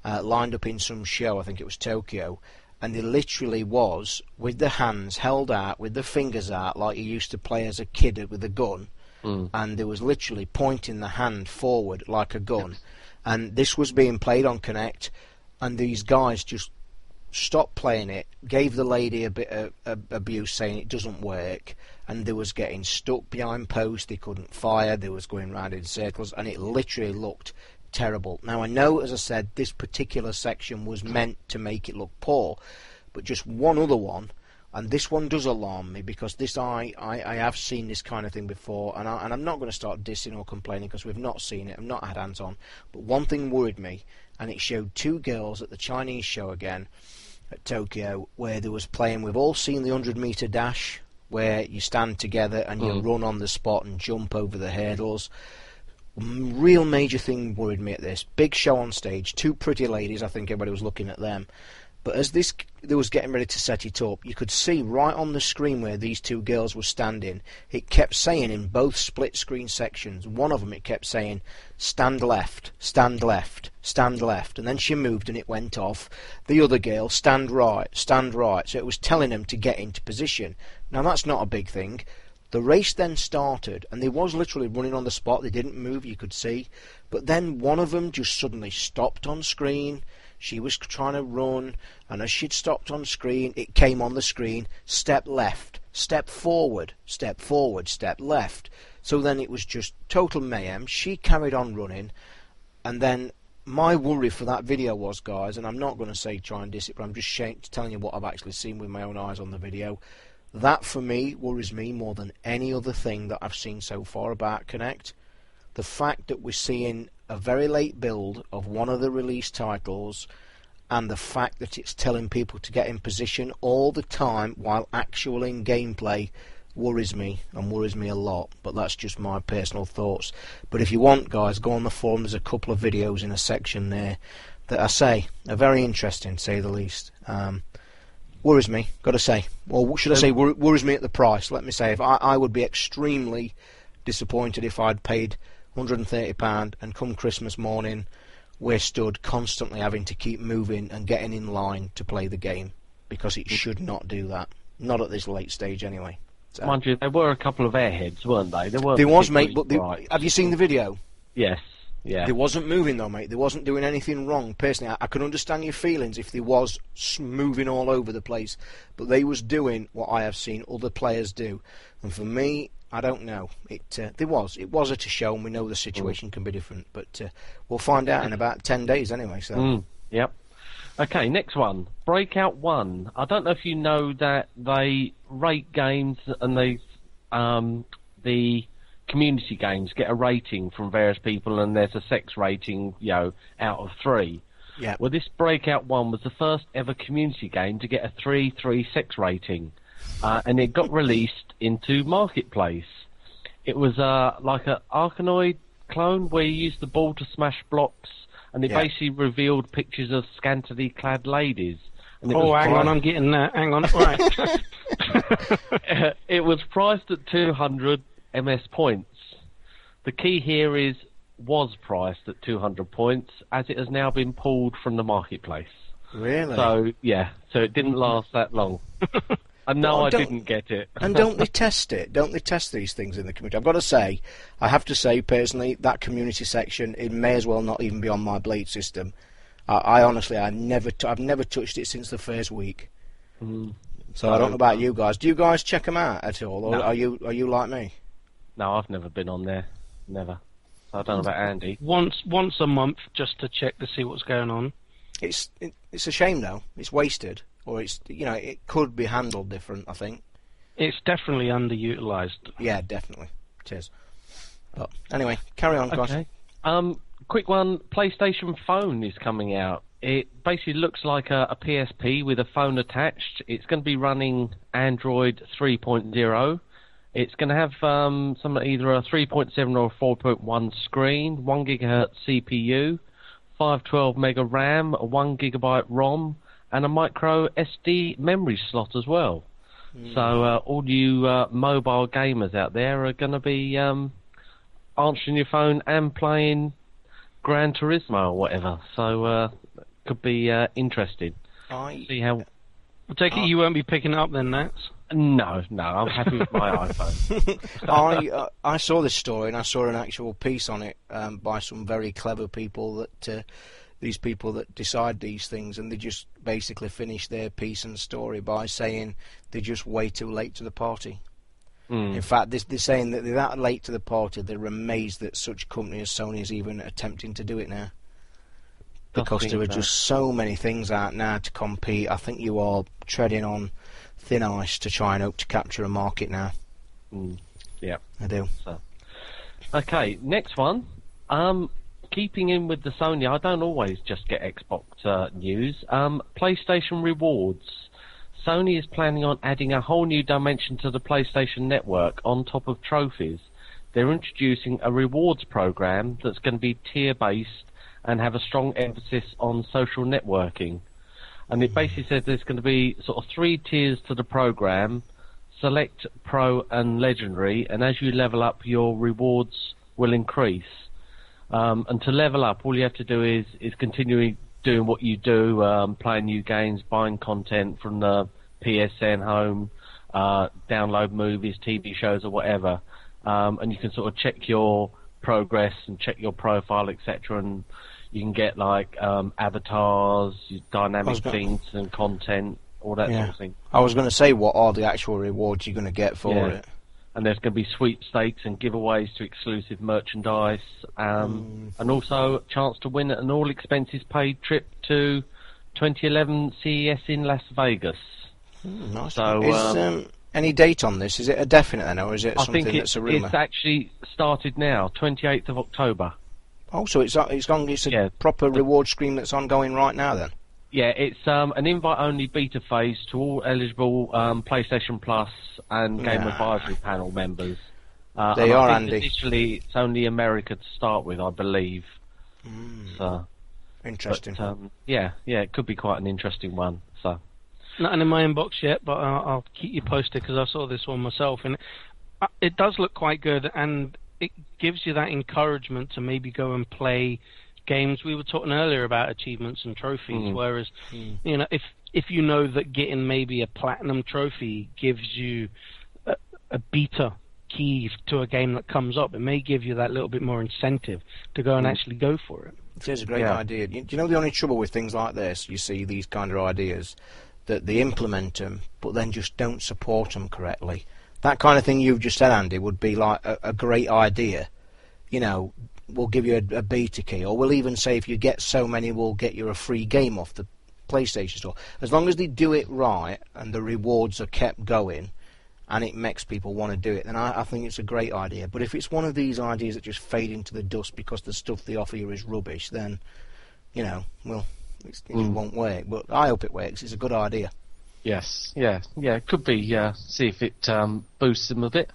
uh, lined up in some show. I think it was Tokyo. And they literally was with the hands held out, with the fingers out, like you used to play as a kid with a gun, and there was literally pointing the hand forward like a gun. And this was being played on Kinect. and these guys just stopped playing it, gave the lady a bit of, abuse, saying it doesn't work, and they was getting stuck behind posts. They couldn't fire. They was going round in circles, and it literally looked terrible. Now I know, as I said, this particular section was meant to make it look poor, but just one other one. And this one does alarm me because this I, I, I have seen this kind of thing before, and, I, and I'm not going to start dissing or complaining because we've not seen it, I've not had hands on. But one thing worried me, and it showed two girls at the Chinese show again at Tokyo where there was playing. We've all seen the 100 meter dash where you stand together and you Mm. run on the spot and jump over the hurdles. Real major thing worried me at this big show on stage. Two pretty ladies. I think everybody was looking at them. But as this they was getting ready to set it up, you could see right on the screen where these two girls were standing. It kept saying in both split screen sections. One of them it kept saying, "Stand left, stand left, stand left," and then she moved and it went off. The other girl, "Stand right, stand right." So it was telling them to get into position. Now that's not a big thing. The race then started, and they was literally running on the spot. They didn't move, you could see. But then one of them just suddenly stopped on screen. She was trying to run, and as she'd stopped on screen, it came on the screen step left, step forward, step forward, step left. So then it was just total mayhem. She carried on running, and then my worry for that video was, guys, and I'm not going to say try and diss it, but I'm just telling you what I've actually seen with my own eyes on the video. That for me worries me more than any other thing that I've seen so far about Kinect. The fact that we're seeing a very late build of one of the release titles and the fact that it's telling people to get in position all the time while actual in gameplay worries me and worries me a lot but that's just my personal thoughts. But if you want guys go on the forum. There's a couple of videos in a section there that I say are very interesting say the least. Um, worries me got to say. Or should I say worries me at the price let me say. If I, I would be extremely disappointed if I'd paid 130 pound and come Christmas morning we're stood constantly having to keep moving and getting in line to play the game because it should not do that not at this late stage anyway So- Mind you, there were a couple of airheads, weren't they? There were. there was mate but the, right. have you seen the video Yes. Yeah. They wasn't moving though, mate. They wasn't doing anything wrong. Personally, I, I can understand your feelings if they was moving all over the place, but they was doing what I have seen other players do. And for me, I don't know. It uh, there was it was at a show, and we know the situation can be different, but uh, we'll find out in about ten days anyway. So Mm, yep. Okay, next one. Breakout One. I don't know if you know that they rate games and they um, the community games get a rating from various people, and there's a sex rating, you know, out of three. yeah, Well, this Breakout One was the first ever community game to get a three-three sex rating, uh, and it got released into Marketplace. It was uh, like a Arkanoid clone where you used the ball to smash blocks, and it Yeah. basically revealed pictures of scantily clad ladies. Oh, hang on, I'm getting that. Hang on. Right. it was priced at 200 MS points. The key here is was priced at 200 points, as it has now been pulled from the marketplace. really. So yeah, so it didn't last that long. And no, I didn't get it. and don't they test it? Don't they test these things in the community? I've got to say, I have to say personally, that community section it may as well not even be on my blade system. I, I honestly, I never, t- I've never touched it since the first week. Mm. So I don't know about you guys. Do you guys check them out at all, or No. are you are you like me? No, I've never been on there. Never. So I don't know about Andy. once once a month just to check to see what's going on. It's it, it's a shame though. It's wasted, or it's you know it could be handled different. I think. It's definitely underutilized. Yeah, definitely. Cheers. But anyway, carry on, guys. Okay. Um, quick one. PlayStation Phone is coming out. It basically looks like a, a PSP with a phone attached. It's going to be running Android 3.0. It's going to have um, some either a 3.7 or a 4.1 screen, one gigahertz CPU, 512 mega RAM, a one gigabyte ROM, and a micro SD memory slot as well. So uh, all you uh, mobile gamers out there are going to be um, answering your phone and playing Gran Turismo or whatever. So uh, could be uh, interesting. I See how? I take it you won't be picking it up then, Nats? No, no, I'm happy with my iPhone. I uh, I saw this story and I saw an actual piece on it um, by some very clever people that uh, these people that decide these things, and they just basically finish their piece and story by saying they're just way too late to the party. Mm. In fact, this, they're saying that they're that late to the party. They're amazed that such company as Sony is even attempting to do it now. Because there are so. just so many things out now to compete. I think you are treading on thin ice to try and hope to capture a market now. Mm. Yeah. I do. Okay, next one. Um, keeping in with the Sony, I don't always just get Xbox uh, news. Um, PlayStation rewards. Sony is planning on adding a whole new dimension to the PlayStation network on top of trophies. They're introducing a rewards program that's going to be tier based and have a strong emphasis on social networking. And it basically says there's going to be sort of three tiers to the program select pro and legendary and as you level up your rewards will increase um, and to level up all you have to do is is continuing doing what you do um, playing new games buying content from the PSN home uh, download movies TV shows or whatever um, and you can sort of check your progress and check your profile etc and you can get like um, avatars dynamic gonna- things and content all that Yeah. sort of thing I was going to say, what are the actual rewards you're going to get for Yeah. it? And there's going to be sweepstakes and giveaways to exclusive merchandise, um, and also a chance to win an all expenses paid trip to 2011 CES in Las Vegas. Hmm, nice. So, is um, um, any date on this? Is it a definite then, or is it I something think that's it's, a rumor? it's actually started now, 28th of October. Oh, so it's it's gone. It's a Yeah. proper reward scheme that's ongoing right now. Then. Yeah, it's um, an invite-only beta phase to all eligible um, PlayStation Plus and Game Nah. Advisory Panel members. Uh, They and are, think Andy. Initially, it's only America to start with, I believe. So, Interesting. But, um, yeah, yeah, it could be quite an interesting one. So, Nothing in my inbox yet, but uh, I'll keep you posted because I saw this one myself, and uh, it does look quite good, and it gives you that encouragement to maybe go and play games. We were talking earlier about achievements and trophies, Mm. whereas you know if if you know that getting maybe a platinum trophy gives you a, a beta key to a game that comes up, it may give you that little bit more incentive to go and actually go for it. It is a great Yeah. idea. You, do you know the only trouble with things like this? You see these kind of ideas that they implement them, but then just don't support them correctly. That kind of thing you've just said, Andy, would be like a, a great idea. You know, we'll give you a, a beta key, or we'll even say if you get so many, we'll get you a free game off the PlayStation Store. As long as they do it right and the rewards are kept going, and it makes people want to do it, then I, I think it's a great idea. But if it's one of these ideas that just fade into the dust because the stuff they offer you is rubbish, then you know, well, it's, it Mm. won't work. But I hope it works. It's a good idea. yes, yeah, yeah, it could be. Uh, see if it um, boosts them a bit.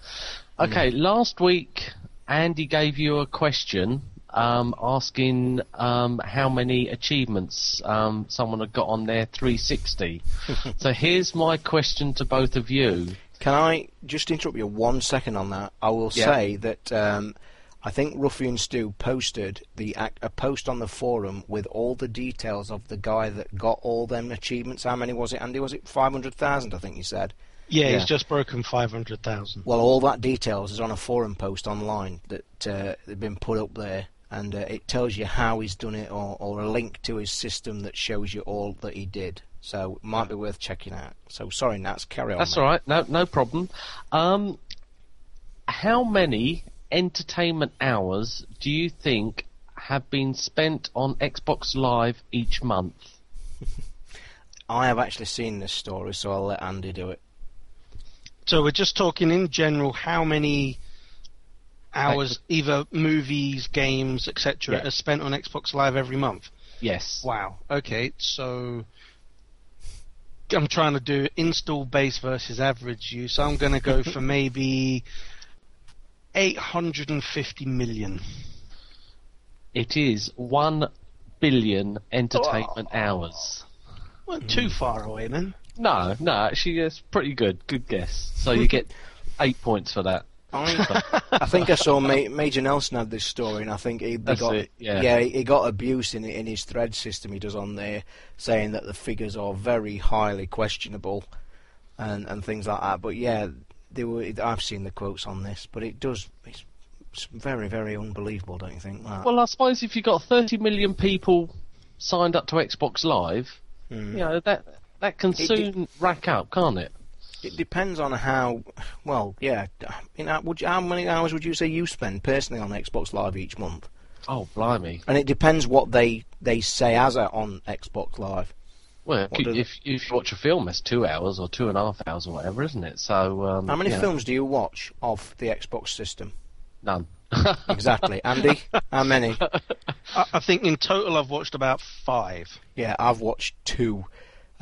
Okay, last week Andy gave you a question um, asking um, how many achievements um, someone had got on their 360. so here's my question to both of you. Can I just interrupt you one second on that? I will Yeah. say that um, I think Ruffian Stu posted the a post on the forum with all the details of the guy that got all them achievements. How many was it, Andy? Was it five hundred thousand? I think you said. Yeah, Yeah. he's just broken five hundred thousand. Well, all that details is on a forum post online that uh, had been put up there, and uh, it tells you how he's done it, or, or a link to his system that shows you all that he did. So it might be worth checking out. So sorry, Nats, carry on. That's mate. all right. No, no problem. Um, how many entertainment hours do you think have been spent on Xbox Live each month? I have actually seen this story, so I'll let Andy do it. So we're just talking in general how many hours, either movies, games, etc., Yeah. are spent on Xbox Live every month. Yes. Wow. Okay, so I'm trying to do install base versus average use. I'm going to go for maybe 850 million. It is one billion oh. entertainment hours. Well, too far away then. No, no, actually, it's pretty good. Good guess. So you get eight points for that. I, I think I saw Ma- Major Nelson had this story, and I think he, he got it, yeah. he he got abuse in in his thread system he does on there, saying that the figures are very highly questionable, and and things like that. But yeah, they were. I've seen the quotes on this, but it does. It's, it's very very unbelievable, don't you think? That? Well, I suppose if you've got 30 million people signed up to Xbox Live, Hmm. you know that that can It soon rack up, can't it? It depends on how. Well, yeah. You know, would you, how many hours would you say you spend personally on Xbox Live each month? Oh, blimey! And it depends what they they say as a, on Xbox Live. Well, if, does- if if you watch a film, it's two hours or two and a half hours or whatever, isn't it? So um, How many you know, films do you watch of the Xbox system? None. Exactly, Andy. How many? I, I think in total I've watched about five. Yeah, I've watched two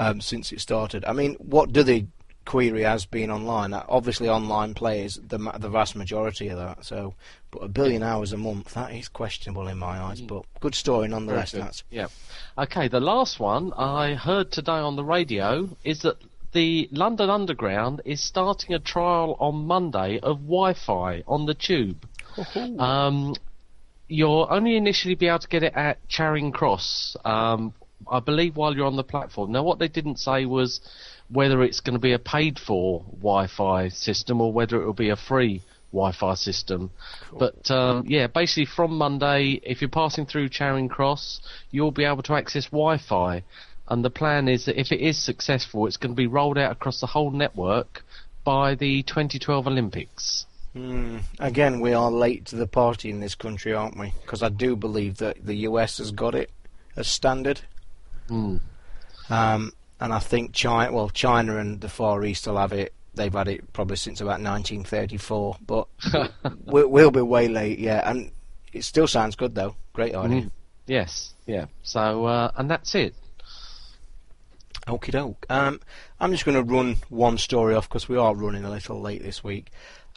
um, since it started. I mean, what do they query as being online? Uh, Obviously, online plays the the vast majority of that. So, but a billion hours a month that is questionable in my eyes. But good story nonetheless. Good. That's Yeah. Okay, the last one I heard today on the radio is that the London Underground is starting a trial on Monday of Wi-Fi on the tube. Um, you'll only initially be able to get it at Charing Cross, um, I believe, while you're on the platform. Now, what they didn't say was whether it's going to be a paid-for Wi-Fi system or whether it will be a free Wi-Fi system. But um, yeah, basically from Monday, if you're passing through Charing Cross, you'll be able to access Wi-Fi. And the plan is that if it is successful, it's going to be rolled out across the whole network by the 2012 Olympics. Hmm. again, we are late to the party in this country, aren't we? Because I do believe that the US has got it as standard. Hmm. Um, and I think China, well, China and the Far East will have it. They've had it probably since about 1934, but we, we'll be way late, yeah. And it still sounds good though. Great idea. Mm. Yes, yeah. So, uh, and that's it. Okie doke. Um, I'm just going to run one story off because we are running a little late this week,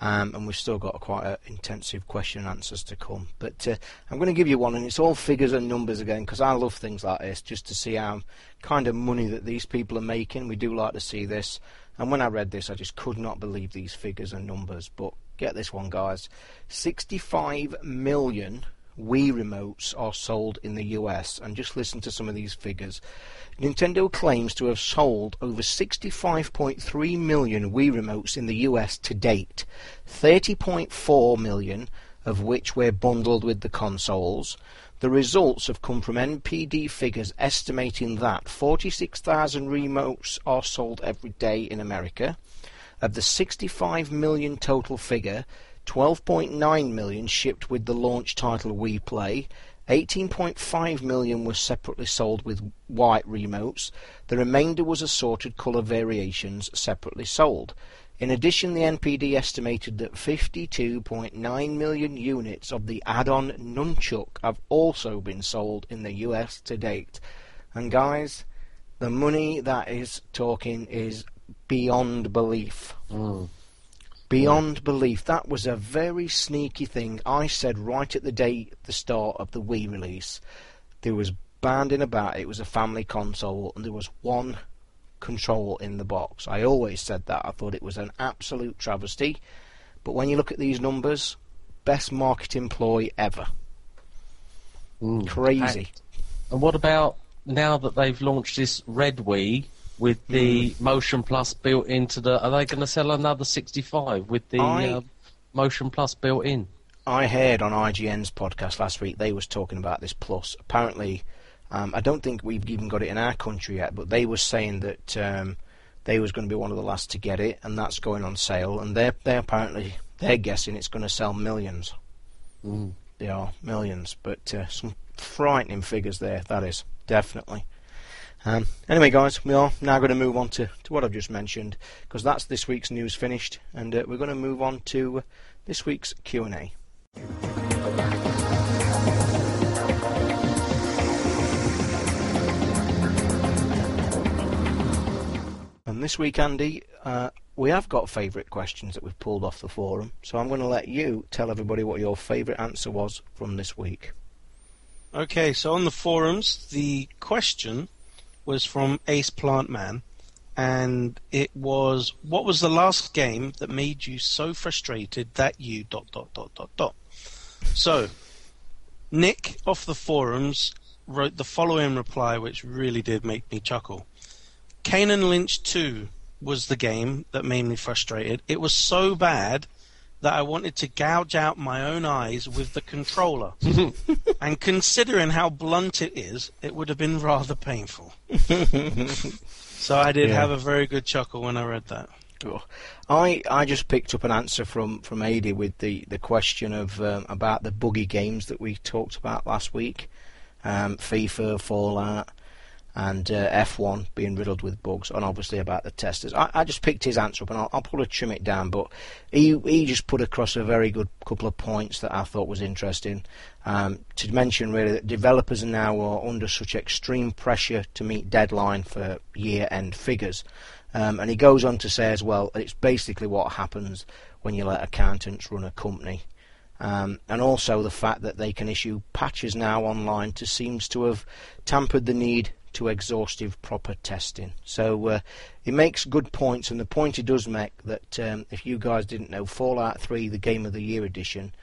um, and we've still got quite a intensive question and answers to come. But uh, I'm going to give you one, and it's all figures and numbers again because I love things like this just to see how kind of money that these people are making. We do like to see this, and when I read this, I just could not believe these figures and numbers. But get this one, guys: 65 million Wii remotes are sold in the US, and just listen to some of these figures. Nintendo claims to have sold over 65.3 million Wii remotes in the US to date, 30.4 million of which were bundled with the consoles. The results have come from NPD figures estimating that 46,000 remotes are sold every day in America. Of the 65 million total figure, 12.9 million shipped with the launch title Wii Play, 18.5 million were separately sold with white remotes, the remainder was assorted colour variations separately sold. In addition, the NPD estimated that 52.9 million units of the add-on Nunchuk have also been sold in the US to date. And guys, the money that is talking is beyond belief. Mm. Beyond belief. That was a very sneaky thing I said right at the day, the start of the Wii release. There was banding about it was a family console and there was one control in the box. I always said that. I thought it was an absolute travesty. But when you look at these numbers, best marketing ploy ever. Mm. Crazy. And what about now that they've launched this Red Wii with the Hmm. Motion Plus built into the? Are they going to sell another 65 with the I- uh, Motion Plus built in? I heard on IGN's podcast last week they was talking about this plus. Apparently, um, I don't think we've even got it in our country yet, but they was saying that um, they was going to be one of the last to get it, and that's going on sale. And they're they apparently they're guessing it's going to sell millions. Mm. They are millions, but uh, some frightening figures there. That is definitely. Um, anyway, guys, we are now going to move on to, to what I've just mentioned because that's this week's news finished, and uh, we're going to move on to this week's Q and A. And this week, Andy, uh, we have got favourite questions that we've pulled off the forum. So I'm going to let you tell everybody what your favourite answer was from this week. Okay, so on the forums, the question was from Ace Plantman, and it was, "What was the last game that made you so frustrated that you dot dot dot dot dot?" So, Nick off the forums wrote the following reply, which really did make me chuckle. Kane and Lynch 2 was the game that made me frustrated. It was so bad that I wanted to gouge out my own eyes with the controller. and considering how blunt it is, it would have been rather painful. so I did Yeah. have a very good chuckle when I read that. Oh. I I just picked up an answer from from Adi with the the question of um, about the buggy games that we talked about last week, um, FIFA, Fallout, and uh, F1 being riddled with bugs, and obviously about the testers. I, I just picked his answer up, and I'll, I'll probably trim it down, but he he just put across a very good couple of points that I thought was interesting. Um, to mention really that developers now are under such extreme pressure to meet deadline for year-end figures. Um, and he goes on to say as well, it's basically what happens when you let accountants run a company. Um, and also the fact that they can issue patches now online to seems to have tampered the need to exhaustive proper testing. So uh, makes good points, and the point he does make that um, if you guys didn't know, Fallout 3, the Game of the Year edition,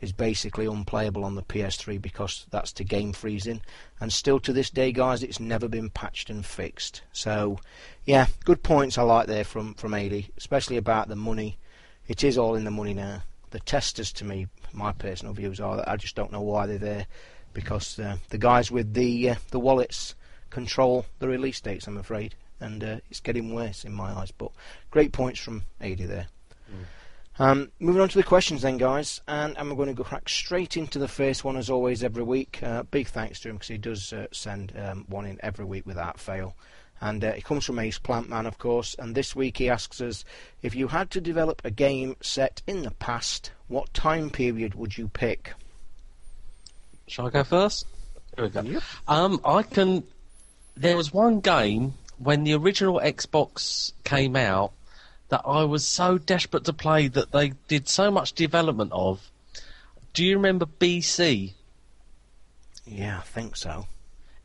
is basically unplayable on the PS3 because that's to game freezing. And still to this day, guys, it's never been patched and fixed. So, yeah, good points I like there from from AD, especially about the money. It is all in the money now. The testers, to me, my personal views are that I just don't know why they're there, because uh, the guys with the uh, the wallets control the release dates. I'm afraid, and uh, it's getting worse in my eyes. But great points from AD there. Um, moving on to the questions then, guys, and, and we're going to go crack straight into the first one as always every week. Uh, big thanks to him because he does uh, send um, one in every week without fail. And uh, it comes from Ace Plantman, of course. And this week he asks us if you had to develop a game set in the past, what time period would you pick? Shall I go first? Here we go. Um, I can. There was one game when the original Xbox came out that I was so desperate to play that they did so much development of. Do you remember BC? Yeah, I think so.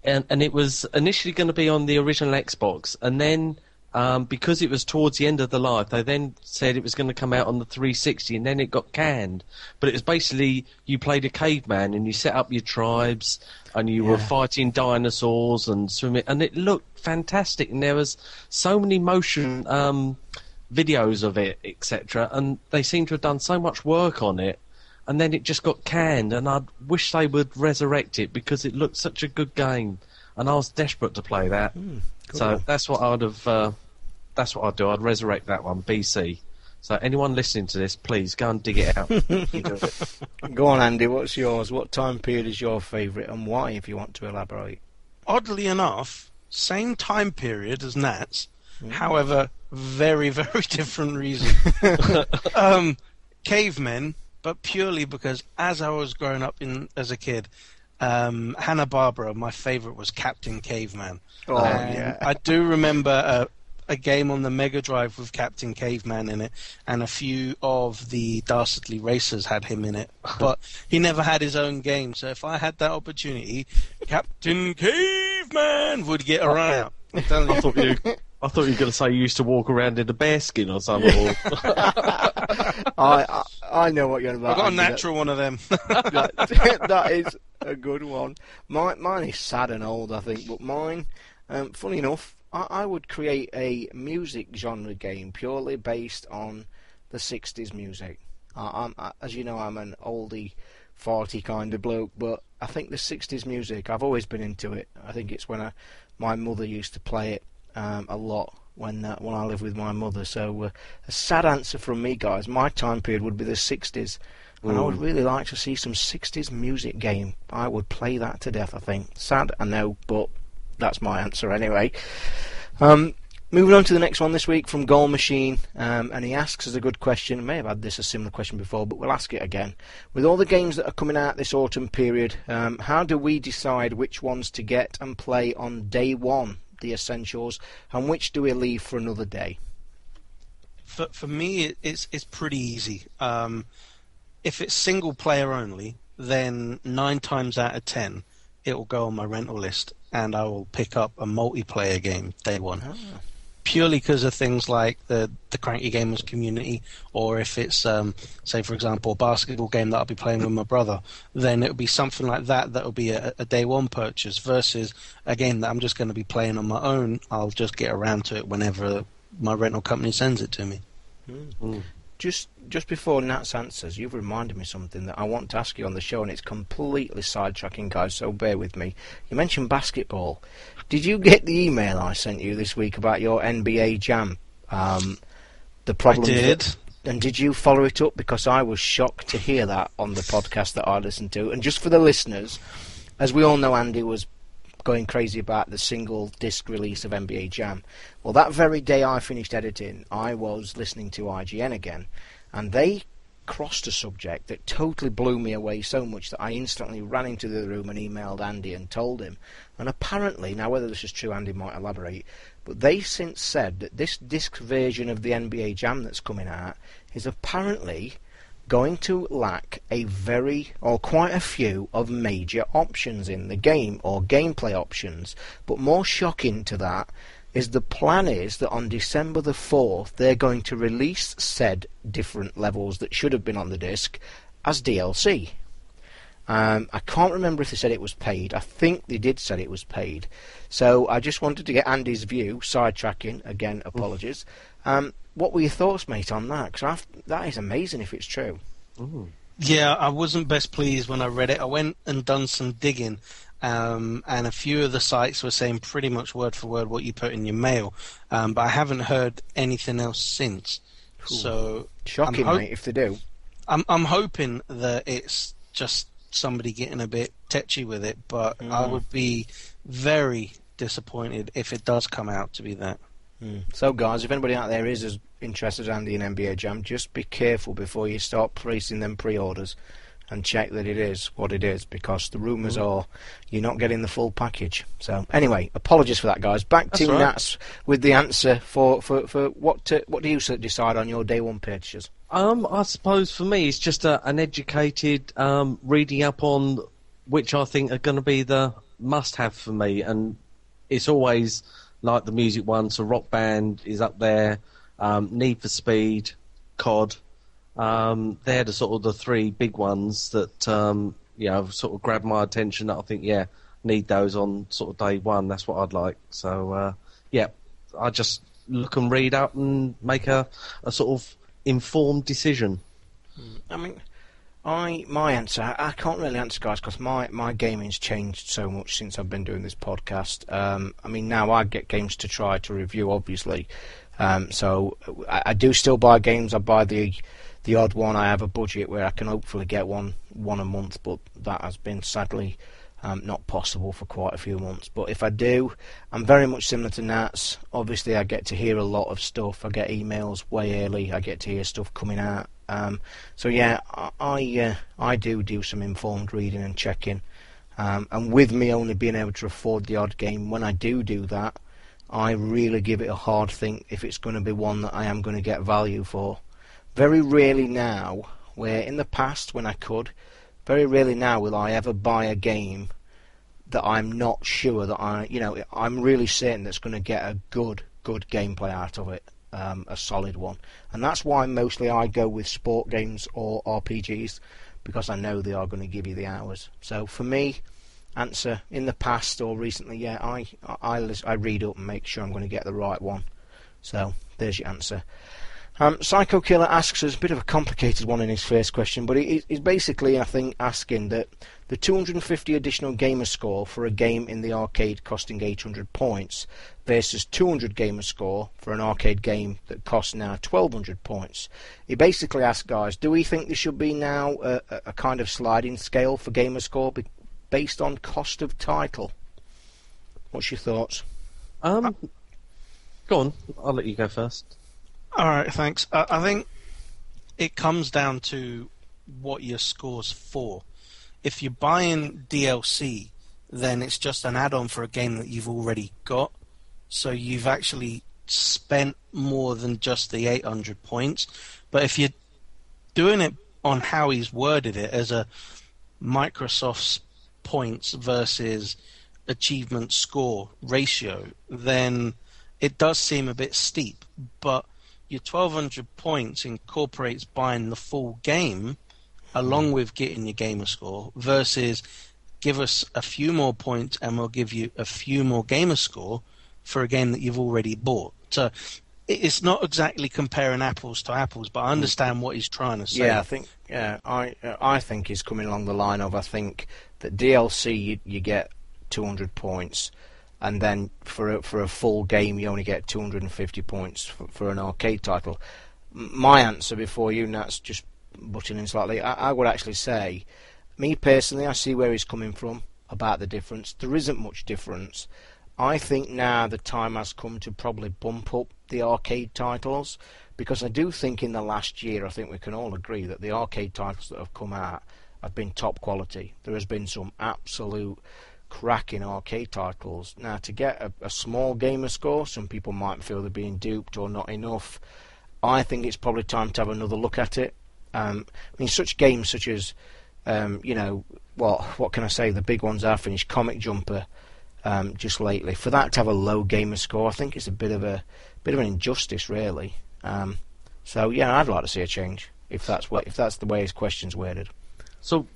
and and it was initially going to be on the original Xbox, and then um, because it was towards the end of the life, they then said it was going to come out on the 360, and then it got canned. But it was basically you played a caveman and you set up your tribes, and you were fighting dinosaurs and swimming, and it looked fantastic. And there was so many motion um, videos of it, etc. And they seem to have done so much work on it and then it just got canned. And I wish they would resurrect it because it looked such a good game, and I was desperate to play that. good so that's what I'd have. Uh, that's what I'd do. I'd resurrect that one, BC. So anyone listening to this, please go and dig it out. It. Go on, Andy. What's yours? What time period is your favourite, and why? If you want to elaborate. Oddly enough, same time period as Nats, however, very, very different reason. um, cavemen, but purely because as I was growing up in as a kid, um, Hanna Barbera, my favourite was Captain Caveman. Oh, And yeah. I do remember a, a game on the Mega Drive with Captain Caveman in it, and a few of the Dastardly Racers had him in it, but he never had his own game. So if I had that opportunity, Captain Caveman would get around. I'm I thought you. I thought you were going to say you used to walk around in a bearskin or something. or- I, I I know what you're about. I about. got a natural one of them. that, that is a good one. Mine, mine is sad and old, I think, but mine, um, funny enough, I, I would create a music genre game purely based on the 60s music. I, I'm, I, as you know, I'm an oldie, farty kind of bloke, but I think the 60s music, I've always been into it. I think it's when I, my mother used to play it um, a lot when uh, when I lived with my mother. So uh, a sad answer from me, guys. My time period would be the 60s. And I would really like to see some 60s music game. I would play that to death, I think. Sad, I know, but that's my answer anyway. Um, moving on to the next one this week from Goal Machine, um, and he asks us a good question. I may have had this a similar question before, but we'll ask it again. With all the games that are coming out this autumn period, um, how do we decide which ones to get and play on day one, the essentials, and which do we leave for another day? for for me, it's it's pretty easy. Um, if it's single player only, then nine times out of ten, it will go on my rental list, and I will pick up a multiplayer game day one. Ah. Purely because of things like the the cranky gamers community, or if it's um, say for example a basketball game that I'll be playing with my brother, then it will be something like that that will be a, a day one purchase versus a game that I'm just going to be playing on my own. I'll just get around to it whenever my rental company sends it to me. Hmm. Hmm. Just just before Nat's answers, you've reminded me something that I want to ask you on the show, and it's completely sidetracking, guys. So bear with me. You mentioned basketball. Did you get the email I sent you this week about your NBA Jam? Um, the I did. that- and did you follow it up? Because I was shocked to hear that on the podcast that I listened to. And just for the listeners, as we all know, Andy was going crazy about the single disc release of NBA Jam. Well, that very day I finished editing, I was listening to IGN again, and they crossed a subject that totally blew me away so much that I instantly ran into the room and emailed Andy and told him. And apparently, now whether this is true, Andy might elaborate, but they since said that this disc version of the NBA Jam that's coming out is apparently going to lack a very or quite a few of major options in the game or gameplay options. But more shocking to that is the plan is that on December the 4th they're going to release said different levels that should have been on the disc as DLC. Um, I can't remember if they said it was paid. I think they did say it was paid. So I just wanted to get Andy's view, sidetracking, again, apologies. Um, what were your thoughts, mate, on that? Because that is amazing if it's true. Yeah, I wasn't best pleased when I read it. I went and done some digging, um, and a few of the sites were saying pretty much word for word what you put in your mail, um, but I haven't heard anything else since. So Shocking, ho- mate, if they do. I'm I'm hoping that it's just somebody getting a bit tetchy with it, but I mm. would be very disappointed if it does come out to be that. Mm. So, guys, if anybody out there is as interested as Andy in NBA Jam, just be careful before you start placing them pre-orders and check that it is what it is, because the rumours mm. are you're not getting the full package. So, anyway, apologies for that, guys. Back to That's all right. Nats with the answer for for, for what to, what do you decide on your day one purchases? Um, I suppose for me, it's just a, an educated um, reading up on which I think are going to be the must-have for me, and it's always like the music one. So Rock Band is up there, um, Need for Speed, COD. Um, they're the sort of the three big ones that um, you know sort of grabbed my attention. That I think, yeah, need those on sort of day one. That's what I'd like. So uh, yeah, I just look and read up and make a, a sort of informed decision. I mean, I my answer I, I can't really answer, guys, because my my gaming's changed so much since I've been doing this podcast. Um, I mean, now I get games to try to review, obviously. Um, so I, I do still buy games. I buy the the odd one. I have a budget where I can hopefully get one one a month, but that has been sadly um, not possible for quite a few months. But if I do, I'm very much similar to Nats. Obviously, I get to hear a lot of stuff. I get emails way early. I get to hear stuff coming out. Um, so yeah, I I, uh, I do do some informed reading and checking. Um, and with me only being able to afford the odd game, when I do do that, I really give it a hard think if it's going to be one that I am going to get value for. Very rarely now, where in the past when I could, very rarely now will I ever buy a game that I'm not sure that I, you know, I'm really certain that's going to get a good, good gameplay out of it, um, a solid one. And that's why mostly I go with sport games or RPGs, because I know they are going to give you the hours. So for me, answer in the past or recently, yeah, I, I, I, I read up and make sure I'm going to get the right one. So there's your answer. Um, Psycho Killer asks us a bit of a complicated one in his first question, but he, he's basically, I think, asking that the 250 additional gamer score for a game in the arcade costing 800 points versus 200 gamer score for an arcade game that costs now 1200 points. He basically asks, guys, do we think there should be now a, a- a kind of sliding scale for gamer score based on cost of title? What's your thoughts? Um, go on. I'll let you go first. All right, thanks. I, I think it comes down to what your score's for. If you're buying DLC, then it's just an add-on for a game that you've already got. So you've actually spent more than just the 800 points. But if you're doing it on how he's worded it as a Microsoft's points versus achievement score ratio, then it does seem a bit steep. But your 1200 points incorporates buying the full game along with getting your gamer score versus give us a few more points and we'll give you a few more gamer score for a game that you've already bought. So it's not exactly comparing apples to apples, but I understand what he's trying to say. Yeah, I think yeah, I uh, I think he's coming along the line of I think that DLC you, you get 200 points, and then for a, for a full game you only get 250 points for, for an arcade title. My answer before you, Nats, just butting in slightly, I, I would actually say, me personally, I see where he's coming from about the difference. There isn't much difference. I think now the time has come to probably bump up the arcade titles because I do think in the last year, I think we can all agree that the arcade titles that have come out have been top quality. There has been some absolute cracking arcade titles. Now, to get a, a small gamer score, some people might feel they're being duped or not enough. I think it's probably time to have another look at it. Um, I mean, such games such as, um, you know, what what can I say? The big ones I've finished, Comic Jumper, um, just lately. For that to have a low gamer score, I think it's a bit of a bit of an injustice, really. Um, so yeah, I'd like to see a change if that's what if that's the way his question's worded. So,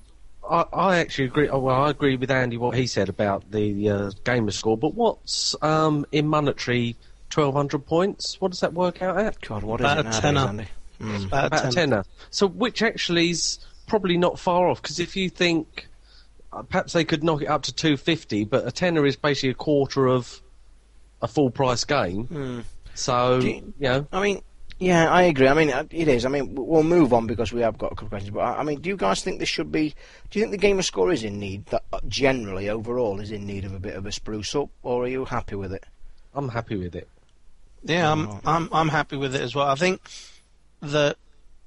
I, I actually agree. oh, Well, I agree with Andy what he said about the uh, gamer score. But what's um, in monetary twelve hundred points? What does that work out at? God, what is About it a nowadays, tenner. Andy? Mm. About About a 10. tenner. So, which actually is probably not far off. Because if you think uh, perhaps they could knock it up to two fifty, but a tenner is basically a quarter of a full price game. Hmm. So, Do you, you- know, I mean, yeah, I agree. I mean, uh, it is. I mean, we'll move on because we have got a couple of questions. But I I mean, do you guys think this should be? Do you think the gamer score is in need? That uh, generally, overall, is in need of a bit of a spruce up, or are you happy with it? I'm happy with it. Yeah, I'm, Oh. I'm I'm happy with it as well. I think that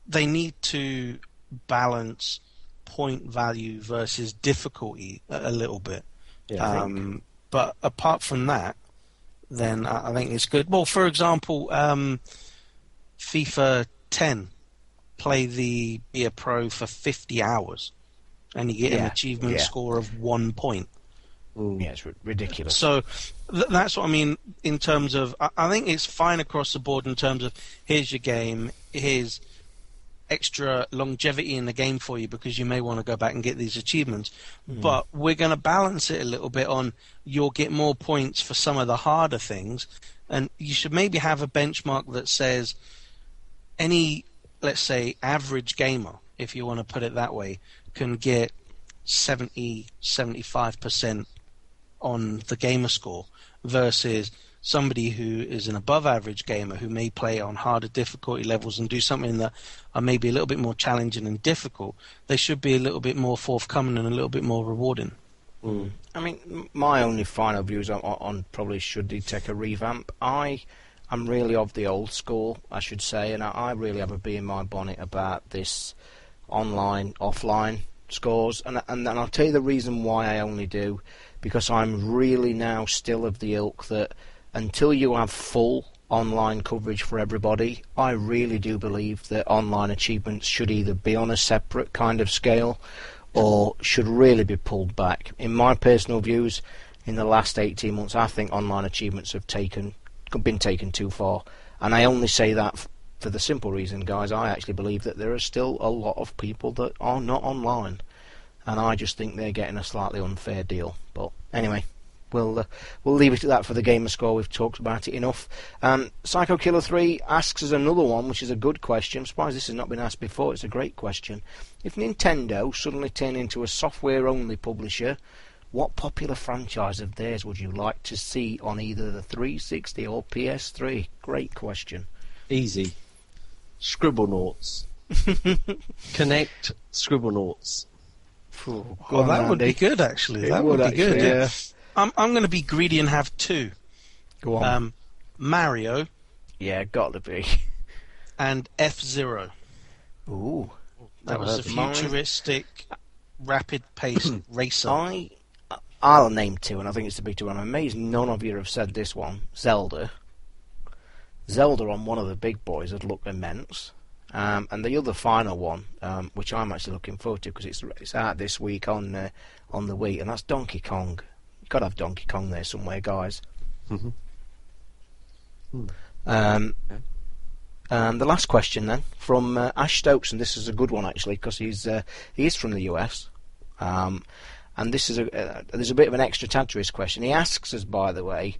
they need to balance point value versus difficulty a, a little bit. Yeah, Um, but apart from that, then I, I think it's good. Well, for example, um, FIFA 10, play the Be a Pro for 50 hours, and you get an achievement yeah. score of one point. Mm. Yeah, it's ri- ridiculous. So th- that's what I mean in terms of. I, I think it's fine across the board in terms of here's your game, here's extra longevity in the game for you because you may want to go back and get these achievements. But we're going to balance it a little bit on you'll get more points for some of the harder things, and you should maybe have a benchmark that says any, let's say, average gamer, if you want to put it that way, can get 70, 75% on the gamer score versus somebody who is an above average gamer who may play on harder difficulty levels and do something that are maybe a little bit more challenging and difficult, they should be a little bit more forthcoming and a little bit more rewarding. Hmm. I mean, my only final views on, on, on probably should he take a revamp. I am really of the old school, I should say, and I, I really have a bee in my bonnet about this online, offline scores. And, and and I'll tell you the reason why I only do, because I'm really now still of the ilk that until you have full online coverage for everybody, I really do believe that online achievements should either be on a separate kind of scale or should really be pulled back. In my personal views, in the last 18 months, I think online achievements have taken been taken too far, and I only say that for the simple reason, guys. I actually believe that there are still a lot of people that are not online, and I just think they're getting a slightly unfair deal. But anyway. We'll uh, we'll leave it at that for the gamer score. We've talked about it enough. Um, Psycho Killer Three asks us another one, which is a good question. I'm surprised this has not been asked before. It's a great question. If Nintendo suddenly turned into a software-only publisher, what popular franchise of theirs would you like to see on either the 360 or PS3? Great question. Easy. Scribblenauts. Kinect Scribblenauts. Go Well, on, that would be good, actually. It that would, be actually, good. yeah. I'm, I'm going to be greedy and have two Go on. um, Mario yeah, got to be. and F Zero. Ooh. That Never was a futuristic, rapid paced racer. I I'll name two, and I think it's the big two. I'm amazed none of you have said this one. Zelda. Zelda on one of the big boys would look immense. Um, and the other final one, um, which I'm actually looking forward to because it's it's out this week on uh, on the Wii, and that's Donkey Kong. You've got to have Donkey Kong there somewhere, guys. Mhm. Um, Okay. and the last question then from uh, Ash Stokes, and this is a good one actually because he's uh, he is from the US. Um, and this is a uh, there's a bit of an extra tag question. He asks us, by the way,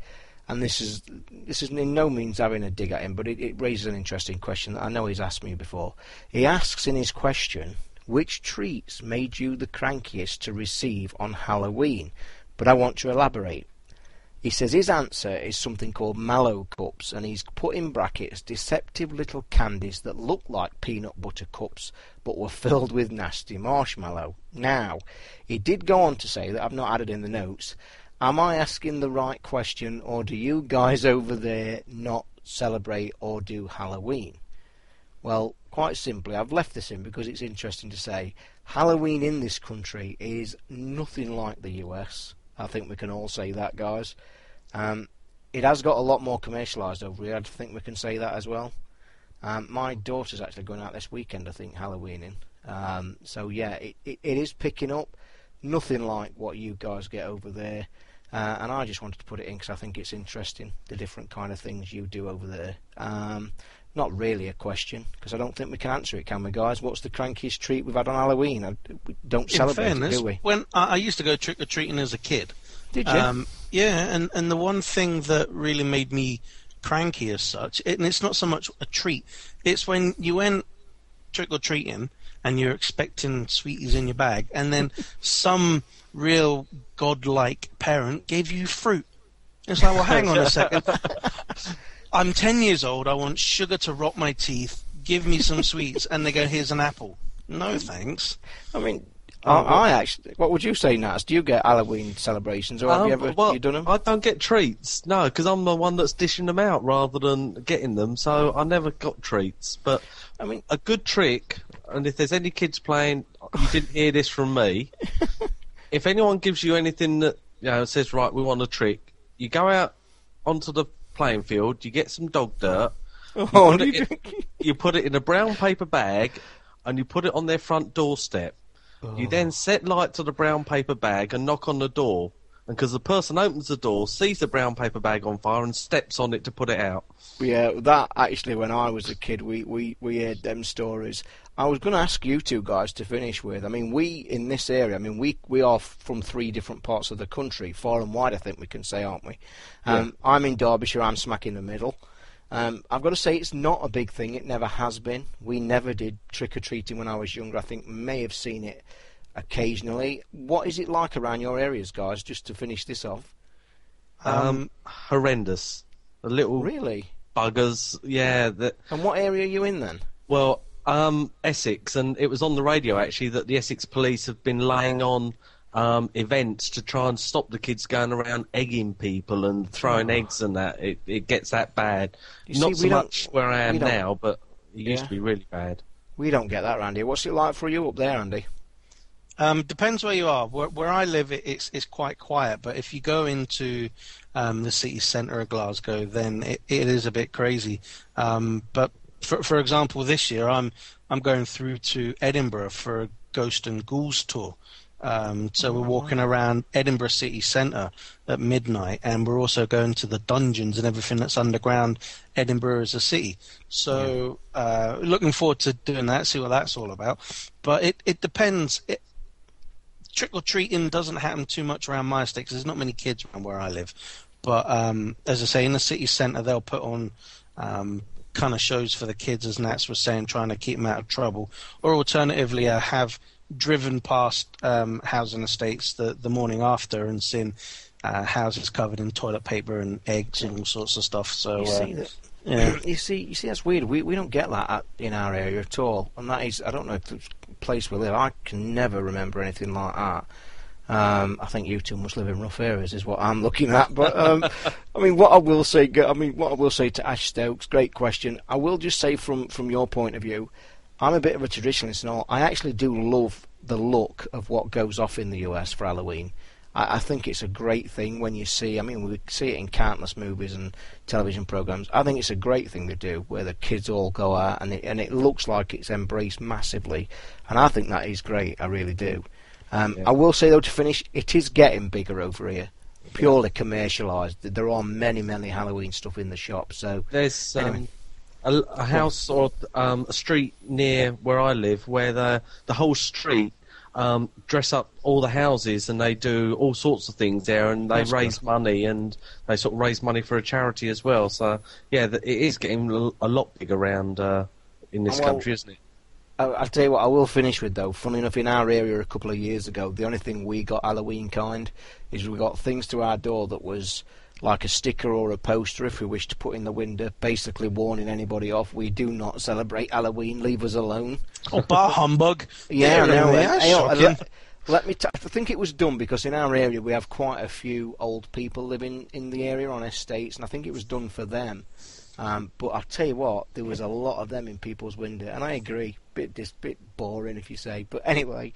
and this is this is in no means having a dig at him, but it, it raises an interesting question that I know he's asked me before. He asks in his question, which treats made you the crankiest to receive on Halloween? But I want to elaborate. He says his answer is something called mallow cups, and he's put in brackets deceptive little candies that look like peanut butter cups but were filled with nasty marshmallow. Now, he did go on to say that I've not added in the notes. Am I asking the right question, or do you guys over there not celebrate or do Halloween? Well, quite simply, I've left this in because it's interesting to say Halloween in this country is nothing like the US. I think we can all say that, guys. Um, it has got a lot more commercialised over here. I think we can say that as well. Um, my daughter's actually going out this weekend, I think, Halloweening. Um, so yeah, it, it, it is picking up. Nothing like what you guys get over there. Uh, and I just wanted to put it in because I think it's interesting the different kind of things you do over there. Um, not really a question because I don't think we can answer it, can we, guys? What's the crankiest treat we've had on Halloween? I, we don't In celebrate fairness, it, do we? when I, I used to go trick or treating as a kid, Did you? Um, yeah, and, and the one thing that really made me cranky as such, it, and it's not so much a treat, it's when you went trick or treating and you're expecting sweeties in your bag, and then some real godlike parent gave you fruit. It's like, well, hang on a second. I'm 10 years old, I want sugar to rot my teeth, give me some sweets, and they go, here's an apple. No thanks. I mean, I, I actually. What would you say, Nats? Do you get Halloween celebrations, or have Um, you ever well, you done them? I don't get treats, no, because I'm the one that's dishing them out rather than getting them. So I never got treats. But I mean, a good trick, and if there's any kids playing, you didn't hear this from me. if anyone gives you anything that you know says right, we want a trick, you go out onto the playing field, you get some dog dirt, oh, put you in- you put it in a brown paper bag, and you put it on their front doorstep. You then set light to the brown paper bag and knock on the door. And because the person opens the door, sees the brown paper bag on fire, and steps on it to put it out. Yeah, that actually, when I was a kid, we, we, we heard them stories. I was going to ask you two guys to finish with. I mean, we in this area. I mean, we we are from three different parts of the country, far and wide. I think we can say, aren't we? Um, I'm in Derbyshire. I'm smack in the middle. Um, I've got to say, it's not a big thing. It never has been. We never did trick or treating when I was younger. I think may have seen it occasionally. What is it like around your areas, guys? Just to finish this off. Um, horrendous. A little Really? buggers, yeah. That And what area are you in then? well, um, Essex, and it was on the radio actually that the Essex police have been laying on um, events to try and stop the kids going around egging people and throwing eggs and that. It, it gets that bad. You Not see, so much where I am now, but it used to be really bad. We don't get that around here. What's it like for you up there, Andy? Um, depends where you are. Where, where I live, it, it's it's quite quiet. But if you go into um, the city centre of Glasgow, then it, it is a bit crazy. Um, but for for example, this year I'm I'm going through to Edinburgh for a Ghost and Ghouls tour. Um, so we're walking around Edinburgh city centre at midnight, and we're also going to the dungeons and everything that's underground Edinburgh as a city. So uh, looking forward to doing that, see what that's all about. But it, it depends. It, trick or treating doesn't happen too much around my estate because there's not many kids around where I live. But um, as I say, in the city centre, they'll put on um, kind of shows for the kids, as Nats was saying, trying to keep them out of trouble. Or alternatively, I have driven past um, housing estates the, the morning after and seen uh, houses covered in toilet paper and eggs and all sorts of stuff. So You uh, see that? yeah. You see, you see, that's weird. We we don't get that at, in our area at all, and that is, I don't know if the place we live. I can never remember anything like that. Um, I think you two must live in rough areas, is what I'm looking at. But um, I mean, what I will say, I mean, what I will say to Ash Stokes, great question. I will just say from from your point of view, I'm a bit of a traditionalist and all. I actually do love the look of what goes off in the US for Halloween. I, I think it's a great thing when you see. I mean, we see it in countless movies and television programs. I think it's a great thing to do where the kids all go out and it and it looks like it's embraced massively, and I think that is great. I really do. Um, I will say though to finish, it is getting bigger over here, purely commercialised. There are many many Halloween stuff in the shop. So There's Anyway. A, a house or um, a street near where I live where the the whole street um, dress up all the houses and they do all sorts of things there and they That's raise good. money and they sort of raise money for a charity as well. So yeah, th- it is getting a lot big around uh, in this well, country, isn't it? I- I'll tell you what, I will finish with though. Funny enough, in our area a couple of years ago, the only thing we got Halloween kind is we got things to our door that was like a sticker or a poster, if we wish to put in the window, basically warning anybody off. We do not celebrate Halloween. Leave us alone. Oh, bar humbug. Yeah, I There, know. really, and- that's hang let, let me. T- I think it was done because in our area we have quite a few old people living in the area on estates, and I think it was done for them. Um, but I'll tell you what, there was a lot of them in people's window, and I agree. Bit dis- bit boring if you say, but anyway,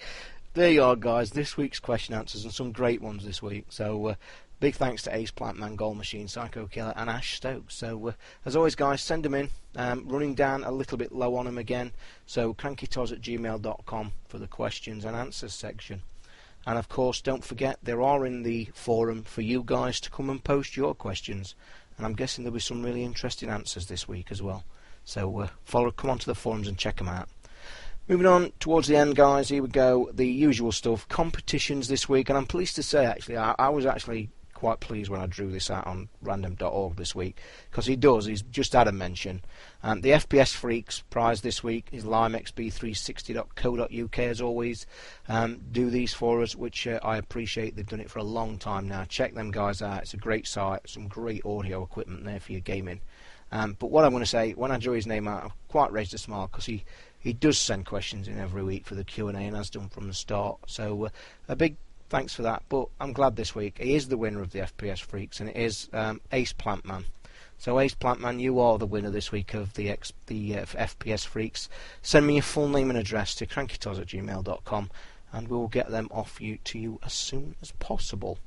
there you are, guys. This week's question answers and some great ones this week. So. Uh, Big thanks to Ace Plantman, Goal Machine, Psycho Killer, and Ash Stokes. So, uh, as always, guys, send them in. Um, running down a little bit low on them again. So, crankytoz at gmail.com for the questions and answers section. And of course, don't forget, there are in the forum for you guys to come and post your questions. And I'm guessing there'll be some really interesting answers this week as well. So, uh, follow, come onto the forums and check them out. Moving on towards the end, guys, here we go. The usual stuff. Competitions this week, and I'm pleased to say, actually, I, I was actually quite pleased when I drew this out on random.org this week because he does. He's just had a mention. Um, the FPS Freaks prize this week is limexb360.co.uk as always. Um, do these for us, which uh, I appreciate. They've done it for a long time now. Check them guys out. It's a great site. Some great audio equipment there for your gaming. Um, but what I'm going to say, when I drew his name out, I quite raised a smile because he, he does send questions in every week for the Q&A and has done from the start. So uh, a big thanks for that. But I'm glad this week he is the winner of the FPS Freaks, and it is um, Ace Plantman. So Ace Plantman, you are the winner this week of the X, the uh, FPS Freaks. Send me your full name and address to crankytoz at gmail.com, and we'll get them off you to you as soon as possible.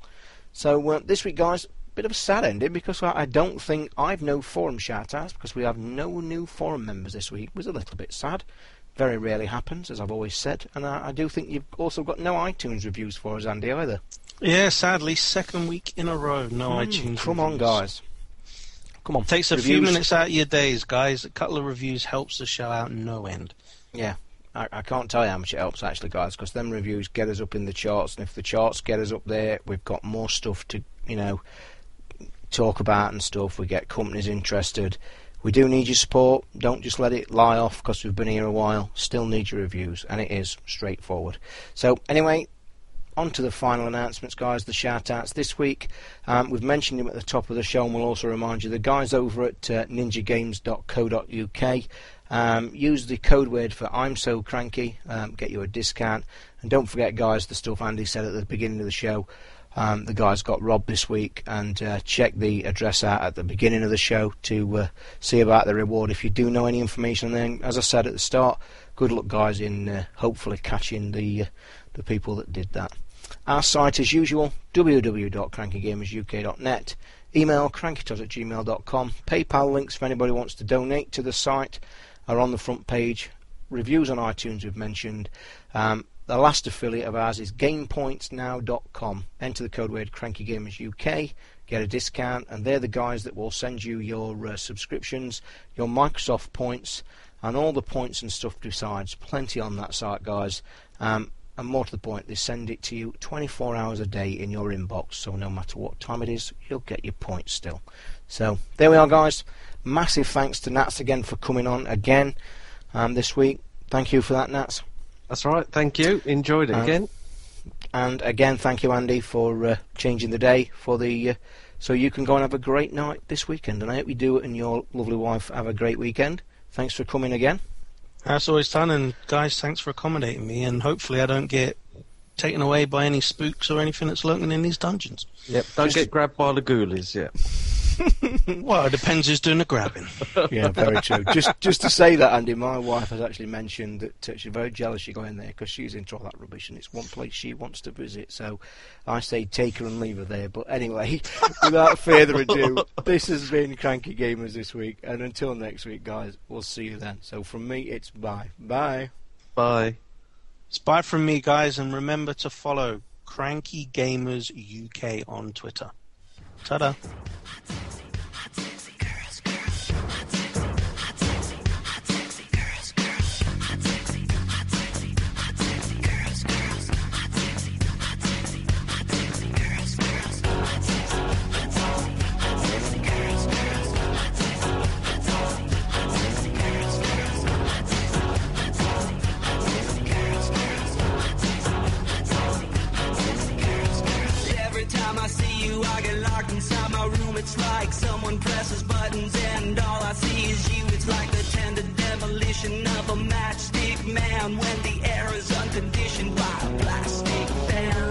So uh, this week, guys, a bit of a sad ending because I don't think I've no forum shout-outs because we have no new forum members this week. It was a little bit sad. Very rarely happens, as I've always said, and I, I do think you've also got no iTunes reviews for us, Andy, either. Yeah, sadly, second week in a row, no Hmm, iTunes. Come on, guys. Come on. Takes a few minutes out of your days, guys. A couple of reviews helps the show out no end. Yeah, I, I can't tell you how much it helps actually, guys, because them reviews get us up in the charts, and if the charts get us up there, we've got more stuff to, you know, talk about and stuff. We get companies interested. We do need your support. Don't just let it lie off because we've been here a while. Still need your reviews, and it is straightforward. So anyway, on to the final announcements, guys. The shout outs this week. Um, we've mentioned them at the top of the show, and we'll also remind you the guys over at uh, ninjagames.co.uk. Um, use the code word for I'm so cranky, um, get you a discount. And don't forget, guys, the stuff Andy said at the beginning of the show. Um, the guys got robbed this week, and uh, check the address out at the beginning of the show to uh, see about the reward. If you do know any information, then as I said at the start, good luck, guys, in uh, hopefully catching the uh, the people that did that. Our site, as usual, www.crankygamersuk.net. Email crankytoz at gmail.com. PayPal links for anybody wants to donate to the site are on the front page. Reviews on iTunes we've mentioned. Um, the last affiliate of ours is GamePointsNow.com. Enter the code word CrankyGamersUK, get a discount, and they're the guys that will send you your uh, subscriptions, your Microsoft points, and all the points and stuff besides. Plenty on that site, guys. Um, and more to the point, they send it to you 24 hours a day in your inbox, so no matter what time it is, you'll get your points still. So there we are, guys. Massive thanks to Nats again for coming on again um, this week. Thank you for that, Nats. That's right. Thank you. Enjoyed it Uh, again. And again, thank you, Andy, for uh, changing the day for the uh, so you can go and have a great night this weekend. And I hope you do it and your lovely wife have a great weekend. Thanks for coming again. That's always done, and guys, thanks for accommodating me, and hopefully I don't get taken away by any spooks or anything that's lurking in these dungeons. Yep. Don't get grabbed by the ghoulies. Yeah. well, it depends who's doing the grabbing. yeah, very true. Just just to say that, Andy, my wife has actually mentioned that uh, she's very jealous you go in there because she's into all that rubbish and it's one place she wants to visit. So I say take her and leave her there. But anyway, without further ado, this has been Cranky Gamers this week. And until next week, guys, we'll see you then. So from me, it's bye. Bye. Bye. It's bye from me, guys, and remember to follow Cranky Gamers UK on Twitter. Ta-da. Girls, it's like someone presses buttons and all I see is you. It's like the tender demolition of a matchstick man when the air is unconditioned by a plastic fan.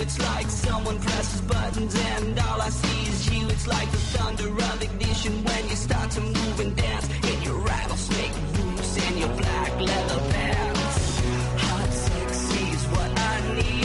It's like someone presses buttons and all I see is you. It's like the thunder of ignition when you start to move and dance in your rattlesnake boots and your black leather pants. Hot sexy is what I need.